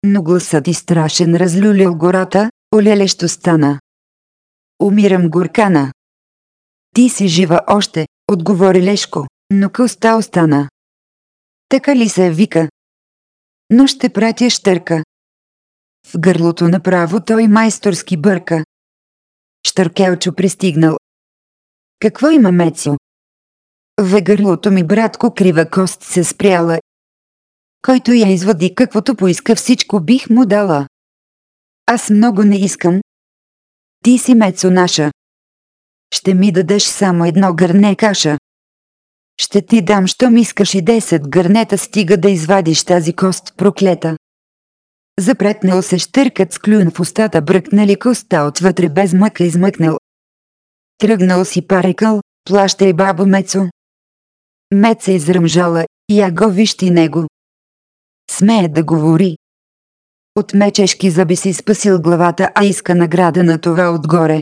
Speaker 1: Но гласът и страшен разлюлял гората, олелещо стана. Умирам горкана. Ти си жива още, отговори Лешко, но коста остана. Така ли се вика? но ще пратя щърка. В гърлото направо той майсторски бърка. Штъркелчо пристигнал. Какво има Мецо? В гърлото ми братко крива кост се спряла. Който я извади каквото поиска всичко бих му дала. Аз много не искам. Ти си Мецо наша. Ще ми дадеш само едно гърне каша. Ще ти дам, щом искаш и 10 гърнета стига да извадиш тази кост проклета. Запретнал се щъркът с клюн в устата, бръкнали коста отвътре без мъка измъкнал. Тръгнал си парекал, плащай бабо Мецо. Меца изръмжала, я го вижти него. Смее да говори. От мечешки зъби си спасил главата, а иска награда на това отгоре.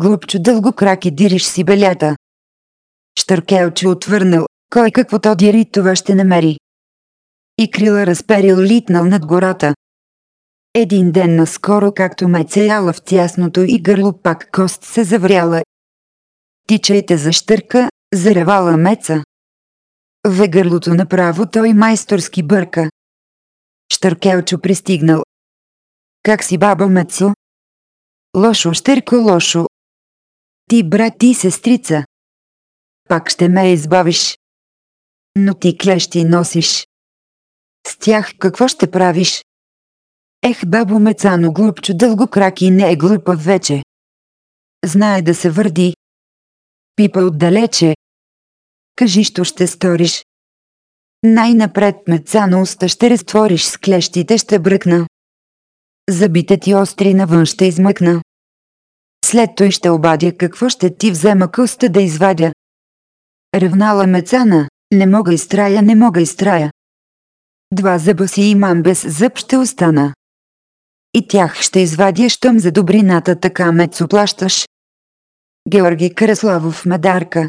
Speaker 1: Глупчо дълго краки дириш си белята. Штъркелче отвърнал, кой каквото дири това ще намери. И крила разперил литнал над гората. Един ден наскоро, както ме цеяла в тясното и гърло пак кост се завряла. Тичайте за щърка, заревала меца. В гърлото направо той майсторски бърка. Штъркелчо пристигнал. Как си баба Мецо? Лошо, щърко, лошо. Ти брат и сестрица. Пак ще ме избавиш. Но ти клещи носиш. С тях какво ще правиш? Ех, бабо Мецано глупчо дълго краки не е глупав вече. Знае да се върди. Пипа отдалече. Кажи, що ще сториш. Най-напред Мецано уста ще разтвориш с клещите ще бръкна. Забите ти остри навън ще измъкна. След той ще обадя какво ще ти взема къста да извадя. Ревнала Мецана, не мога изтрая, не мога изтрая. Два зъба си имам без зъб ще остана. И тях ще извадя, щом за добрината така мецо плащаш. Георги Краславов Медарка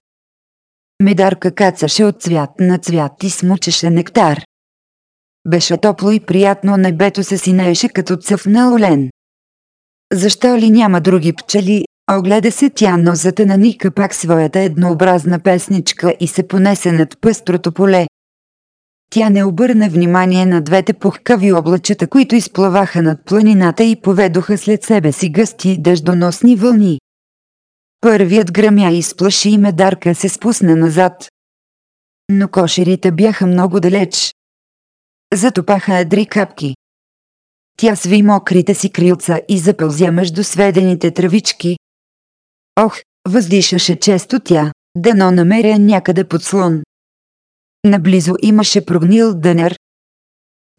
Speaker 1: Медарка кацаше от цвят на цвят и смучеше нектар. Беше топло и приятно, небето се синееше като цъфнал олен. Защо ли няма други пчели, огледа се тя, но затънаника пак своята еднообразна песничка и се понесе над пъстрото поле. Тя не обърна внимание на двете пухкави облачета, които изплаваха над планината и поведоха след себе си гъсти дъждоносни вълни. Първият гръмя и сплаши и медарка се спусна назад. Но кошерите бяха много далеч. Затопаха едри капки. Тя сви мокрите си крилца и запълзя между сведените травички. Ох, въздишаше често тя, дано намеря някъде подслон. Наблизо имаше прогнил дънер.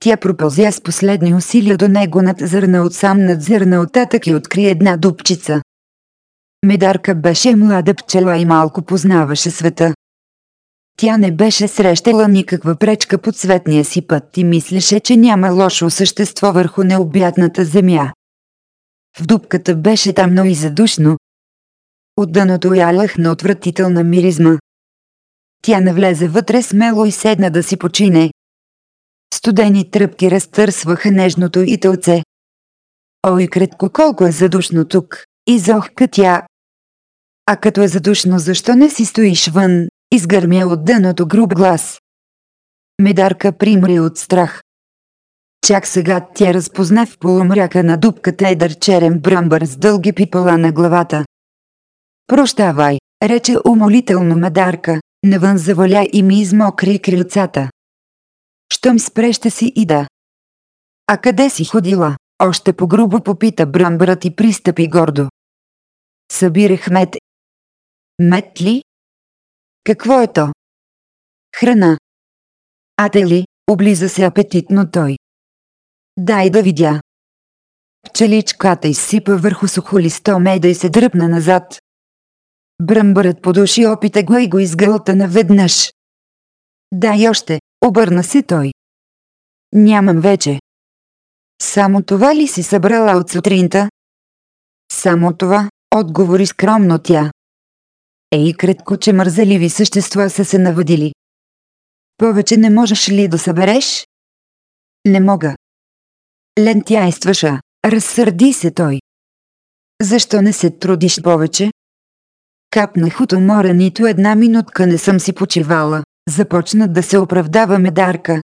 Speaker 1: Тя пропълзя с последни усилия до него над зърна от сам над зърна оттатък и откри една дупчица. Медарка беше млада пчела и малко познаваше света. Тя не беше срещала никаква пречка по цветния си път и мислеше, че няма лошо същество върху необятната земя. В дупката беше тамно и задушно. От дъното ялах на отвратителна миризма. Тя навлезе вътре смело и седна да си почине. Студени тръпки разтърсваха нежното и тълце. Ой, кратко колко е задушно тук, изохка тя. А като е задушно, защо не си стоиш вън, изгърмя от дъното груб глас. Медарка примри от страх. Чак сега тя разпозна в полумряка на дупката едър черен брамбър с дълги пипала на главата. Прощавай, рече умолително Медарка, навън заваля и ми измокри крилцата. Щом спре ще си и да. А къде си ходила? Още по-грубо попита брамбърът и пристъпи гордо. Събирах мед. Мед ли? Какво е то? Храна. А те ли? Облиза се апетитно той. Дай да видя. Пчеличката изсипа върху сухолисто меда и се дръпна назад. Бръмбърът подуши опита го и го изгълта наведнъж. Дай още, обърна се той. Нямам вече. Само това ли си събрала от сутринта? Само това, отговори скромно тя. Ей, кратко, че мързеливи същества са се наводили. Повече не можеш ли да събереш? Не мога. Лентяйстваша, разсърди се той. Защо не се трудиш повече? Капнах от умора нито една минутка не съм си почивала. Започна да се оправдава медарка.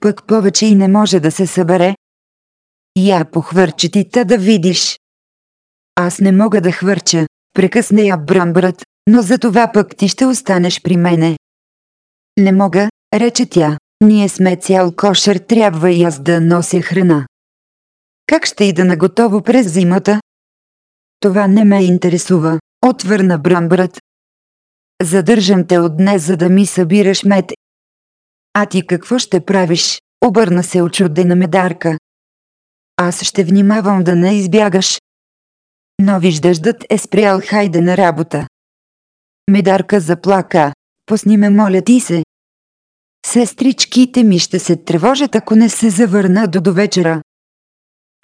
Speaker 1: Пък повече и не може да се събере. Я похвърчи ти та да видиш. Аз не мога да хвърча, прекъсне я брамбърът, но за това пък ти ще останеш при мене. Не мога, рече тя. Ние сме цял кошер, трябва и аз да нося храна. Как ще ида на готово през зимата? Това не ме интересува, отвърна брамбърът. Задържам те от днес, за да ми събираш мед. А ти какво ще правиш? Обърна се очудена медарка. Аз ще внимавам да не избягаш. Но виждаждът е спрял хайде на работа. Медарка заплака. Пусни ме, моля ти се. Сестричките ми ще се тревожат, ако не се завърна до довечера.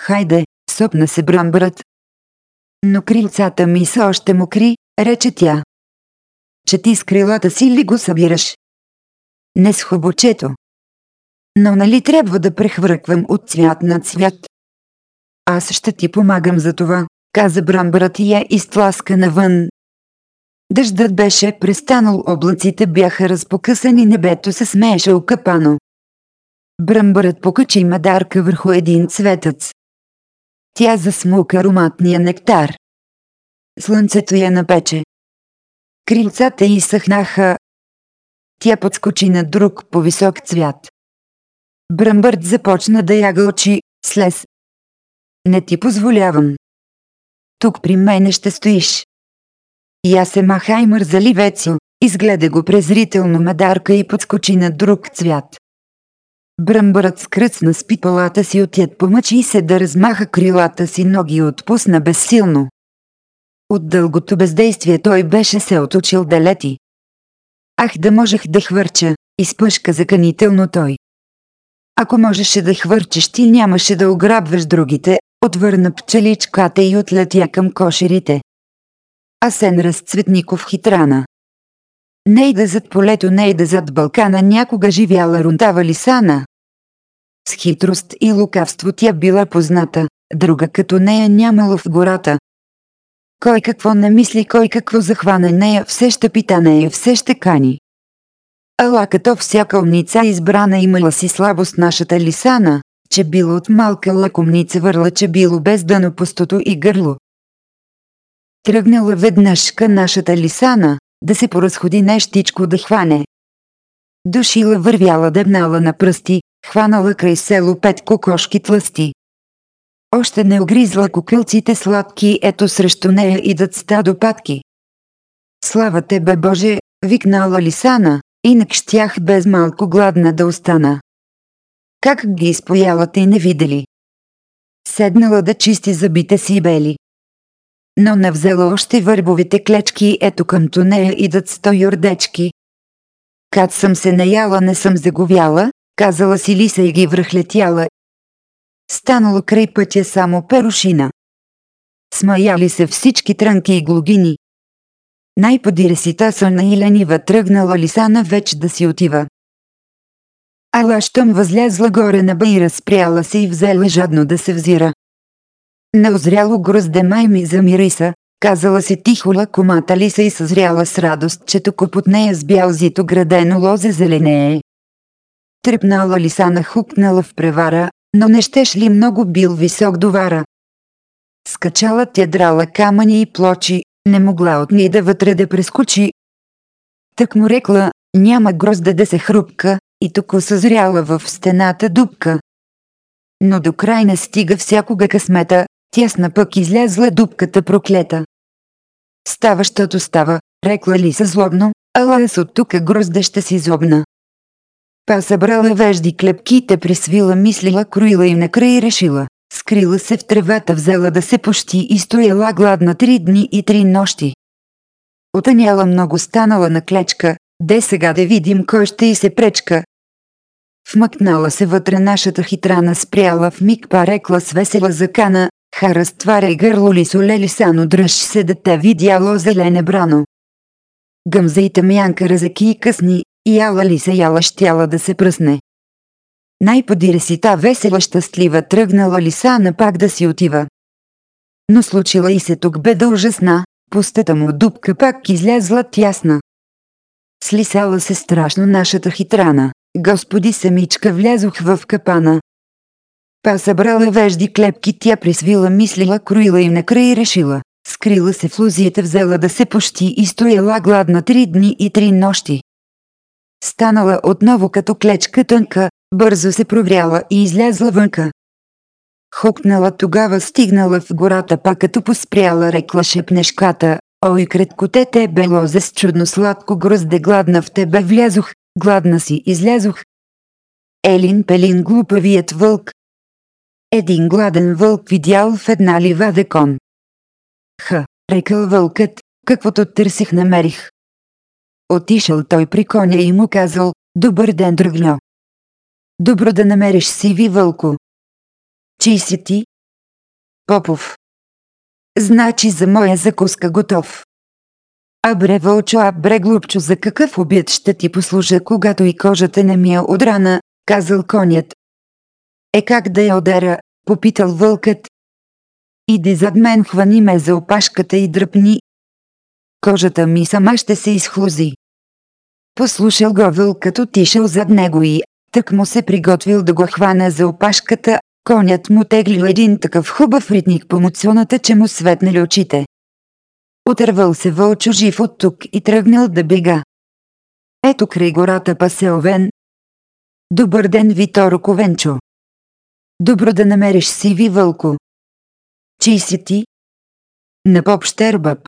Speaker 1: Хайде, сопна се брамбърът. Но крилцата ми са още мокри, рече тя. Че ти с крилата си ли го събираш? Не с хубочето. Но нали трябва да прехвърквам от цвят на цвят? Аз ще ти помагам за това, каза брамбърът и я изтласка навън. Дъждът беше престанал, облаците бяха разпокъсани, небето се смееше окапано. Бръмбърът покачи мадарка върху един цветъц. Тя засмука ароматния нектар. Слънцето я напече. Крилцата й съхнаха. Тя подскочи на друг по-висок цвят. Бръмбърт започна да я гълчи, слез. Не ти позволявам. Тук при мене ще стоиш. Я се маха и мързали Вецо, изгледа го презрително мадарка и подскочи на друг цвят. Бръмбърът скръцна с пипалата си от яд помъчи се да размаха крилата си ноги и отпусна безсилно. От дългото бездействие той беше се отучил да лети. Ах да можех да хвърча, изпъшка заканително той. Ако можеше да хвърчеш ти нямаше да ограбваш другите, отвърна пчеличката и отлетя към кошерите. Асен Разцветников хитрана. Нейда зад полето, нейда зад Балкана някога живяла рунтава лисана. С хитрост и лукавство тя била позната, друга като нея нямало в гората. Кой какво не мисли, кой какво захване нея, все ще пита нея, все ще кани. Ала като всяка умница избрана имала си слабост нашата лисана, че било от малка лакомница върла, че било без дъно пустото и гърло. Тръгнала веднъж към нашата лисана, да се поразходи нещичко да хване. Душила вървяла дебнала на пръсти, хванала край село пет кокошки тлъсти. Още не огризла кукълците сладки, ето срещу нея идат стадо патки. Слава тебе Боже, викнала Лисана, инак щях без малко гладна да остана. Как ги изпояла и не видели? Седнала да чисти зъбите си бели. Но не взела още върбовите клечки, ето към нея идат сто юрдечки. Кат съм се наяла, не съм заговяла, казала си Лиса и ги връхлетяла. Станало край пътя само перушина. Смаяли се всички трънки и глогини. Най-подире си тасана и ленива тръгнала Лисана вече да си отива. Ала щом възлязла горе на бейра спряла се и взела жадно да се взира. Неозряло грозде май ми замириса, казала си тихо лакомата ли се и съзряла с радост, че тук под нея с бял зито градено лозе зеленее. Трепнала лисана хукнала в превара, но не щеш ли много бил висок довара. Скачала тя драла камъни и плочи, не могла от да вътре да прескочи. Так му рекла, няма грозда да се хрупка, и тук съзряла в стената дупка. Но до край не стига всякога късмета, тясна пък излязла дупката проклета. Става, щото става, рекла ли се злобно, ала с от тука грозда ще си зобна. Па събрала вежди клепките присвила мислила, кроила и накрай решила. Скрила се в тревата, взела да се пощи и стояла гладна три дни и три нощи. Отъняла много станала на клечка, де сега да видим кой ще й се пречка. Вмъкнала се вътре нашата хитрана спряла в миг парекла с весела закана, ха разтваря гърло ли солели сано дръж се да те видяло зелене брано. Гъмза и тъмянка разъки и късни, и яла ли се яла щяла да се пръсне. Най-подире си та весела щастлива тръгнала лиса на пак да си отива. Но случила и се тук беда ужасна, пустата му дупка пак излязла тясна. Слисала се страшно нашата хитрана. Господи самичка влязох в капана. Па събрала вежди клепки, тя присвила мислила, кроила и накрай решила. Скрила се в лузията, взела да се пощи и стояла гладна три дни и три нощи. Станала отново като клечка тънка, бързо се провряла и излязла вънка. Хукнала тогава стигнала в гората, па като поспряла рекла шепнешката, ой краткоте те бело за чудно сладко грозде гладна в тебе влязох, гладна си излязох. Елин Пелин глупавият вълк. Един гладен вълк видял в една ливада кон. Ха, рекал вълкът, каквото търсих намерих. Отишъл той при коня и му казал, добър ден, дръгльо. Добро да намериш сиви вълко. Чий си ти? Попов. Значи за моя закуска готов. Абре вълчо, абре глупчо, за какъв обед ще ти послужа, когато и кожата не ми е отрана, казал конят. Е как да я удара, попитал вълкът. Иди зад мен, хвани ме за опашката и дръпни. Кожата ми сама ще се изхлузи. Послушал го вълкът отишъл зад него и, тък му се приготвил да го хване за опашката, конят му теглил един такъв хубав ритник по муцоната, че му светнали очите. Отървал се вълчо жив от тук и тръгнал да бега. Ето край гората пасе овен. Добър ден, Виторо Ковенчо. Добро да намериш сиви вълко. Чий си ти? На поп Штербаб.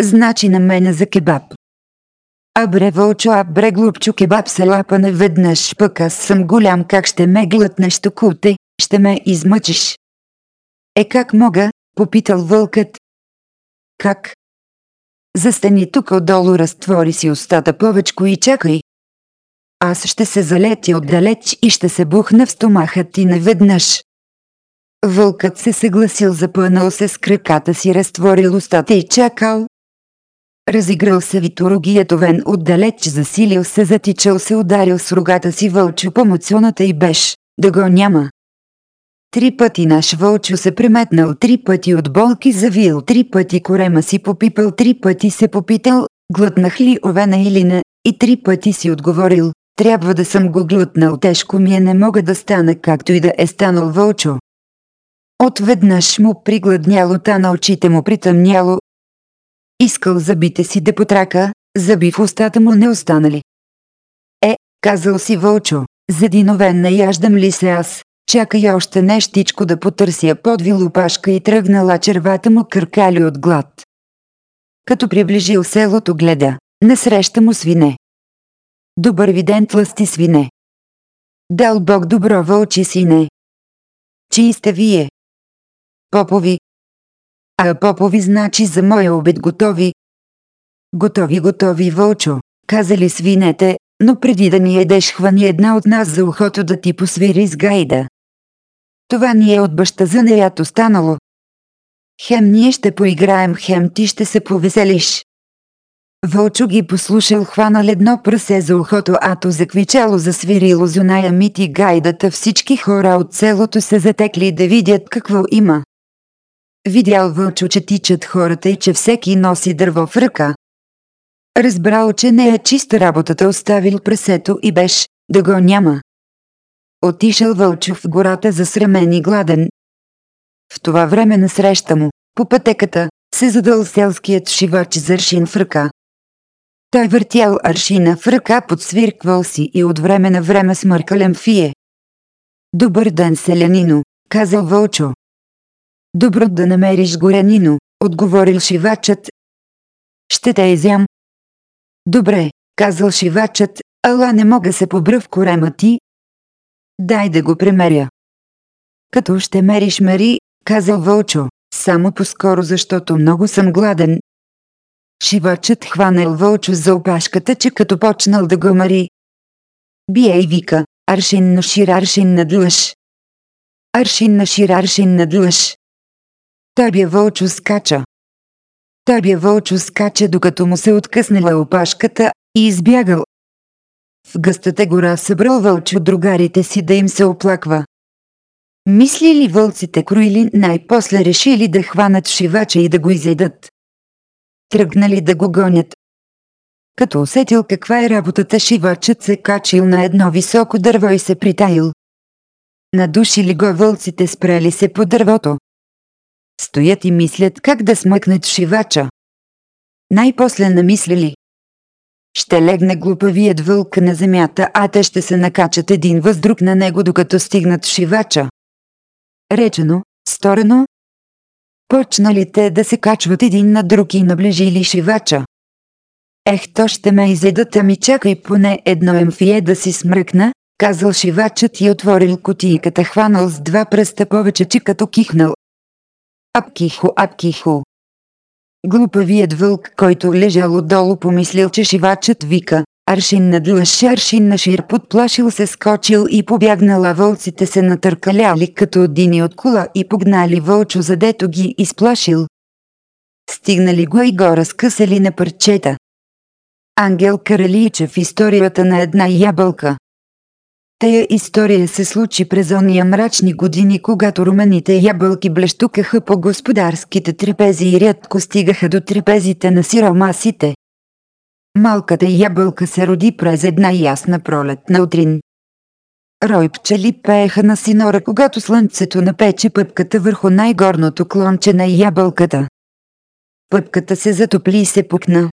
Speaker 1: Значи на мене за кебаб. Абре вълчо, абре глупчо кебаб се лапа наведнъж, пък аз съм голям, как ще ме глътнеш куте, ще ме измъчиш. Е как мога, попитал вълкът. Как? Застани тук отдолу, разтвори си устата повечко и чакай. Аз ще се залети отдалеч и ще се бухна в стомаха ти наведнъж. Вълкът се съгласил, запънал се с краката си, разтворил устата и чакал. Разиграл се виторогият овен отдалеч, засилил се, затичал се, ударил с рогата си вълчо по муцоната и беше, да го няма. Три пъти наш вълчо се преметнал, три пъти от болки завил, три пъти корема си попипал, три пъти се попитал, глътнах ли овена или не, и три пъти си отговорил, трябва да съм го глътнал, тежко ми е, не мога да стана както и да е станал вълчо. Отведнъж му пригладняло, та на очите му притъмняло. Искал зъбите си да потрака, зъби в устата му не останали. Е, казал си вълчо, за диновен наяждам ли се аз, чакай още нещичко да потърся подвил опашка и тръгнала червата му къркали от глад. Като приближил селото гледа, насреща му свине. Добър виден тлъсти свине. Дал Бог добро вълчи сине. Чии сте вие? Попови. А попови значи за моя обед готови. Готови, готови, вълчо, казали свинете, но преди да ни едеш хвани една от нас за ухото да ти посвири с гайда. Това ни е от баща за неято станало. Хем ние ще поиграем, хем ти ще се повеселиш. Вълчо ги послушал хванал едно пръсе за ухото, ато заквичало засвирило зуная мити гайдата всички хора от селото се затекли да видят какво има. Видял Вълчо, че тичат хората и че всеки носи дърво в ръка. Разбрал, че не е чиста работата, оставил прасето и беше, да го няма. Отишъл Вълчо в гората засрамен и гладен. В това време на среща му, по пътеката, се задал селският шивач за аршин в ръка. Той въртял аршина в ръка, подсвирквал си и от време на време смъркалем фие. Добър ден, селянино, казал Вълчо. Добро да намериш горянино, отговорил шивачът. Ще те изям. Добре, казал шивачът, ала не мога се побра в корема ти. Дай да го премеря. Като ще мериш мери, казал Вълчо, само по-скоро, защото много съм гладен. Шивачът хванал Вълчо за опашката, че като почнал да го мари. Бие и вика, аршин на шир, аршин на длъж. Аршин на шир, аршин на длъж. Табия вълчо скача. Табия вълчо скача, докато му се откъснала опашката и избягал. В гъстата гора събрал вълчо другарите си да им се оплаква. Мисли ли вълците кроили, най-после решили да хванат шивача и да го изедат. Тръгнали да го гонят. Като усетил каква е работата, шивачът се качил на едно високо дърво и се притаил. Надушили го вълците, спрели се по дървото. Стоят и мислят как да смъкнат шивача. Най-после намислили. Ще легне глупавият вълк на земята, а те ще се накачат един въз друг на него, докато стигнат шивача. Речено, сторено. Почнали те да се качват един на друг и наближили шивача. Ех, то ще ме изедат, ами чакай поне едно емфие да си смръкна, казал шивачът и отворил котийката, хванал с два пръста повече, че като кихнал. Апкихо, апкихо. Глупавият вълк, който лежал отдолу, помислил, че шивачът вика. Аршин на длъж, аршин на шир, подплашил се, скочил и побягнала вълците се натъркаляли като отдини от кола и погнали вълчо, задето ги изплашил. Стигнали го и го разкъсали на парчета. Ангел Караличев историята на една ябълка. Тая история се случи през ония мрачни години, когато румените ябълки блещукаха по господарските трапези и рядко стигаха до трапезите на сиромасите. Малката ябълка се роди през една ясна пролетна утрин. Рой пчели пееха на синора, когато слънцето напече пъпката върху най-горното клонче на ябълката. Пъпката се затопли и се пукна.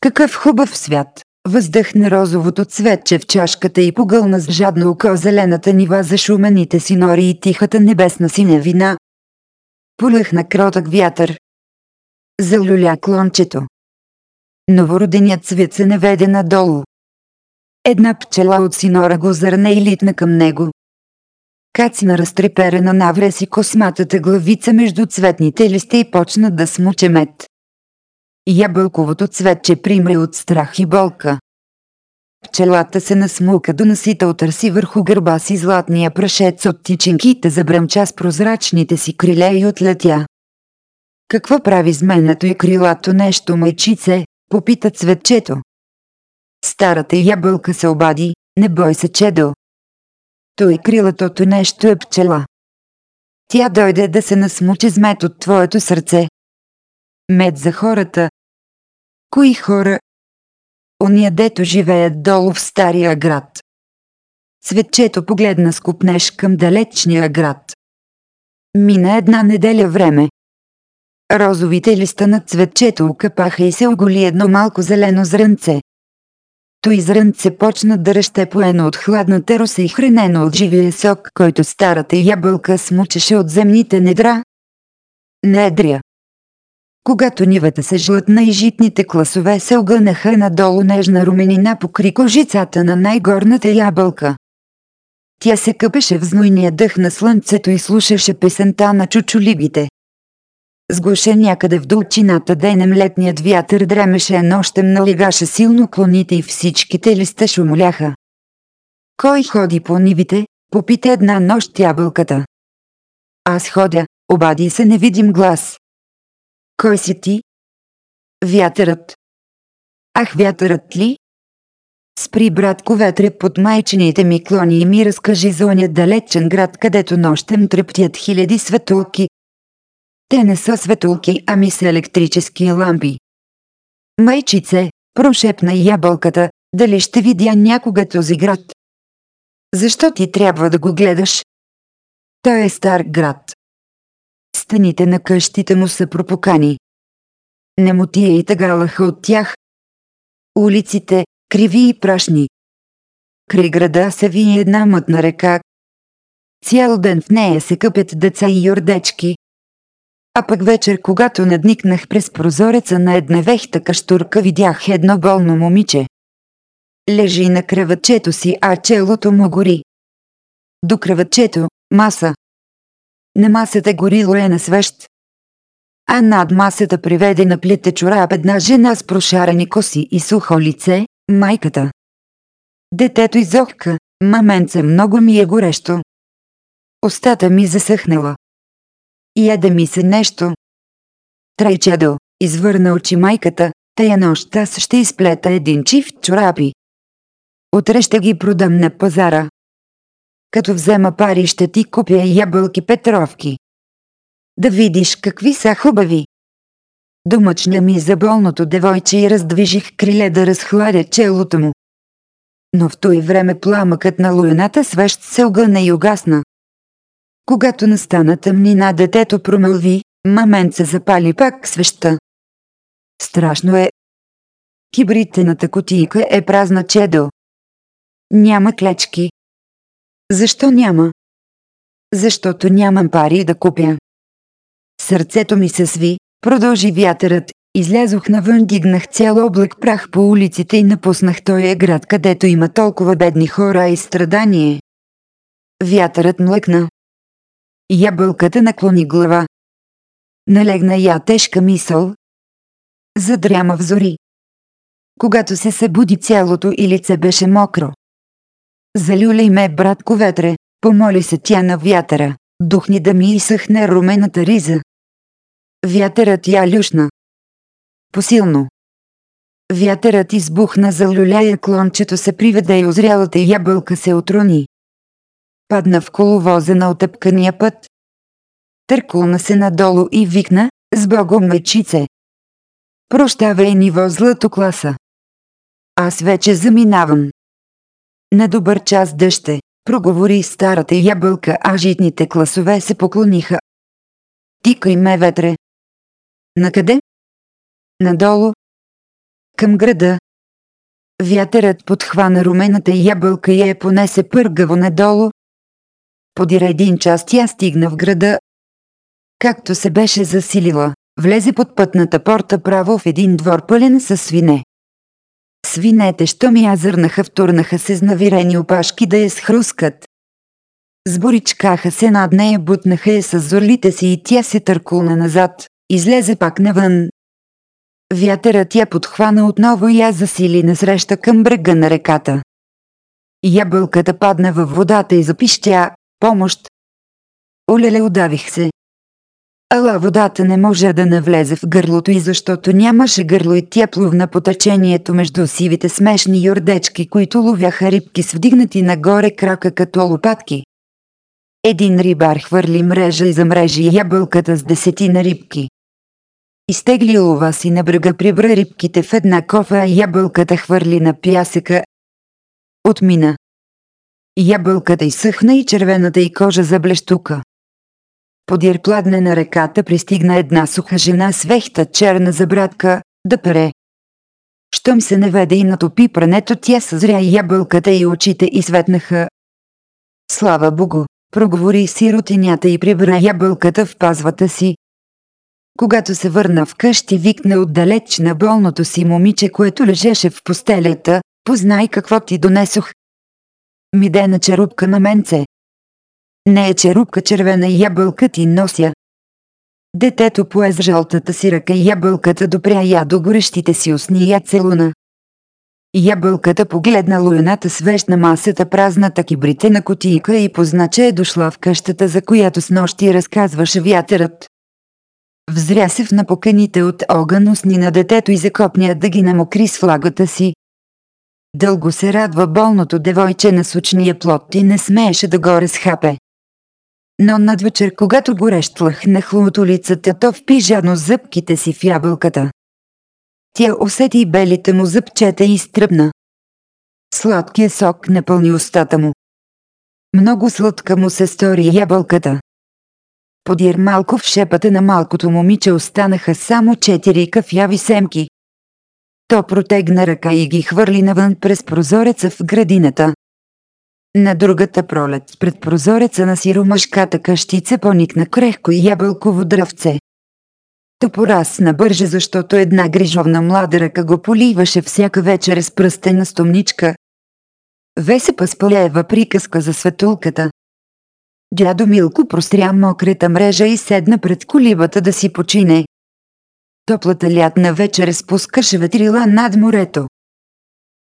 Speaker 1: Какъв хубав свят! Въздъхна розовото цветче в чашката и погълна с жадно око зелената нива за шумените си нори и тихата небесна синевина. Полъхна кротък вятър. Залюля клончето. Новороденият цвет се наведе надолу. Една пчела от синора го зърне и литна към него. Кацина разтреперена навреси косматата главица между цветните листи и почна да смуче мед. Ябълковото цветче примре от страх и болка. Пчелата се насмука до насита отърси върху гърба си златния прашец от тичинките забръмча с прозрачните си криле и отлетя. Какво прави с менето и крилато нещо, майчице? Попита цветчето. Старата ябълка се обади, не бой се, чедо. Той крилатото нещо е пчела. Тя дойде да се насмучи с мед от твоето сърце. Мед за хората, Кои хора? Ония дето живеят долу в стария град. Цветчето погледна с купнеш към далечния град. Мина една неделя време. Розовите листа на цветчето окъпаха и се оголи едно малко зелено зрънце. Той зрънце почна да ръще поено от хладната роса и хранено от живия сок, който старата ябълка смучеше от земните недра. Недря. Когато нивата се жлътна и житните класове се огънаха надолу нежна руменина покри кожицата на най-горната ябълка. Тя се къпеше в знойния дъх на слънцето и слушаше песента на чучулибите. Сгуше някъде в долчината денем летният вятър дремеше нощем налигаше силно клоните и всичките листа шумоляха. Кой ходи по нивите? Попита една нощ ябълката. Аз ходя, обади се невидим глас. Кой си ти? Вятърът. Ах, вятърът ли? Спри, братко, ветре под майчините ми клони и ми разкажи за оня далечен град, където нощем трептят хиляди светулки. Те не са светулки, ами са електрически лампи. Майчице, прошепна ябълката, дали ще видя някога този град? Защо ти трябва да го гледаш? Той е стар град. Стените на къщите му са пропукани. Немотия и тъгалаха от тях. Улиците, криви и прашни. Край града се вие една мътна река. Цял ден в нея се къпят деца и юрдечки. А пък вечер, когато надникнах през прозореца на една вехта каштурка, видях едно болно момиче. Лежи на кръвачето си, а челото му гори. До кръвачето, маса, на масата горило е на свещ. А над масата приведе на плите чорап една жена с прошарани коси и сухо лице, майката. Детето изохка, маменце много ми е горещо. Остата ми засъхнала. Яде ми се нещо. Трайчедо, извърна очи майката, тая нощ аз ще изплета един чифт чорапи. Утре ще ги продам на пазара. Като взема пари ще ти купя ябълки петровки. Да видиш какви са хубави. домъчна ми за болното девойче и раздвижих криле да разхладя челото му. Но в той време пламъкът на луената свещ се огъна и угасна. Когато настана тъмнина, детето промълви, мамент се запали пак свеща. Страшно е. Кибритената котийка е празна чедо. Няма клечки. Защо няма? Защото нямам пари да купя. Сърцето ми се сви, продължи вятърът, излязох навън, дигнах цял облак прах по улиците и напуснах този град, където има толкова бедни хора и страдание. Вятърът млъкна. Ябълката наклони глава. Налегна я тежка мисъл. Задряма в зори. Когато се събуди цялото и лице беше мокро. Залюлей ме, братко ветре, помоли се тя на вятъра. Духни да ми изсъхне румената риза. Вятърът я люшна. Посилно. Вятърът избухна за люляя клончето се приведе и озрялата ябълка се отруни. Падна в коловоза на отъпкания път. Търкулна се надолу и викна, с богом мечице. Прощавай ниво злато класа. Аз вече заминавам. На добър час дъще, проговори старата ябълка, а житните класове се поклониха. Тикай ме ветре. Накъде? Надолу. Към града. Вятърът подхвана румената ябълка и я понесе пъргаво надолу. Подира един час тя стигна в града. Както се беше засилила, влезе под пътната порта право в един двор пълен със свине. Свинете, що ми язърнаха, втурнаха се с навирени опашки да я схрускат. Сборичкаха се над нея, бутнаха я с зорлите си и тя се търкулна назад, излезе пак навън. Вятърът я подхвана отново и я засили насреща към брега на реката. Ябълката падна във водата и запищя «Помощ!» Олеле удавих се. Ала водата не може да навлезе в гърлото и защото нямаше гърло и тя плувна по течението между сивите смешни юрдечки, които ловяха рибки с вдигнати нагоре крака като лопатки. Един рибар хвърли мрежа и замрежи ябълката с десетина рибки. Изтегли лова си на брега, прибра рибките в една кофа, а ябълката хвърли на пясъка. Отмина. Ябълката изсъхна и червената й кожа заблещука. Подир пладне на реката пристигна една суха жена с вехта черна забратка, да пере. Щом се наведе и натопи прането, тя съзря ябълката и очите и светнаха. Слава Богу, проговори сиротинята и прибра ябълката в пазвата си. Когато се върна вкъщи, викна отдалеч на болното си момиче, което лежеше в постелята, познай какво ти донесох. Мидена черупка на менце. Не е черупка червена ябълка ти нося. Детето пое с жълтата си ръка ябълката допря я до горещите си устни я целуна. Ябълката погледна луената свещ на масата празната кибрите на котийка и позна, че е дошла в къщата, за която с нощи разказваше вятърът. Взря се в напоканите от огън устни на детето и закопня да ги намокри с флагата си. Дълго се радва болното девойче на сучния плод и не смееше да го разхапе. Но надвечер, когато горещ лъхнах от улицата, то впи жадно зъбките си в ябълката. Тя усети белите му зъбчета и изтръпна. Сладкия сок напълни устата му. Много сладка му се стори ябълката. Подир малко в шепата на малкото момиче останаха само четири кафяви семки. То протегна ръка и ги хвърли навън през прозореца в градината. На другата пролет пред прозореца на сиромашката къщица поникна крехко и ябълково дръвце. То порасна бърже, защото една грижовна млада ръка го поливаше всяка вечер с пръстена стомничка. Весе Пасполеева приказка за светулката. Дядо Милко простря мократа мрежа и седна пред колибата да си почине. Топлата лятна вечер спускаше ветрила над морето.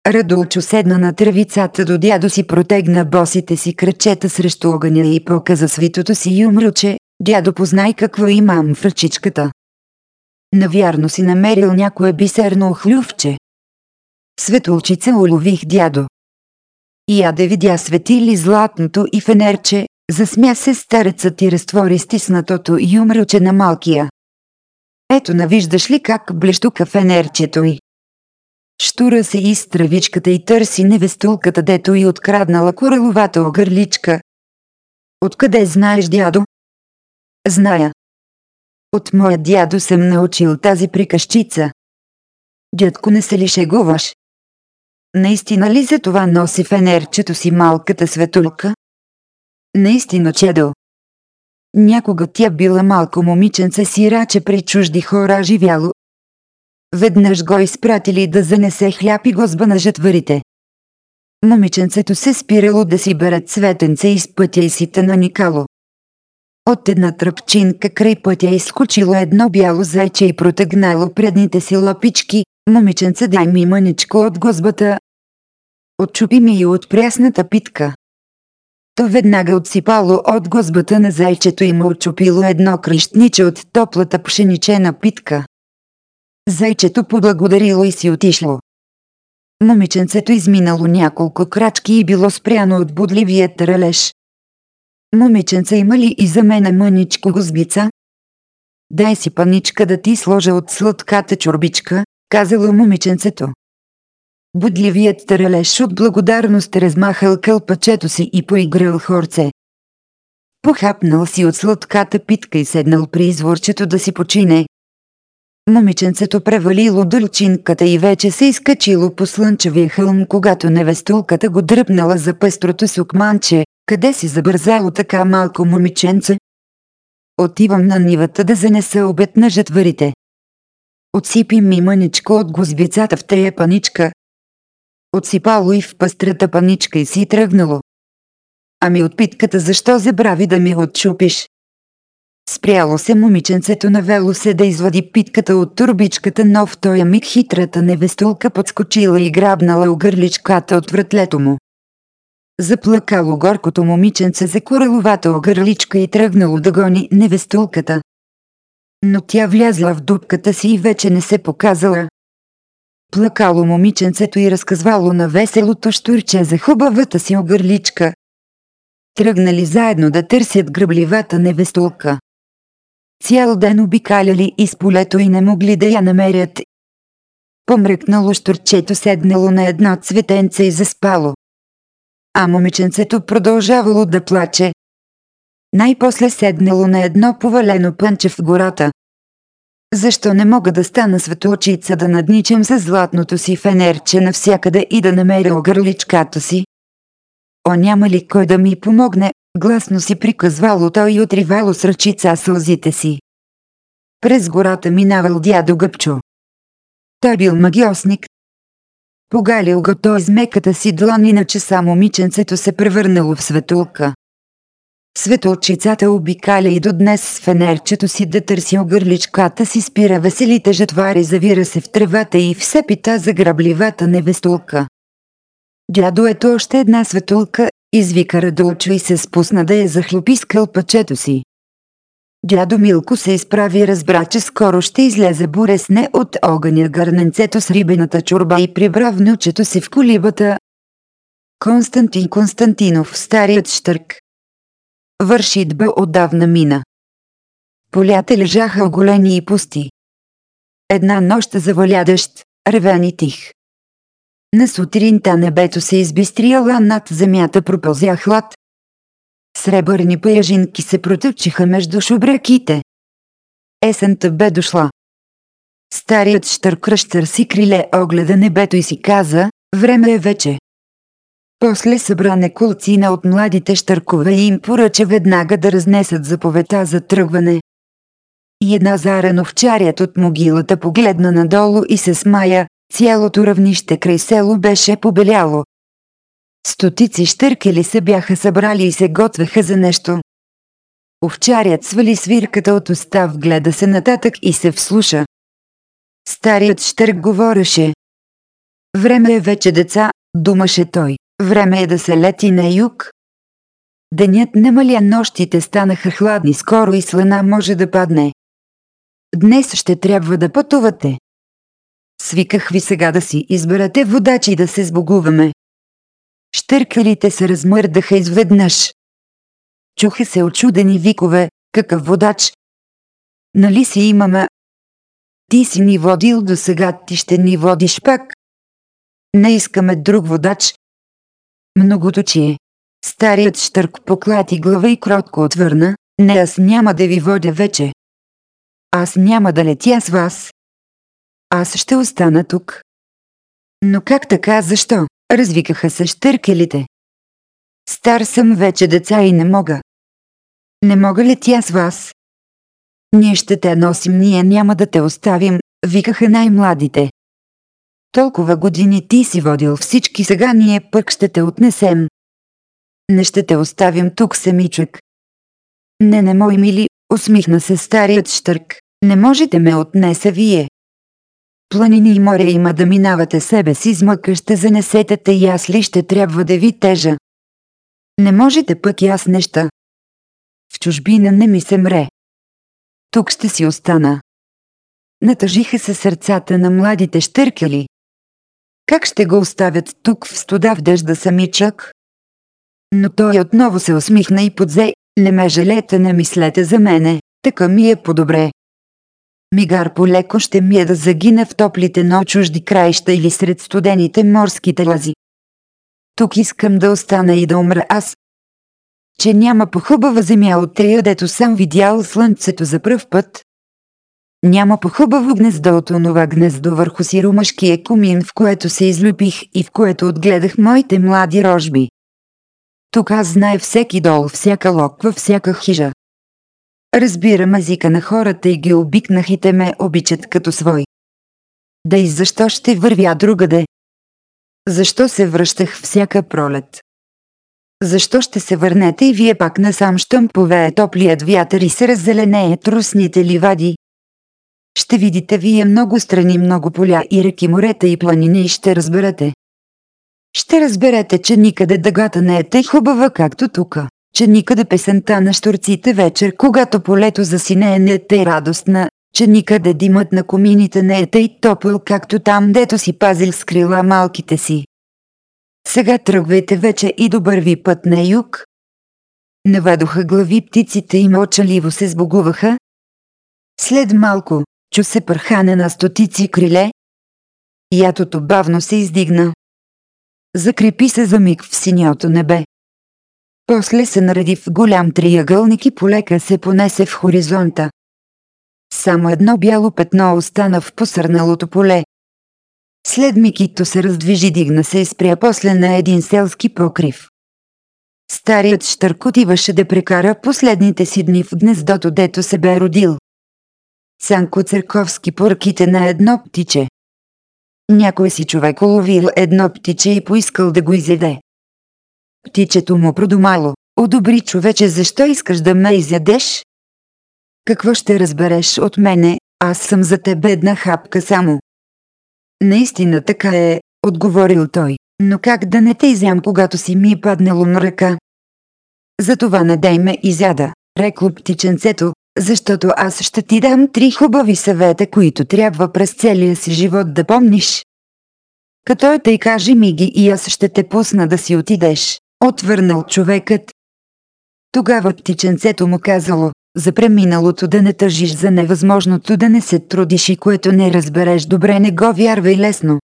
Speaker 1: Радулчо седна на тревицата до дядо си протегна босите си кръчета срещу огъня и показа свитото си и умруче. Дядо познай какво имам в ръчичката. Навярно си намерил някое бисерно охлювче. Светулчица улових дядо. И яде видя светили златното и фенерче, засмя се старецът и разтвори стиснатото и умруче на малкия. Ето навиждаш ли как блещука фенерчето й. Штура се из травичката и търси невестулката, дето и откраднала кораловата огърличка. Откъде знаеш, дядо? Зная. От моя дядо съм научил тази приказчица. Дядко не се ли шегуваш? Наистина ли за това носи фенерчето си малката светулка? Наистина, чедо. Някога тя била малко момиченце сираче при чужди хора живяло. Веднъж го изпратили да занесе хляб и гозба на жетварите. Момиченцето се спирало да си бере цветенце из пътя и сите на Никало. От една тръпчинка край пътя изскочило едно бяло зайче и протегнало предните си лапички. Момиченце дай ми мъничко от гозбата. Отчупи ми и от прясната питка. То веднага отсипало от гозбата на зайчето и му отчупило едно крещниче от топлата пшеничена питка. Зайчето поблагодарило и си отишло. Момиченцето изминало няколко крачки и било спряно от будливия тралеж. Момиченца има ли и за мене мъничко гозбица? Дай си паничка да ти сложа от сладката чорбичка, казало момиченцето. Будливият тралеж от благодарност размахал кълпачето си и поиграл хорце. Похапнал си от сладката питка и седнал при изворчето да си почине. Момиченцето превалило дълчинката и вече се изкачило по слънчевия хълм, когато невестулката го дръпнала за пестрото сукманче. Къде си забързало така малко момиченце? Отивам на нивата да занеса обед на жетварите. Отсипи ми мъничко от гозбицата в тея паничка. Отсипало и в пъстрата паничка и си тръгнало. Ами от питката защо забрави да ми отчупиш? Спряло се момиченцето навело се да извади питката от турбичката, но в тоя миг хитрата невестулка подскочила и грабнала огърличката от вратлето му. Заплакало горкото момиченце за кораловата огърличка и тръгнало да гони невестулката. Но тя влязла в дупката си и вече не се показала. Плакало момиченцето и разказвало на веселото штурче за хубавата си огърличка. Тръгнали заедно да търсят гръбливата невестулка. Цял ден обикаляли из полето и не могли да я намерят. Помръкнало штурчето седнало на едно цветенце и заспало. А момиченцето продължавало да плаче. Най-после седнало на едно повалено пънче в гората. Защо не мога да стана светлочица да надничам с златното си фенерче навсякъде и да намеря огърличката си? О, няма ли кой да ми помогне, Гласно си приказвало той и отривало с ръчица сълзите си. През гората минавал дядо Гъпчо. Той бил магиосник. Погалил го той с меката си длан, иначе само момиченцето се превърнало в светулка. Светулчицата обикаля и до днес с фенерчето си да търси огърличката си спира веселите жетвари, завира се в тревата и все пита за грабливата невестулка. Дядо ето още една светулка Извика Радулчо и се спусна да я захлопи с кълпачето си. Дядо Милко се изправи и разбра, че скоро ще излезе буресне от огъня гърненцето с рибената чорба и прибра внучето си в колибата. Константин Константинов, старият штърк. Вършитба отдавна мина. Полята лежаха оголени и пусти. Една нощ заваля дъжд, ревен и тих. На сутринта небето се избистрияла над земята пропълзя хлад. Сребърни паяжинки се протъпчиха между шубраките. Есента бе дошла. Старият штъркръщър си криле огледа небето и си каза, време е вече. После събра неколцина от младите щъркове и им поръча веднага да разнесат заповедта за тръгване. И една зарен овчарят от могилата погледна надолу и се смая, Цялото равнище край село беше побеляло. Стотици щъркели се бяха събрали и се готвеха за нещо. Овчарят свали свирката от уста, гледа се нататък и се вслуша. Старият щърк говореше. Време е вече деца, думаше той. Време е да се лети на юг. Денят намаля, нощите станаха хладни, скоро и слена може да падне. Днес ще трябва да пътувате. Свиках ви сега да си изберете водачи и да се сбогуваме. Штъркалите се размърдаха изведнъж. Чуха се очудени викове, какъв водач. Нали си имаме Ти си ни водил до сега, ти ще ни водиш пак. Не искаме друг водач. Многото е. Старият щърк поклати глава и кротко отвърна, не аз няма да ви водя вече. Аз няма да летя с вас. Аз ще остана тук. Но как така, защо? Развикаха се щъркелите. Стар съм вече деца и не мога. Не мога ли тя с вас? Ние ще те носим, ние няма да те оставим, викаха най-младите. Толкова години ти си водил всички, сега ние пък ще те отнесем. Не ще те оставим тук, семичък. Не, не, мой мили, усмихна се старият штърк. Не можете ме отнесе вие. Планини и море има да минавате себе си с мъка, ще занесете те и аз ли ще трябва да ви тежа. Не можете пък и аз неща. В чужбина не ми се мре. Тук ще си остана. Натъжиха се сърцата на младите штъркали. Как ще го оставят тук в студа в дъжда самичък? Но той отново се усмихна и подзе, не ме жалете, не мислете за мене, така ми е по-добре. Мигар полеко ще ми е да загина в топлите но чужди краища или сред студените морските лази. Тук искам да остана и да умра аз. Че няма похубава земя от тея, дето съм видял слънцето за пръв път. Няма похубаво гнездо от онова гнездо върху сиромашкия комин, в което се излюбих и в което отгледах моите млади рожби. Тук аз знае всеки дол, всяка локва, всяка хижа. Разбирам езика на хората и ги обикнах и те ме обичат като свой. Да и защо ще вървя другаде? Защо се връщах всяка пролет? Защо ще се върнете и вие пак насам, щом повее топлият вятър и се раззеленеят русните ливади? Ще видите вие много страни, много поля и реки, морета и планини и ще разберете. Ще разберете, че никъде дъгата не е тъй хубава, както тука че никъде песента на штурците вечер, когато полето засинее не е радостна, че никъде димът на комините не е тъй топъл, както там, дето си пазил с крила малките си. Сега тръгвайте вече и добър ви път на юг. Наведоха глави птиците и мълчаливо се сбогуваха. След малко, чу се пърхане на стотици криле. Ятото бавно се издигна. Закрепи се за миг в синьото небе. После се нареди в голям триъгълник и полека се понесе в хоризонта. Само едно бяло петно остана в посърналото поле. След Микито се раздвижи, дигна се и спря после на един селски покрив. Старият щърк отиваше да прекара последните си дни в гнездото, дето се бе родил. Санко Църковски порките на едно птиче. Някой си човек уловил едно птиче и поискал да го изеде. Птичето му продумало. Одобри човече, защо искаш да ме изядеш? Какво ще разбереш от мене, аз съм за теб една хапка само. Наистина така е, отговорил той, но как да не те изям, когато си ми е паднало на ръка? Затова не дай ме изяда, рекло птиченцето, защото аз ще ти дам три хубави съвета, които трябва през целия си живот да помниш. Като е тъй кажи ми ги и аз ще те пусна да си отидеш. Отвърнал човекът. Тогава птиченцето му казало, за преминалото да не тъжиш за невъзможното да не се трудиш и което не разбереш добре не го вярвай лесно.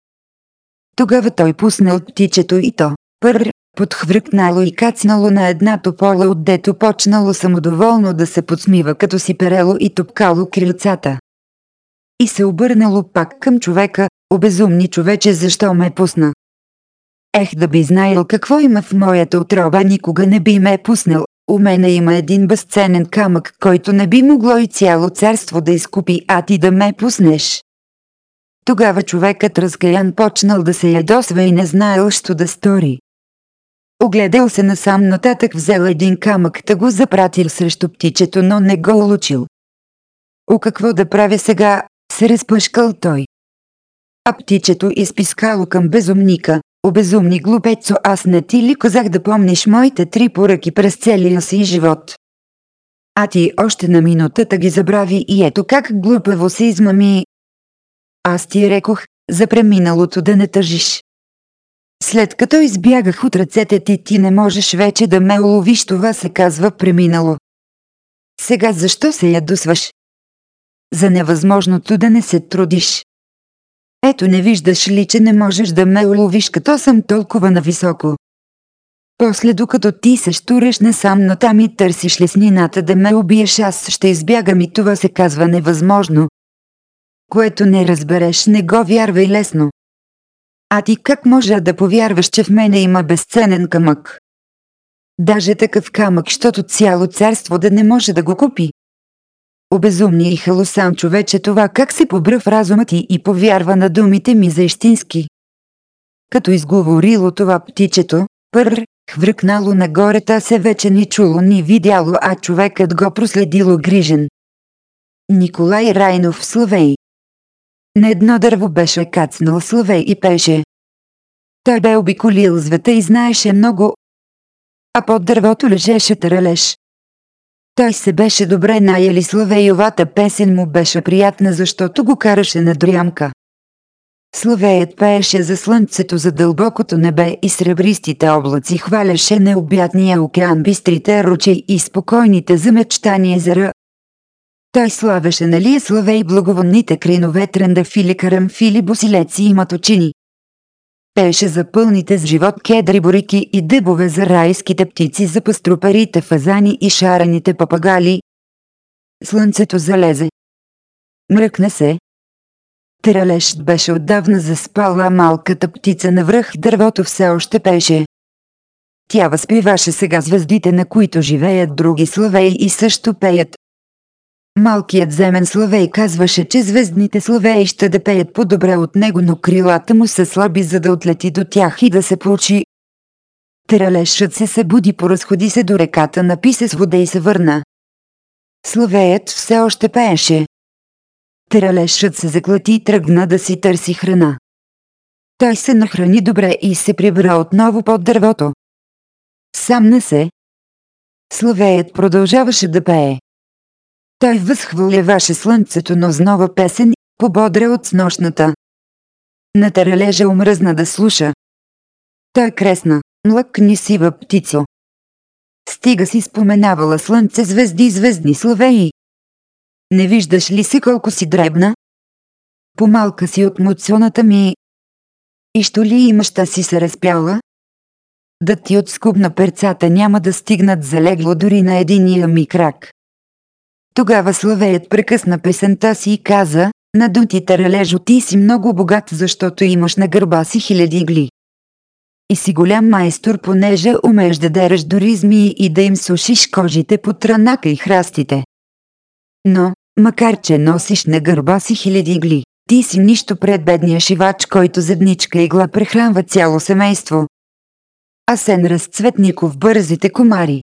Speaker 1: Тогава той пуснал птичето и то, пър, подхвръкнало и кацнало на една топола, отдето почнало самодоволно да се подсмива като си перело и топкало крилцата. И се обърнало пак към човека, обезумни човече защо ме пусна. Ех да би знаел какво има в моята отроба, никога не би ме пуснал. У мене има един безценен камък, който не би могло и цяло царство да изкупи, а ти да ме пуснеш. Тогава човекът разкаян почнал да се ядосва и не знаел, що да стори. Огледал се насам нататък взел един камък, да го запратил срещу птичето, но не го улучил. О какво да правя сега, се разпъшкал той. А птичето изпискало към безумника, Обезумни глупецо, аз не ти ли казах да помниш моите три поръки през целия си живот? А ти още на минутата ги забрави и ето как глупаво се измами. Аз ти рекох, за преминалото да не тъжиш. След като избягах от ръцете ти, ти не можеш вече да ме уловиш, това се казва преминало. Сега защо се ядосваш? за невъзможното да не се трудиш. Ето не виждаш ли, че не можеш да ме уловиш, като съм толкова нависоко. После докато ти се штуреш насам натам и търсиш леснината да ме убиеш, аз ще избягам и това се казва невъзможно. Което не разбереш, не го вярвай лесно. А ти как може да повярваш, че в мене има безценен камък? Даже такъв камък, щото цяло царство да не може да го купи. Обезумни и халосан човече това как се побра в разума ти и повярва на думите ми за истински. Като изговорило това птичето, пър, хвръкнало нагоре, та се вече ни чуло, ни видяло, а човекът го проследило грижен. Николай Райнов Славей На едно дърво беше кацнал Славей и пеше. Той бе обиколил звета и знаеше много, а под дървото лежеше таралеж. Той се беше добре наяли Славейовата песен му беше приятна, защото го караше на дрямка. Славеят пееше за слънцето, за дълбокото небе и сребристите облаци, хваляше необятния океан, бистрите ручи и спокойните замечтания езера. Той славеше нали Славей благовонните кринове трендафили карамфили босилеци и маточини. Пееше за пълните с живот кедри борики и дъбове за райските птици, за пастроперите фазани и шарените папагали. Слънцето залезе. Мръкна се. Тералещ беше отдавна заспала малката птица навръх дървото все още пеше. Тя възпиваше сега звездите, на които живеят други славеи и също пеят. Малкият земен славей казваше, че звездните славеи ще да пеят по-добре от него, но крилата му са слаби за да отлети до тях и да се получи. Тералешът се събуди, поразходи се до реката, напи се с вода и се върна. Славеят все още пееше. Тералешът се заклати и тръгна да си търси храна. Той се нахрани добре и се прибра отново под дървото. Сам не се. Славеят продължаваше да пее. Той възхваляваше слънцето, но с нова песен, пободре от снощната. На таралежа омръзна да слуша. Той кресна, млъкни сива птицо. Стига си споменавала слънце, звезди, звездни славеи. Не виждаш ли си колко си дребна? Помалка си от муцоната ми. И що ли имаш та си се разпяла? Да ти отскубна перцата няма да стигнат залегло дори на единия ми крак. Тогава славеят прекъсна песента си и каза, надути таралежо ти си много богат, защото имаш на гърба си хиляди игли. И си голям майстор, понеже умееш да дереш дори змии и да им сушиш кожите по транака и храстите. Но, макар че носиш на гърба си хиляди игли, ти си нищо пред бедния шивач, който зедничка игла прехранва цяло семейство. Асен Разцветников бързите комари.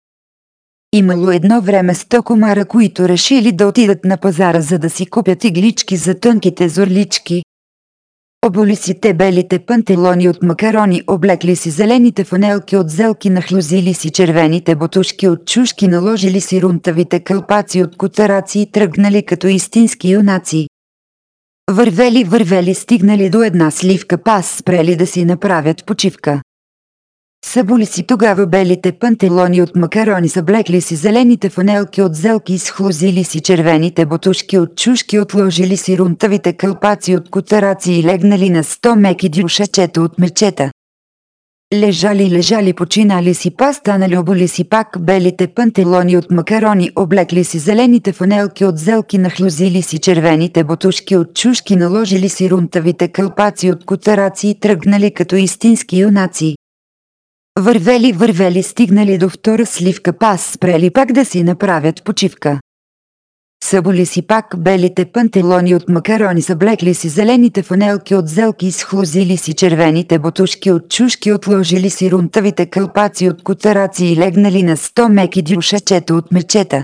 Speaker 1: Имало едно време сто комара, които решили да отидат на пазара, за да си купят иглички за тънките зорлички. Оболи си те белите пантелони от макарони, облекли си зелените фанелки от зелки, нахлюзили си червените бутушки от чушки, наложили си рунтавите кълпаци от котараци и тръгнали като истински юнаци. Вървели, вървели, стигнали до една сливка пас, спрели да си направят почивка. Събули си тогава белите пантелони от макарони, съблекли си зелените фанелки от зелки, схлузили си червените бутушки от чушки, отложили си рунтавите кълпаци от котараци и легнали на сто меки дюшечета от мечета. Лежали, лежали, починали си па, станали оболи си пак белите пантелони от макарони, облекли си зелените фанелки от зелки, нахлузили си червените бутушки от чушки, наложили си рунтавите кълпаци от котараци и тръгнали като истински юнаци. Вървели, вървели, стигнали до втора сливка пас, спрели пак да си направят почивка. Съболи си пак белите пантелони от макарони, съблекли си зелените фанелки от зелки, схлузили си червените бутушки от чушки, отложили си рунтавите кълпаци от котараци и легнали на сто меки дюшечета от мечета.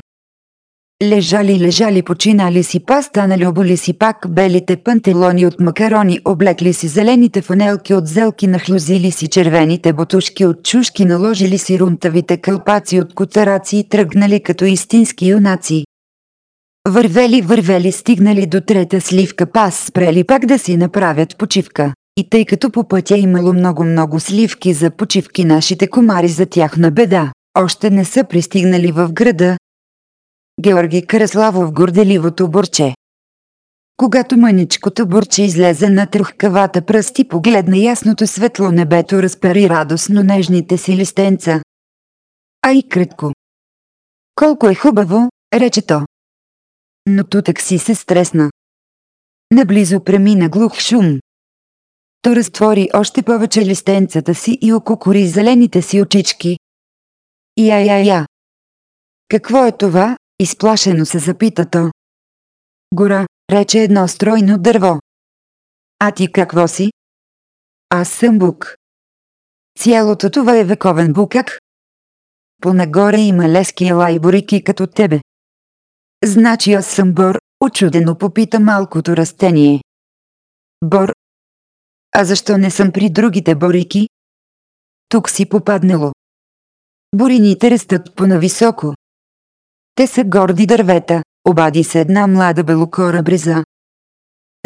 Speaker 1: Лежали, лежали, починали си па, станали оболи си пак белите пантелони от макарони, облекли си зелените фанелки от зелки, нахлюзили си червените бутушки от чушки, наложили си рунтавите кълпаци от котараци и тръгнали като истински юнаци. Вървели, вървели, стигнали до трета сливка пас, спрели пак да си направят почивка. И тъй като по пътя имало много-много сливки за почивки нашите комари за тяхна беда, още не са пристигнали в града, Георги Краславов горделивото борче. когато мъничкото бурче излезе на тръхкавата пръст и погледна ясното светло небето разпери радостно нежните си листенца. А и кратко. Колко е хубаво, рече то. Но тутък си се стресна. Наблизо премина глух шум. То разтвори още повече листенцата си и окукори зелените си очички. Я-я-я. Какво е това? Изплашено се запита то. Гора, рече едно стройно дърво. А ти какво си? Аз съм бук. Цялото това е вековен букак. Понагоре има лески лайборики като тебе. Значи аз съм Бор, очудено попита малкото растение. Бор. А защо не съм при другите борики? Тук си попаднало. Борините растат по-нависоко. Те са горди дървета, обади се една млада белокора бреза.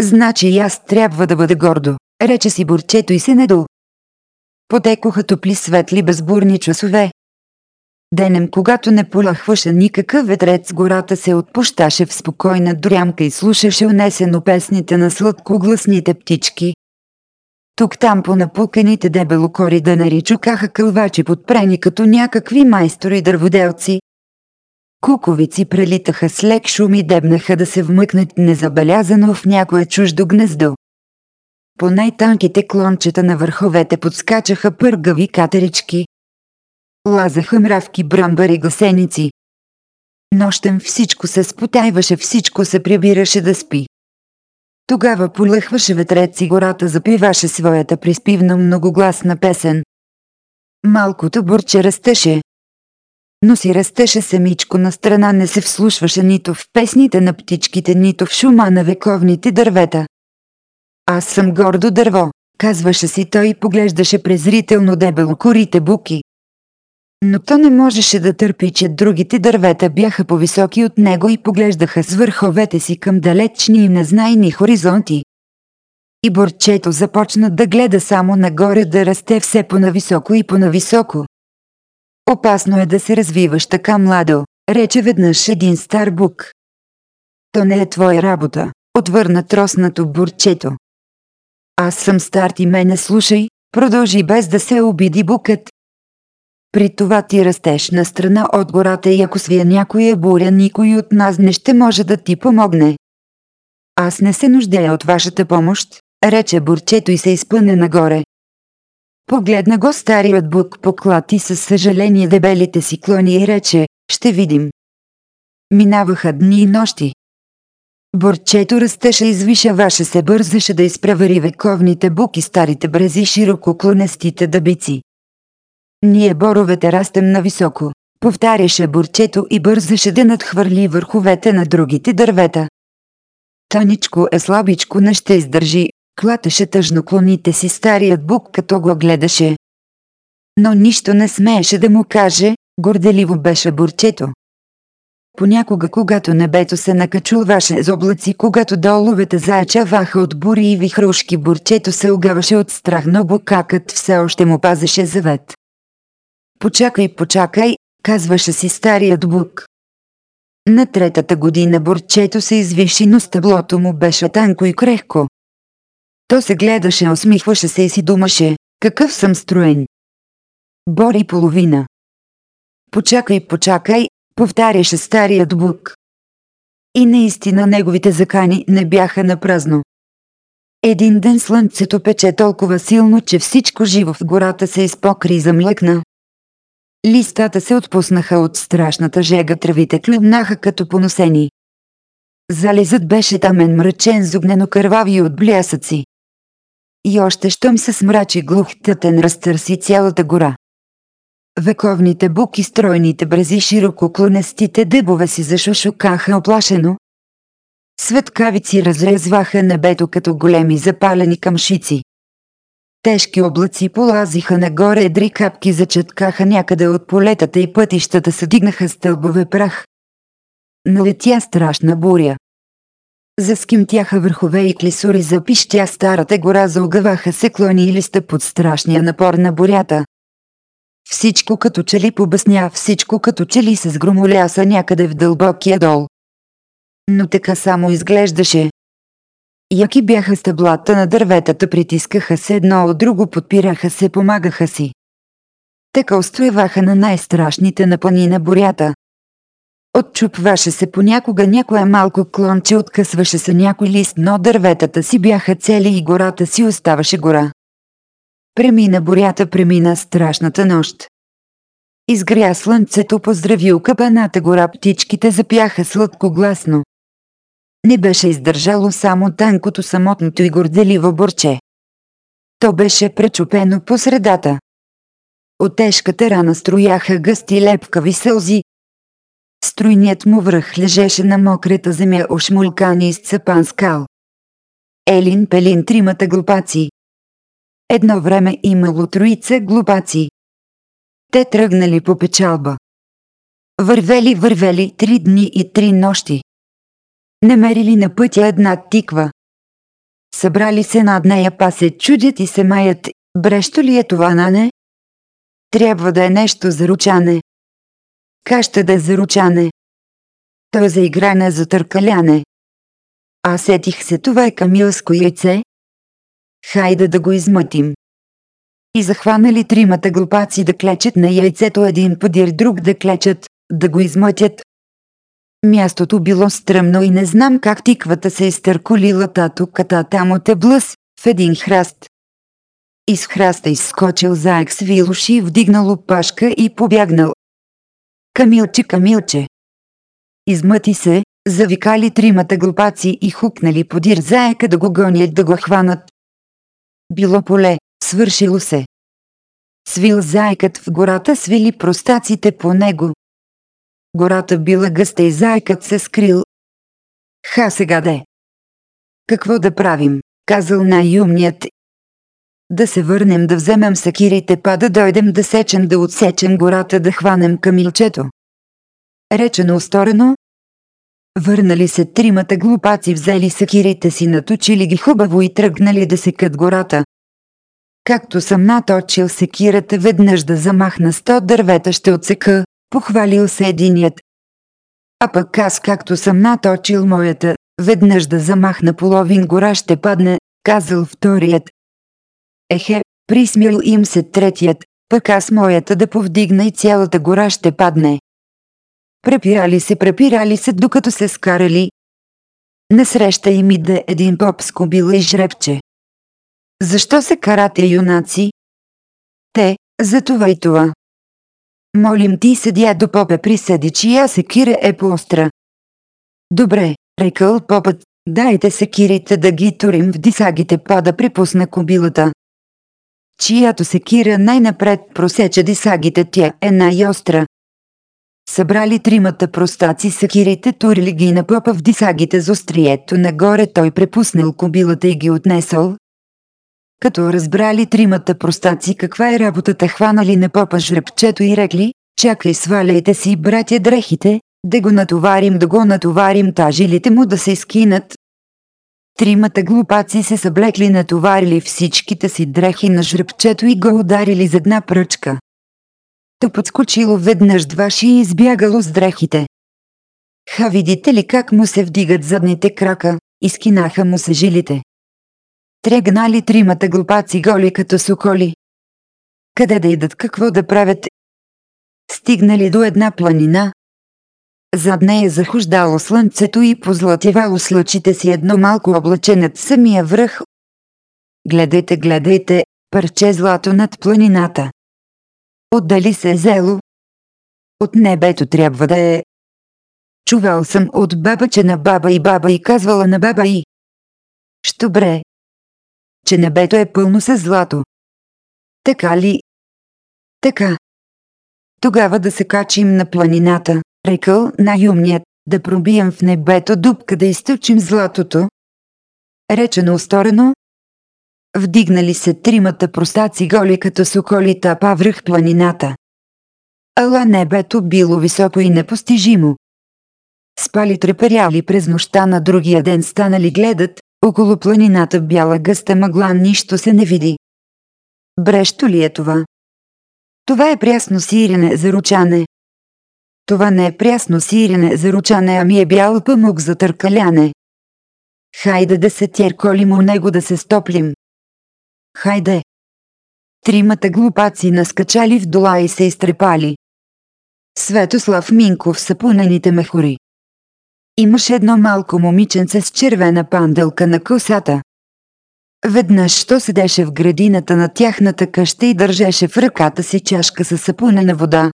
Speaker 1: Значи и аз трябва да бъда гордо, рече си борчето и се недо. Потекоха топли светли безбурни часове. Денем, когато не полахваше никакъв ветрец, гората се отпущаше в спокойна дрямка и слушаше унесено песните на сладкогласните птички. Тук-там по напуканите дебелокори да наричукаха кълвачи подпрени като някакви майстори дърводелци, Куковици прелитаха с лек шум и дебнаха да се вмъкнат незабелязано в някое чуждо гнездо. По най-танките клончета на върховете подскачаха пъргави катерички. Лазаха мравки, брамбари, гасеници. Нощем всичко се спотайваше, всичко се прибираше да спи. Тогава полъхваше ветрец и гората запиваше своята приспивна многогласна песен. Малкото бурче растеше, но си растеше самичко на страна, не се вслушваше нито в песните на птичките, нито в шума на вековните дървета. Аз съм гордо дърво, казваше си той и поглеждаше презрително дебело корите буки. Но то не можеше да търпи, че другите дървета бяха по-високи от него и поглеждаха с върховете си към далечни и незнайни хоризонти. И борчето започна да гледа само нагоре да расте все по-нависоко и по-нависоко. Опасно е да се развиваш така младо, рече веднъж един стар бук. То не е твоя работа, отвърна троснато бурчето. Аз съм стар ти мене слушай, продължи без да се обиди букът. При това ти растеш на страна от гората и ако свия някоя буря, никой от нас не ще може да ти помогне. Аз не се нуждая от вашата помощ, рече бурчето и се изпъне нагоре. Погледна го старият бук поклати със съжаление дебелите си клони и рече, ще видим. Минаваха дни и нощи. Борчето растеше извишаваше се бързаше да изпревари вековните буки старите брези широко клонестите дъбици. Ние боровете растем нависоко, повтаряше борчето и бързаше да надхвърли върховете на другите дървета. Таничко е слабичко не ще издържи, Клатеше тъжно клоните си старият бук, като го гледаше. Но нищо не смееше да му каже, горделиво беше бурчето. Понякога, когато небето се накачуваше с облаци, когато доловете заячаваха от бури и вихрушки, бурчето се огаваше от страх, но букакът все още му пазеше завет. Почакай, почакай, казваше си старият бук. На третата година бурчето се извиши, но стъблото му беше танко и крехко. То се гледаше, усмихваше се и си думаше, какъв съм строен. Бори половина. Почакай, почакай, повтаряше старият бук. И наистина неговите закани не бяха на празно. Един ден слънцето пече толкова силно, че всичко живо в гората се изпокри и замлъкна. Листата се отпуснаха от страшната жега, травите клюбнаха като поносени. Залезът беше тамен мрачен с огнено кървави от блясъци. И още щом се смрачи глух тътен разтърси цялата гора. Вековните буки, стройните брези, широко клонестите дъбове си зашушукаха оплашено. Светкавици разрезваха небето като големи запалени камшици. Тежки облаци полазиха нагоре, едри капки зачеткаха някъде от полетата и пътищата се дигнаха стълбове прах. Налетя страшна буря. Заскимтяха върхове и клисури запищя старата гора заогъваха се клони и листа под страшния напор на бурята. Всичко като че ли побъсня, всичко като че ли се сгромоляса някъде в дълбокия дол. Но така само изглеждаше. Яки бяха стъблата на дърветата, притискаха се едно от друго, подпираха се, помагаха си. Така устояваха на най-страшните на бурята. Отчупваше се понякога някое малко клонче, откъсваше се някой лист, но дърветата си бяха цели и гората си оставаше гора. Премина бурята, премина страшната нощ. Изгря слънцето, поздравил капаната гора, птичките запяха сладкогласно. Не беше издържало само танкото самотното и горделиво борче. То беше пречупено по средата. От тежката рана строяха гъсти лепкави сълзи. Струйният му връх лежеше на мократа земя ошмулкани из цъпан скал. Елин Пелин тримата глупаци. Едно време имало троица глупаци. Те тръгнали по печалба. Вървели, вървели три дни и три нощи. Намерили на пътя една тиква. Събрали се над нея, па се чудят и се маят. Брещо ли е това, нане? Трябва да е нещо за ручане. Каща да е за ручане. Той за игране за търкаляне. А сетих се, това е камилско яйце. Хайде да го измътим. И захванали тримата глупаци да клечат на яйцето един подир друг да клечат, да го измътят. Мястото било стръмно и не знам как тиквата се изтърколила тато ката там от блъс, в един храст. Из храста изскочил заек с вилуши, вдигнал опашка и побягнал. Камилче, камилче! Измъти се, завикали тримата глупаци и хукнали подир заека да го гонят да го хванат. Било поле, свършило се. Свил заекът в гората, свили простаците по него. Гората била гъста и заекът се скрил. Ха сега де! Какво да правим, казал най-умният. Да се върнем да вземем сакирите, па да дойдем да сечем да отсечем гората да хванем камилчето. Речено усторено, Върнали се тримата глупаци, взели сакирите си, наточили ги хубаво и тръгнали да секат гората. Както съм наточил секирата веднъж да замахна сто дървета ще отсека, похвалил се единият. А пък аз както съм наточил моята, веднъж да замахна половин гора ще падне, казал вторият. Ехе, присмил им се третият, пък аз моята да повдигна и цялата гора ще падне. Препирали се, препирали се, докато се скарали. Насреща им иде един поп с кобила и жребче. Защо се карате, юнаци? Те, за това и това. Молим ти седя до попе приседи, чия секира е по-остра. Добре, рекал попът, дайте секирите да ги турим в дисагите па да припусна кобилата. Чиято секира най-напред просече дисагите, тя е най-остра. Събрали тримата простаци секирите, турили ги на попа в дисагите за острието нагоре, той препуснал кобилата и ги отнесъл, като разбрали тримата простаци каква е работата, хванали на попа жребчето и рекли, чакай сваляйте си, братя дрехите, да го натоварим, да го натоварим, тажилите му да се скинат. Тримата глупаци се съблекли натоварили всичките си дрехи на жребчето и го ударили за една пръчка. То подскочило веднъж дваши и избягало с дрехите. Ха видите ли как му се вдигат задните крака, изкинаха му се жилите. Трегнали тримата глупаци голи като соколи. Къде да идат, какво да правят? Стигнали до една планина. Зад нея захождало слънцето и позлатевало с лъчите си едно малко облаче над самия връх. Гледайте, гледайте, парче злато над планината. Отдали се зело? От небето трябва да е. Чувал съм от баба, че на баба и баба и казвала на баба и. Що бре, че небето е пълно с злато. Така ли? Така. Тогава да се качим на планината, рекал най-умният, да пробием в небето дупка да изтъчим златото. Речено усторено. Вдигнали се тримата простаци голи като соколи тапа връх планината. Ала небето било високо и непостижимо. Спали треперяли през нощта на другия ден станали гледат, около планината бяла гъста мъгла нищо се не види. Брещо ли е това? Това е прясно сирене за ручане. Това не е прясно сирене за ручане, ами е бял пъмук за търкаляне. Хайде да се тjerколим у него да се стоплим. Хайде! Тримата глупаци наскачали в дола и се изтрепали. Светослав Минков са пунените мехури. Имаше едно малко момиченце с червена панделка на косата. Веднъж, що седеше в градината на тяхната къща и държеше в ръката си чашка с сапунена вода.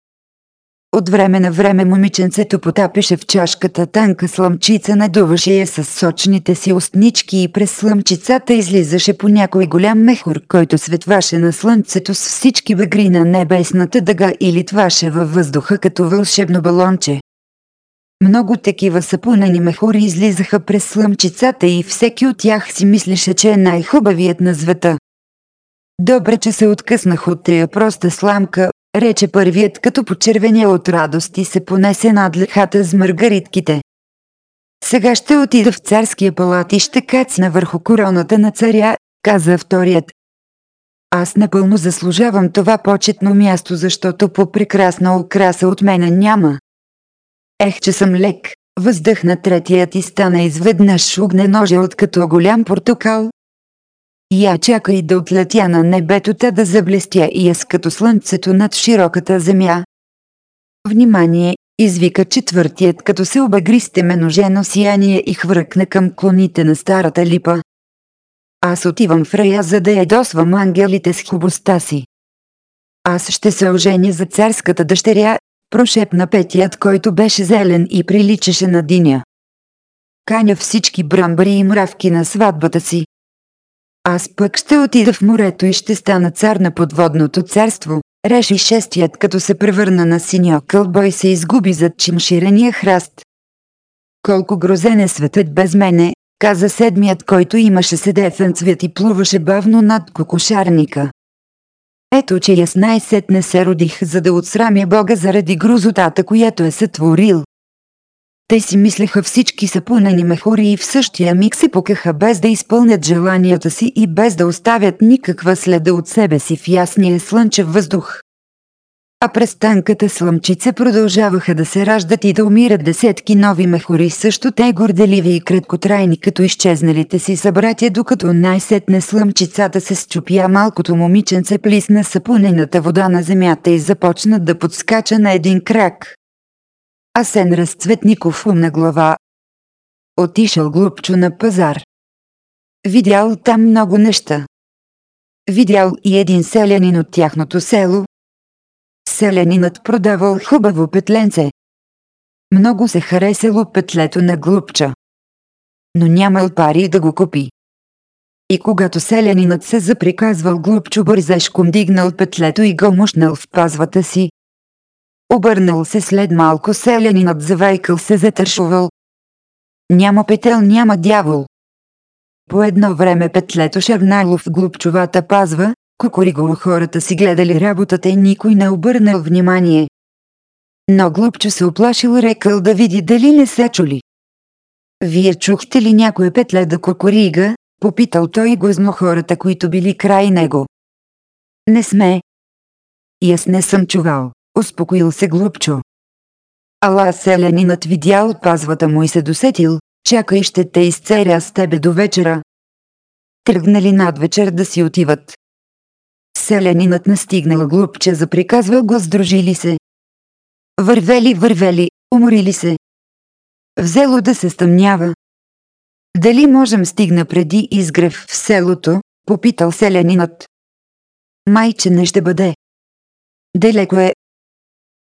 Speaker 1: От време на време момиченцето потапеше в чашката танка сламчица, надуваше я с сочните си устнички и през сламчицата излизаше по някой голям мехур, който светваше на слънцето с всички багри на небесната дъга и литваше във въздуха като вълшебно балонче. Много такива сапунени мехури излизаха през слъмчицата и всеки от тях си мислеше, че е най-хубавият на света. Добре, че се откъснах от тая проста сламка, рече първият като почервения от радост и се понесе над лехата с маргаритките. Сега ще отида в царския палат и ще кацна върху короната на царя, каза вторият. Аз напълно заслужавам това почетно място, защото по прекрасна украса от мене няма. Ех, че съм лек, въздъхна третият и стана изведнъж от като голям портокал. Я чакай да отлетя на небето та да заблестя и аз като слънцето над широката земя. Внимание, извика четвъртият като се обагри с теменожено сияние и хвъркна към клоните на старата липа. Аз отивам в рая, за да ядосвам ангелите с хубостта си. Аз ще се оженя за царската дъщеря прошепна петият, който беше зелен и приличаше на диня. Каня всички брамбари и мравки на сватбата си. Аз пък ще отида в морето и ще стана цар на подводното царство, реши шестият като се превърна на синьо кълбо и се изгуби зад чимширения храст. Колко грозен е светът без мене, каза седмият, който имаше седефен цвет и плуваше бавно над кокошарника. Ето, че аз най-сетне се родих, за да отсрамя Бога заради грузотата, която е сътворил. Те си мислеха всички са пълнени мехури и в същия миг се покаха без да изпълнят желанията си и без да оставят никаква следа от себе си в ясния слънчев въздух а през танката слъмчица продължаваха да се раждат и да умират десетки нови мехори, също те горделиви и краткотрайни като изчезналите си събратя, докато най-сетне слъмчицата се счупя малкото момиченце плисна сапунената вода на земята и започна да подскача на един крак. Асен разцветников умна глава. Отишъл глупчо на пазар. Видял там много неща. Видял и един селянин от тяхното село, Селянинът продавал хубаво петленце. Много се харесало петлето на глупча. Но нямал пари да го купи. И когато селянинът се заприказвал глупчо бързешком дигнал петлето и го мушнал в пазвата си. Обърнал се след малко селянинът завайкал се затършувал. Няма петел, няма дявол. По едно време петлето шарнало в глупчовата пазва, Кукуриго хората си гледали работата и никой не обърнал внимание. Но глупче се оплашил рекал да види дали не се чули. Вие чухте ли някое петле да кукурига? Попитал той гозно хората, които били край него. Не сме. И аз не съм чувал, успокоил се глупчо. Ала селянинът видял пазвата му и се досетил, чакай ще те изцеря с тебе до вечера. Тръгнали надвечер да си отиват. Селянинът настигнал глупче заприказва го сдружили се. Вървели, вървели, уморили се. Взело да се стъмнява. Дали можем стигна преди изгрев в селото, попитал селянинът. Майче не ще бъде. Далеко е.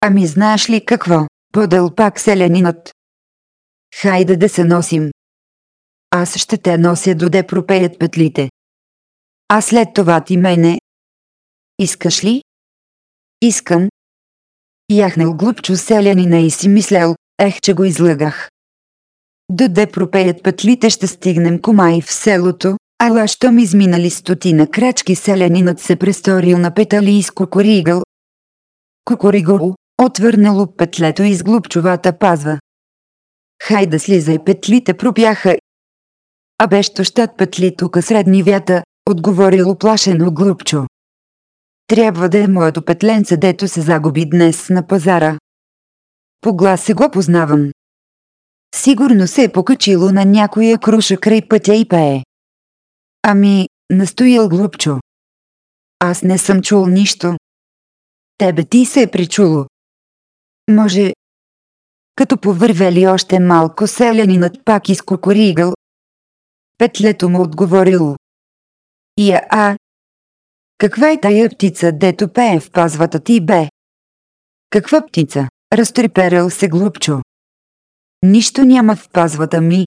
Speaker 1: Ами знаеш ли какво, подал пак селянинът. Хайде да се носим. Аз ще те нося доде пропеят петлите. А след това ти мене, Искаш ли? Искам. Яхнал глупчо селянина и си мислял, ех, че го излъгах. Доде пропеят петлите ще стигнем комай в селото, ала щом изминали стотина крачки селянинът се престорил на петали и скокоригъл. Кукуригъл, отвърнало петлето из глупчовата пазва. Хайде слизай петлите пропяха. А бещо щат петли тука средни вята, отговорил оплашено глупчо. Трябва да е моето петленце, дето се загуби днес на пазара. По глас се го познавам. Сигурно се е покачило на някоя круша край пътя и пее. Ами, настоял глупчо. Аз не съм чул нищо. Тебе ти се е причуло. Може, като повървели още малко селянинът пак изкокоригал. Петлето му отговорило. Я а, каква е тая птица, дето пее в пазвата ти бе? Каква птица? Разтреперел се глупчо. Нищо няма в пазвата ми.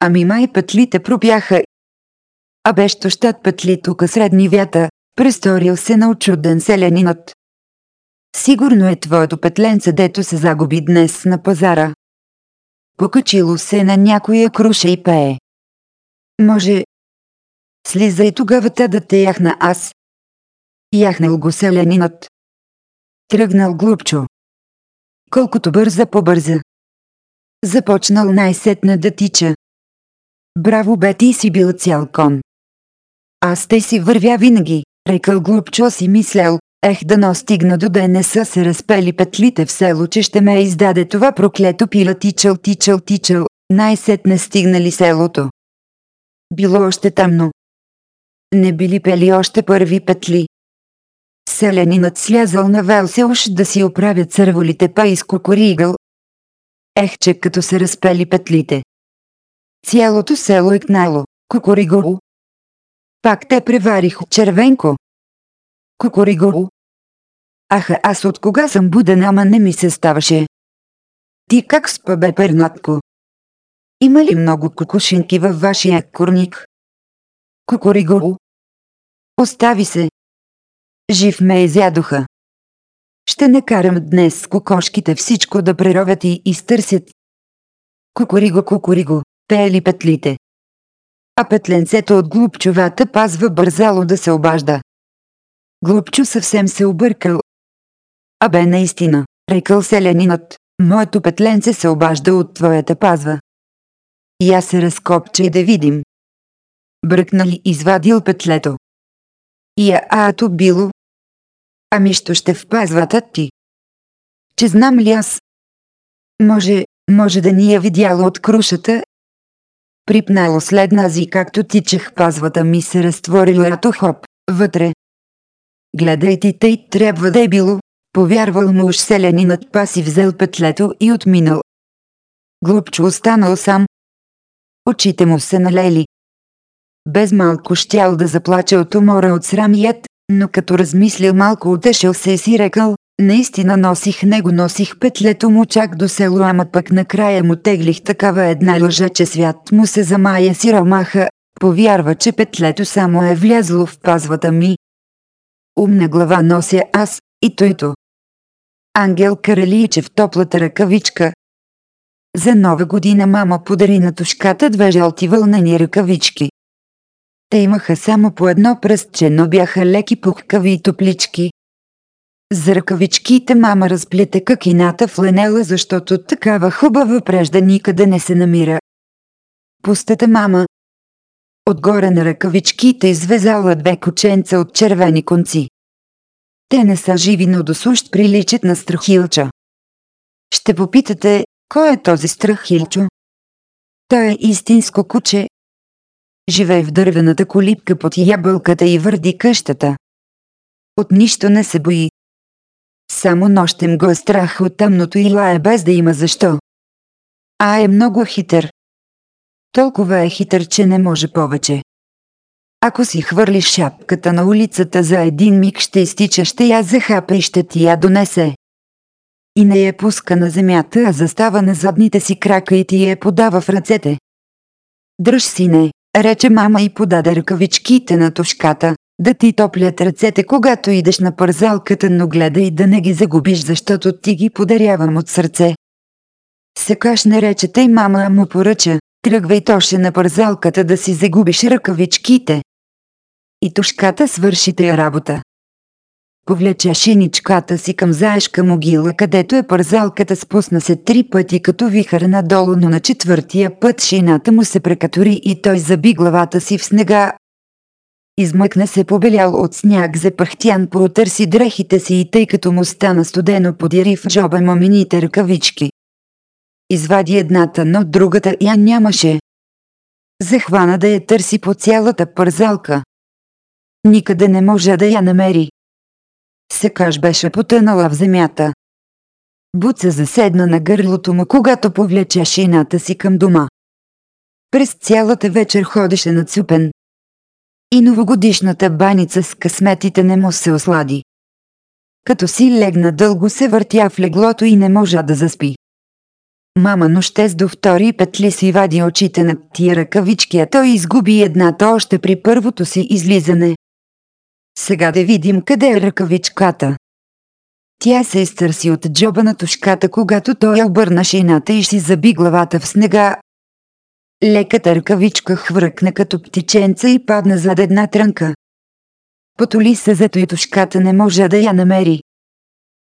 Speaker 1: Ами май петлите пропяха. А бе що щат петли тука средни вята, престорил се на очуден селянинът. Сигурно е твоето петленце, дето се загуби днес на пазара. Покачило се на някоя круша и пее. Може. Слизай тогава те да те яхна аз. Яхнал го селянинът. Тръгнал глупчо. Колкото бърза по-бърза. Започнал най-сетне да тича. Браво бе ти си бил цял кон. Аз те си вървя винаги, рекал глупчо си мислял, Ех да стигна до да са се разпели петлите в село, че ще ме издаде това проклето пила тичал, тичал, тичал, най-сетне стигнали селото. Било още тъмно. Не били пели още първи петли. Селянинът слязал на велсе уж да си оправят църволите па изкокоригъл. Ех, че като се разпели петлите. Цялото село е кнало, кукориго. Пак те преварих червенко. Кукориго. Аха, аз от кога съм буден, ама не ми се ставаше. Ти как спа бе, пернатко? Има ли много кукушинки във вашия курник? Кукориго. Остави се. Жив ме изядоха. Ще не карам днес кокошките всичко да преровят и изтърсят. Кукориго, кукориго, пеели петлите. А петленцето от глупчовата пазва бързало да се обажда. Глупчо съвсем се объркал. Абе наистина, рекал селянинът, моето петленце се обажда от твоята пазва. И аз се разкопче да видим. Бръкнали извадил петлето. И а ато било. Ами що ще в пазвата ти? Че знам ли аз? Може, може да ни я видяла от крушата? Припнало след нази, както тичах пазвата ми се разтворило ато хоп, вътре, Гледай ти тъй трябва да е било. Повярвал му уж селянинът паси взел петлето и отминал. Глупчо останал сам. Очите му се налели. Без малко щял да заплаче от умора от срамият, но като размислил малко утешил се и си рекал, наистина носих него носих петлето му чак до село, ама пък накрая му теглих такава една лъжа, че свят му се замая си ромаха, повярва, че петлето само е влязло в пазвата ми, Умна глава нося аз, и тойто. Ангел Каралийчев топлата ръкавичка. За нова година мама подари на тушката две жълти вълнени ръкавички. Те имаха само по едно пръстче, но бяха леки пухкави и топлички. За ръкавичките мама разплете какината в ленела, защото такава хубава прежда никъде не се намира. Пустата мама, Отгоре на ръкавичките извезала две коченца от червени конци. Те не са живи, но досущ приличат на страхилча. Ще попитате, кой е този страхилчо? Той е истинско куче. Живее в дървената колипка под ябълката и върди къщата. От нищо не се бои. Само нощем го е страх от тъмното и лае без да има защо. А е много хитър. Толкова е хитър, че не може повече. Ако си хвърлиш шапката на улицата за един миг ще изтича, ще я захапа и ще ти я донесе. И не я пуска на земята, а застава на задните си крака и ти я подава в ръцете. Дръж си не, рече мама и подаде ръкавичките на тушката, да ти топлят ръцете, когато идеш на парзалката, но гледай да не ги загубиш, защото ти ги подарявам от сърце. Секаш не рече тъй мама му поръча, Тръгвай тоше на парзалката да си загубиш ръкавичките. И тушката свърши тая работа. Повлече шиничката си към заешка могила, където е парзалката спусна се три пъти като вихър надолу, но на четвъртия път шината му се прекатори и той заби главата си в снега. Измъкна се побелял от сняг запахтян, поотърси дрехите си и тъй като му стана студено подири в джоба мамините ръкавички. Извади едната, но другата я нямаше. Захвана да я търси по цялата пързалка. Никъде не може да я намери. Секаш беше потънала в земята. Буца заседна на гърлото му, когато повлече шината си към дома. През цялата вечер ходеше нацупен. И новогодишната баница с късметите не му се ослади. Като си легна дълго се въртя в леглото и не можа да заспи. Мама нощес до втори петли си вади очите на тия ръкавички, а той изгуби едната още при първото си излизане. Сега да видим къде е ръкавичката. Тя се изтърси от джоба на тушката, когато той обърна шината и си заби главата в снега. Леката ръкавичка хвъркна като птиченца и падна зад една трънка. Потоли се зато и тушката не може да я намери.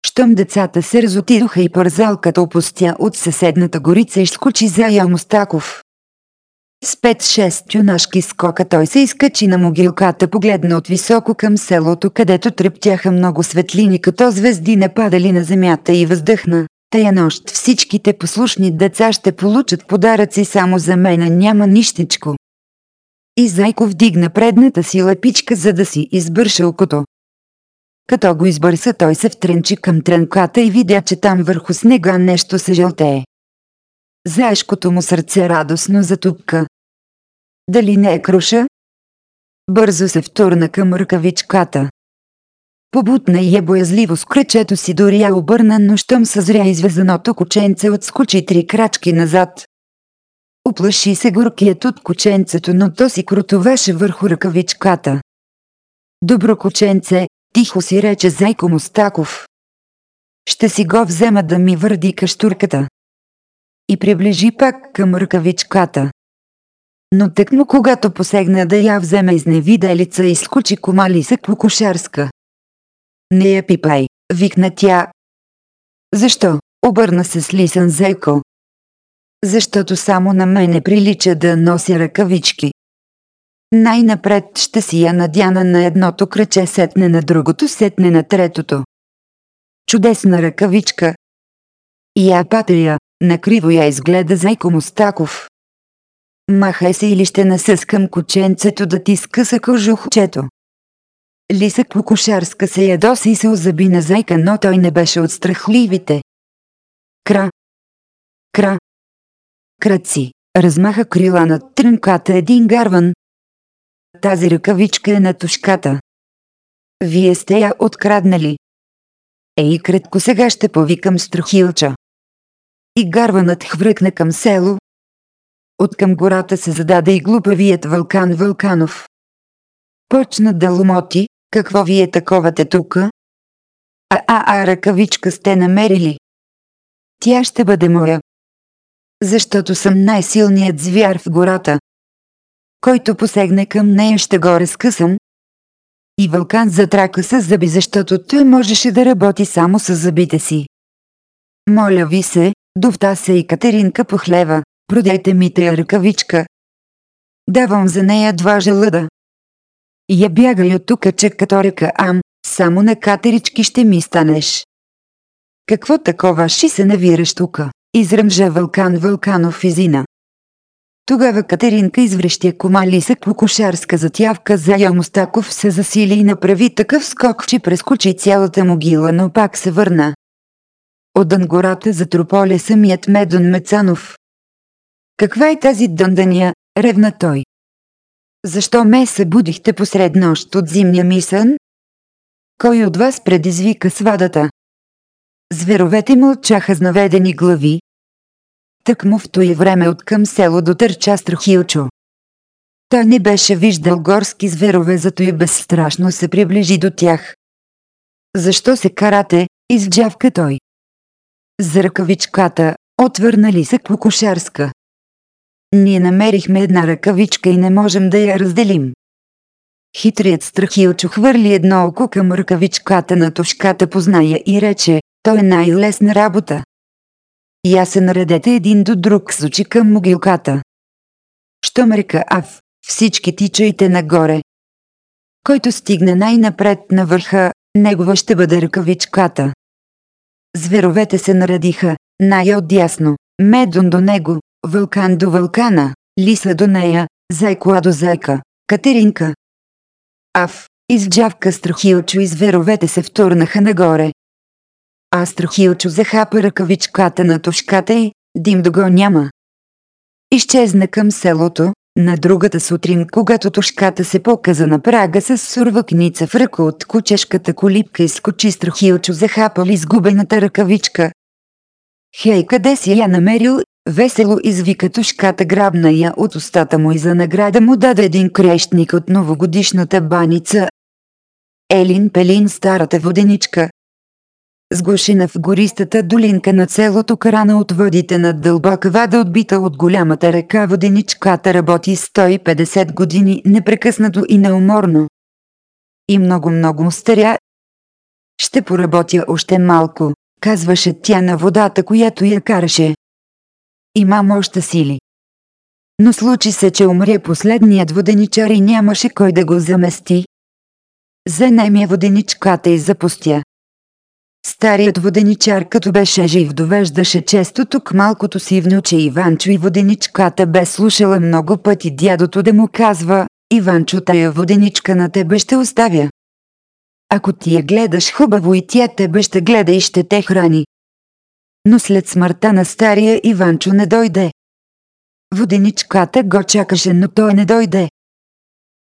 Speaker 1: Щом децата се разотидоха и парзалката опустя от съседната горица и скочи за Ямостаков. С 5-6 юнашки скока той се изкачи на могилката, погледна от високо към селото, където трептяха много светлини, като звезди не падали на земята и въздъхна. Тая нощ всичките послушни деца ще получат подаръци само за мене, няма нищичко. И Зайко вдигна предната си лапичка, за да си избърша окото. Като го избърса, той се втренчи към трънката и видя, че там върху снега нещо се жълтее. Заешкото му сърце радостно затупка. Дали не е круша? Бързо се втурна към ръкавичката. Побутна и е боязливо с кръчето си дори я обърна, но щом съзря извезаното кученце отскочи три крачки назад. Оплаши се горкият от кученцето, но то си крутовеше върху ръкавичката. Добро кученце, тихо си рече Зайко Мустаков. Ще си го взема да ми върди каштурката. И приближи пак към ръкавичката. Но тъкмо когато посегна да я вземе изневиделица и скучи кома лисък по кошарска. Не я пипай, викна тя. Защо? Обърна се с лисън Зайко. Защото само на мене прилича да нося ръкавички. Най-напред ще си я надяна на едното кръче, сетне на другото, сетне на третото. Чудесна ръкавичка. И я патрия, накриво я изгледа Зайко Мустаков. Махай се или ще насъскам кученцето да ти скъса кожухчето. Лисък по кошарска се ядоса и се озаби на зайка, но той не беше от страхливите. Кра. Кра. Кръци. Размаха крила над трънката един гарван, тази ръкавичка е на тушката. Вие сте я откраднали. Ей, кратко сега ще повикам страхилча. И гарванът хвръкна към село. От към гората се зададе и глупавият вълкан Вълканов. Почна да ломоти, какво вие таковате тука? А, а, а, ръкавичка сте намерили. Тя ще бъде моя. Защото съм най-силният звяр в гората който посегне към нея ще го разкъсам. И вълкан затрака с зъби, защото той можеше да работи само с зъбите си. Моля ви се, довта се и Катеринка по хлева, продайте ми тая ръкавичка. Давам за нея два желъда. Я бягай от тука, че като река Ам, само на катерички ще ми станеш. Какво такова ши се навираш тука? Изръмжа Вълкан Вълканов изина. Тогава Катеринка изврещя кома лисък по кошарска затявка за Ямостаков се засили и направи такъв скок, че прескочи цялата могила, но пак се върна. Отдън гората затрополя самият Медон Мецанов. Каква е тази дъндания, ревна той. Защо ме събудихте посред нощ от зимния ми сън? Кой от вас предизвика свадата? Зверовете мълчаха с наведени глави, Тъкмо в той време от към село дотърча Страхилчо. Той не беше виждал горски зверове, зато и безстрашно се приближи до тях. Защо се карате, изджавка той. За ръкавичката, отвърна ли се кокошарска. Ние намерихме една ръкавичка и не можем да я разделим. Хитрият страхилчо хвърли едно око към ръкавичката на тушката позная и рече, то е най-лесна работа. Я се наредете един до друг с очи към могилката. Щом река Ав, всички тичайте нагоре. Който стигне най-напред на върха, негова ще бъде ръкавичката. Зверовете се наредиха, най-отдясно, Медон до него, Вълкан до вълкана, Лиса до нея, Зайкоа до зайка, Катеринка. Аф, изджавка Страхилчо и зверовете се втурнаха нагоре. А Страхилчо захапа ръкавичката на тушката и, дим да го няма. Изчезна към селото, на другата сутрин, когато тушката се показа на прага с сурвакница в ръка от кучешката колипка и скочи страхилчо захапал изгубената ръкавичка. Хей, къде си я намерил? Весело извика тушката грабна я от устата му и за награда му даде един крещник от новогодишната баница. Елин Пелин старата воденичка, Сгушена в гористата долинка на селото Карана от водите на дълбока вада отбита от голямата река воденичката работи 150 години непрекъснато и неуморно. И много-много старя. Ще поработя още малко, казваше тя на водата, която я караше. Имам още сили. Но случи се, че умре последният воденичар и нямаше кой да го замести. Занемя воденичката и запустя. Старият воденичар като беше жив довеждаше често тук малкото си внуче Иванчо и воденичката бе слушала много пъти дядото да му казва Иванчо тая воденичка на тебе ще оставя. Ако ти я гледаш хубаво и тя тебе ще гледа и ще те храни. Но след смъртта на стария Иванчо не дойде. Воденичката го чакаше, но той не дойде.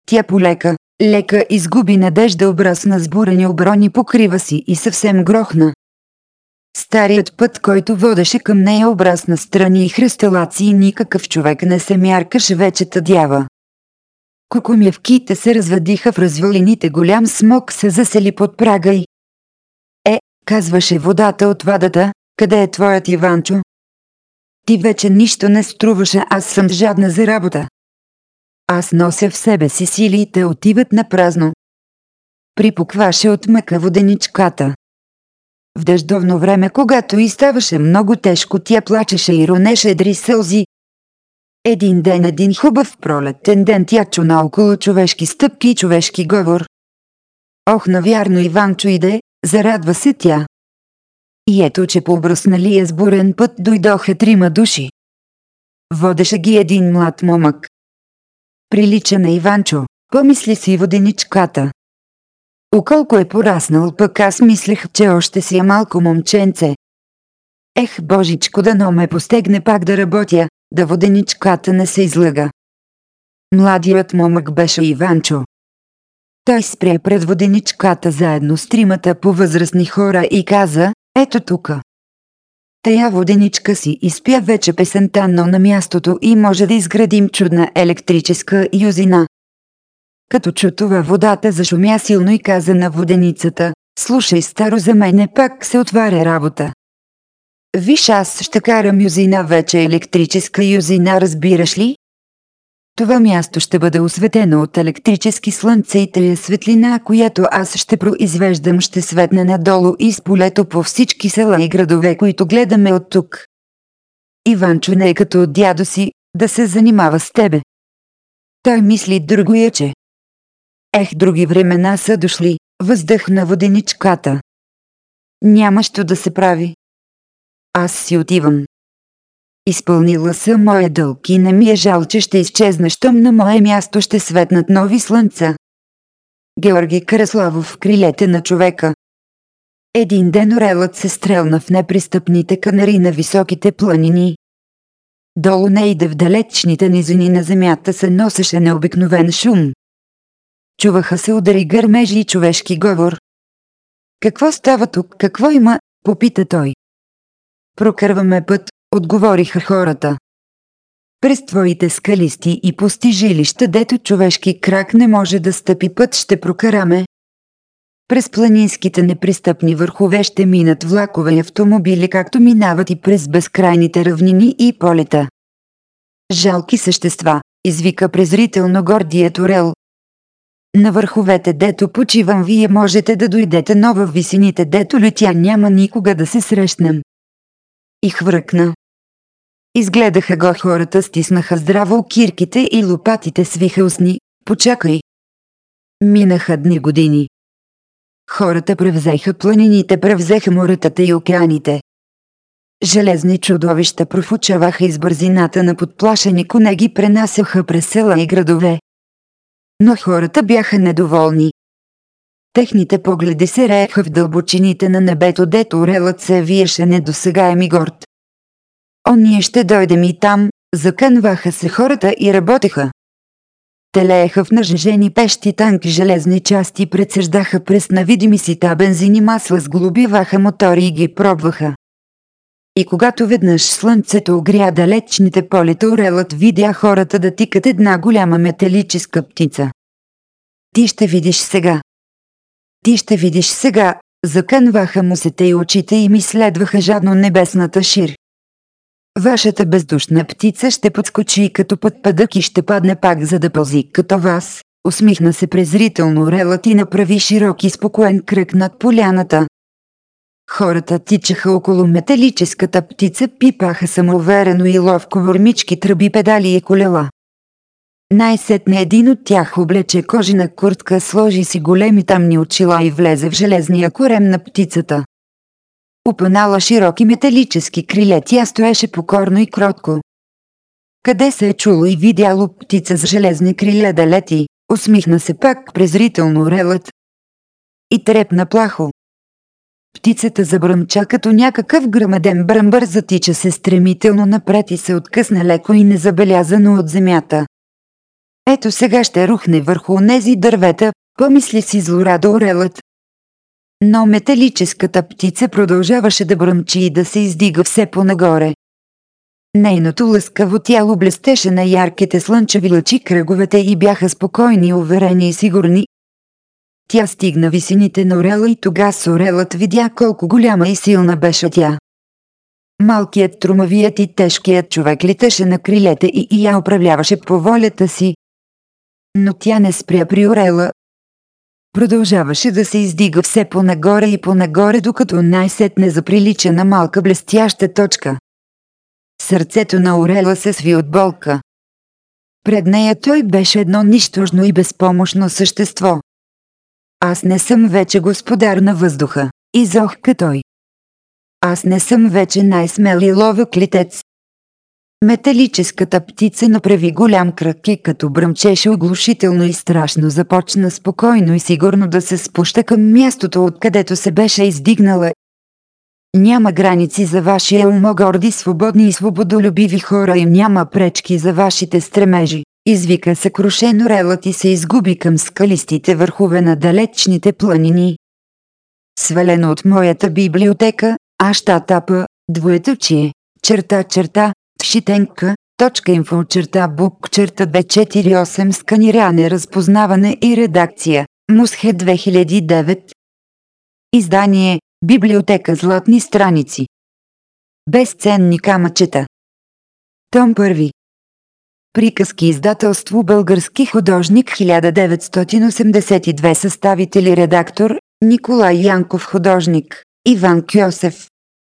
Speaker 1: Тя полека, Лека изгуби надежда обрасна с бурени оброни покрива си и съвсем грохна. Старият път, който водеше към нея обрасна страни и хръсталаци никакъв човек не се мяркаше вече тъдява. Кукумявките се развадиха в развалините, голям смок се засели под прага и... Е, казваше водата от вадата, къде е твоят Иванчо? Ти вече нищо не струваше, аз съм жадна за работа. Аз нося в себе си силите отиват на празно. Припокваше от мъка воденичката. В дъждовно време, когато и ставаше много тежко, тя плачеше и ронеше едри сълзи. Един ден, един хубав пролетен ден тя чу наоколо човешки стъпки и човешки говор. Ох, навярно Иванчо иде, зарадва се тя. И ето, че по обръсналия сборен път дойдоха трима души. Водеше ги един млад момък. Прилича на Иванчо, помисли си воденичката. Околко е пораснал, пък аз мислех, че още си е малко момченце. Ех, божичко, дано ме постегне пак да работя, да воденичката не се излъга. Младият момък беше Иванчо. Той спря пред воденичката заедно с тримата по възрастни хора и каза, ето тука. Тая воденичка си изпя вече песента, но на мястото и може да изградим чудна електрическа юзина. Като чу това водата зашумя силно и каза на воденицата, слушай старо за мене пак се отваря работа. Виж аз ще карам юзина вече електрическа юзина разбираш ли? Това място ще бъде осветено от електрически слънце и тая светлина, която аз ще произвеждам, ще светне надолу и с полето по всички села и градове, които гледаме от тук. Иванчо не е като дядо си, да се занимава с тебе. Той мисли другояче. Ех, други времена са дошли, въздъхна воденичката. Няма що да се прави. Аз си отивам. Изпълнила съм моя дълг и не ми е жал, че ще изчезна, щом на мое място ще светнат нови слънца. Георги Караславов в крилете на човека. Един ден орелът се стрелна в непристъпните канари на високите планини. Долу нейде в далечните низини на земята се носеше необикновен шум. Чуваха се удари гърмежи и човешки говор. Какво става тук, какво има, попита той. Прокърваме път, отговориха хората. През твоите скалисти и пусти жилища, дето човешки крак не може да стъпи път, ще прокараме. През планинските непристъпни върхове ще минат влакове и автомобили, както минават и през безкрайните равнини и полета. Жалки същества, извика презрително гордият орел. На върховете, дето почивам, вие можете да дойдете, но в висините, дето летя, няма никога да се срещнем. И хвъркна. Изгледаха го хората, стиснаха здраво кирките и лопатите свиха устни. Почакай. Минаха дни години. Хората превзеха планините, превзеха моретата и океаните. железни чудовища профучаваха из бързината на подплашени коне ги пренасяха през села и градове. Но хората бяха недоволни. Техните погледи се рееха в дълбочините на небето, дето орелът се виеше недосегаем и горд. О, ние ще дойдем и там, закънваха се хората и работеха. Телееха в нажежени пещи танки железни части прецеждаха през навидими сита бензини масла сглобиваха мотори и ги пробваха. И когато веднъж слънцето огря далечните полета орелът видя хората да тикат една голяма металическа птица. Ти ще видиш сега. Ти ще видиш сега, закънваха му се те и очите и ми следваха жадно небесната шир. Вашата бездушна птица ще подскочи като пътпадък и ще падне пак за да пълзи като вас. Усмихна се презрително релът и направи широк и спокоен кръг над поляната. Хората тичаха около металическата птица, пипаха самоуверено и ловко върмички тръби педали и колела. Най-сетне един от тях облече кожена куртка, сложи си големи тамни очила и влезе в железния корем на птицата. Опънала широки металически криле, тя стоеше покорно и кротко. Къде се е чуло и видяло птица с железни криле да лети, усмихна се пак презрително релът. И трепна плахо. Птицата забръмча като някакъв грамаден бръмбър затича се стремително напред и се откъсна леко и незабелязано от земята. Ето сега ще рухне върху онези дървета, помисли си злорадо орелът, но металическата птица продължаваше да бръмчи и да се издига все по-нагоре. Нейното лъскаво тяло блестеше на ярките слънчеви лъчи, кръговете и бяха спокойни, уверени и сигурни. Тя стигна висините на орела и тогас орелът видя колко голяма и силна беше тя. Малкият, трумавият и тежкият човек летеше на крилете и, и я управляваше по волята си. Но тя не спря при орела, Продължаваше да се издига все по-нагоре и по-нагоре, докато най-сетне заприлича на малка блестяща точка. Сърцето на Орела се сви от болка. Пред нея той беше едно нищожно и безпомощно същество. Аз не съм вече господар на въздуха, изохка той. Аз не съм вече най-смел и ловък литец, Металическата птица направи голям кръг и като бръмчеше оглушително и страшно започна спокойно и сигурно да се спуща към мястото, откъдето се беше издигнала. Няма граници за вашия ум, горди, свободни и свободолюбиви хора и няма пречки за вашите стремежи. Извика съкрушено релът и се изгуби към скалистите върхове на далечните планини. Свалено от моята библиотека, Аштатапа, двоеточие, черта черта, Шитенка, точка инфо черта бук черта 248 сканиране, разпознаване и редакция. Мусхе 2009 Издание Библиотека Златни страници Безценни камъчета. Том 1 Приказки издателство Български художник 1982 съставители редактор Николай Янков художник. Иван Кьосев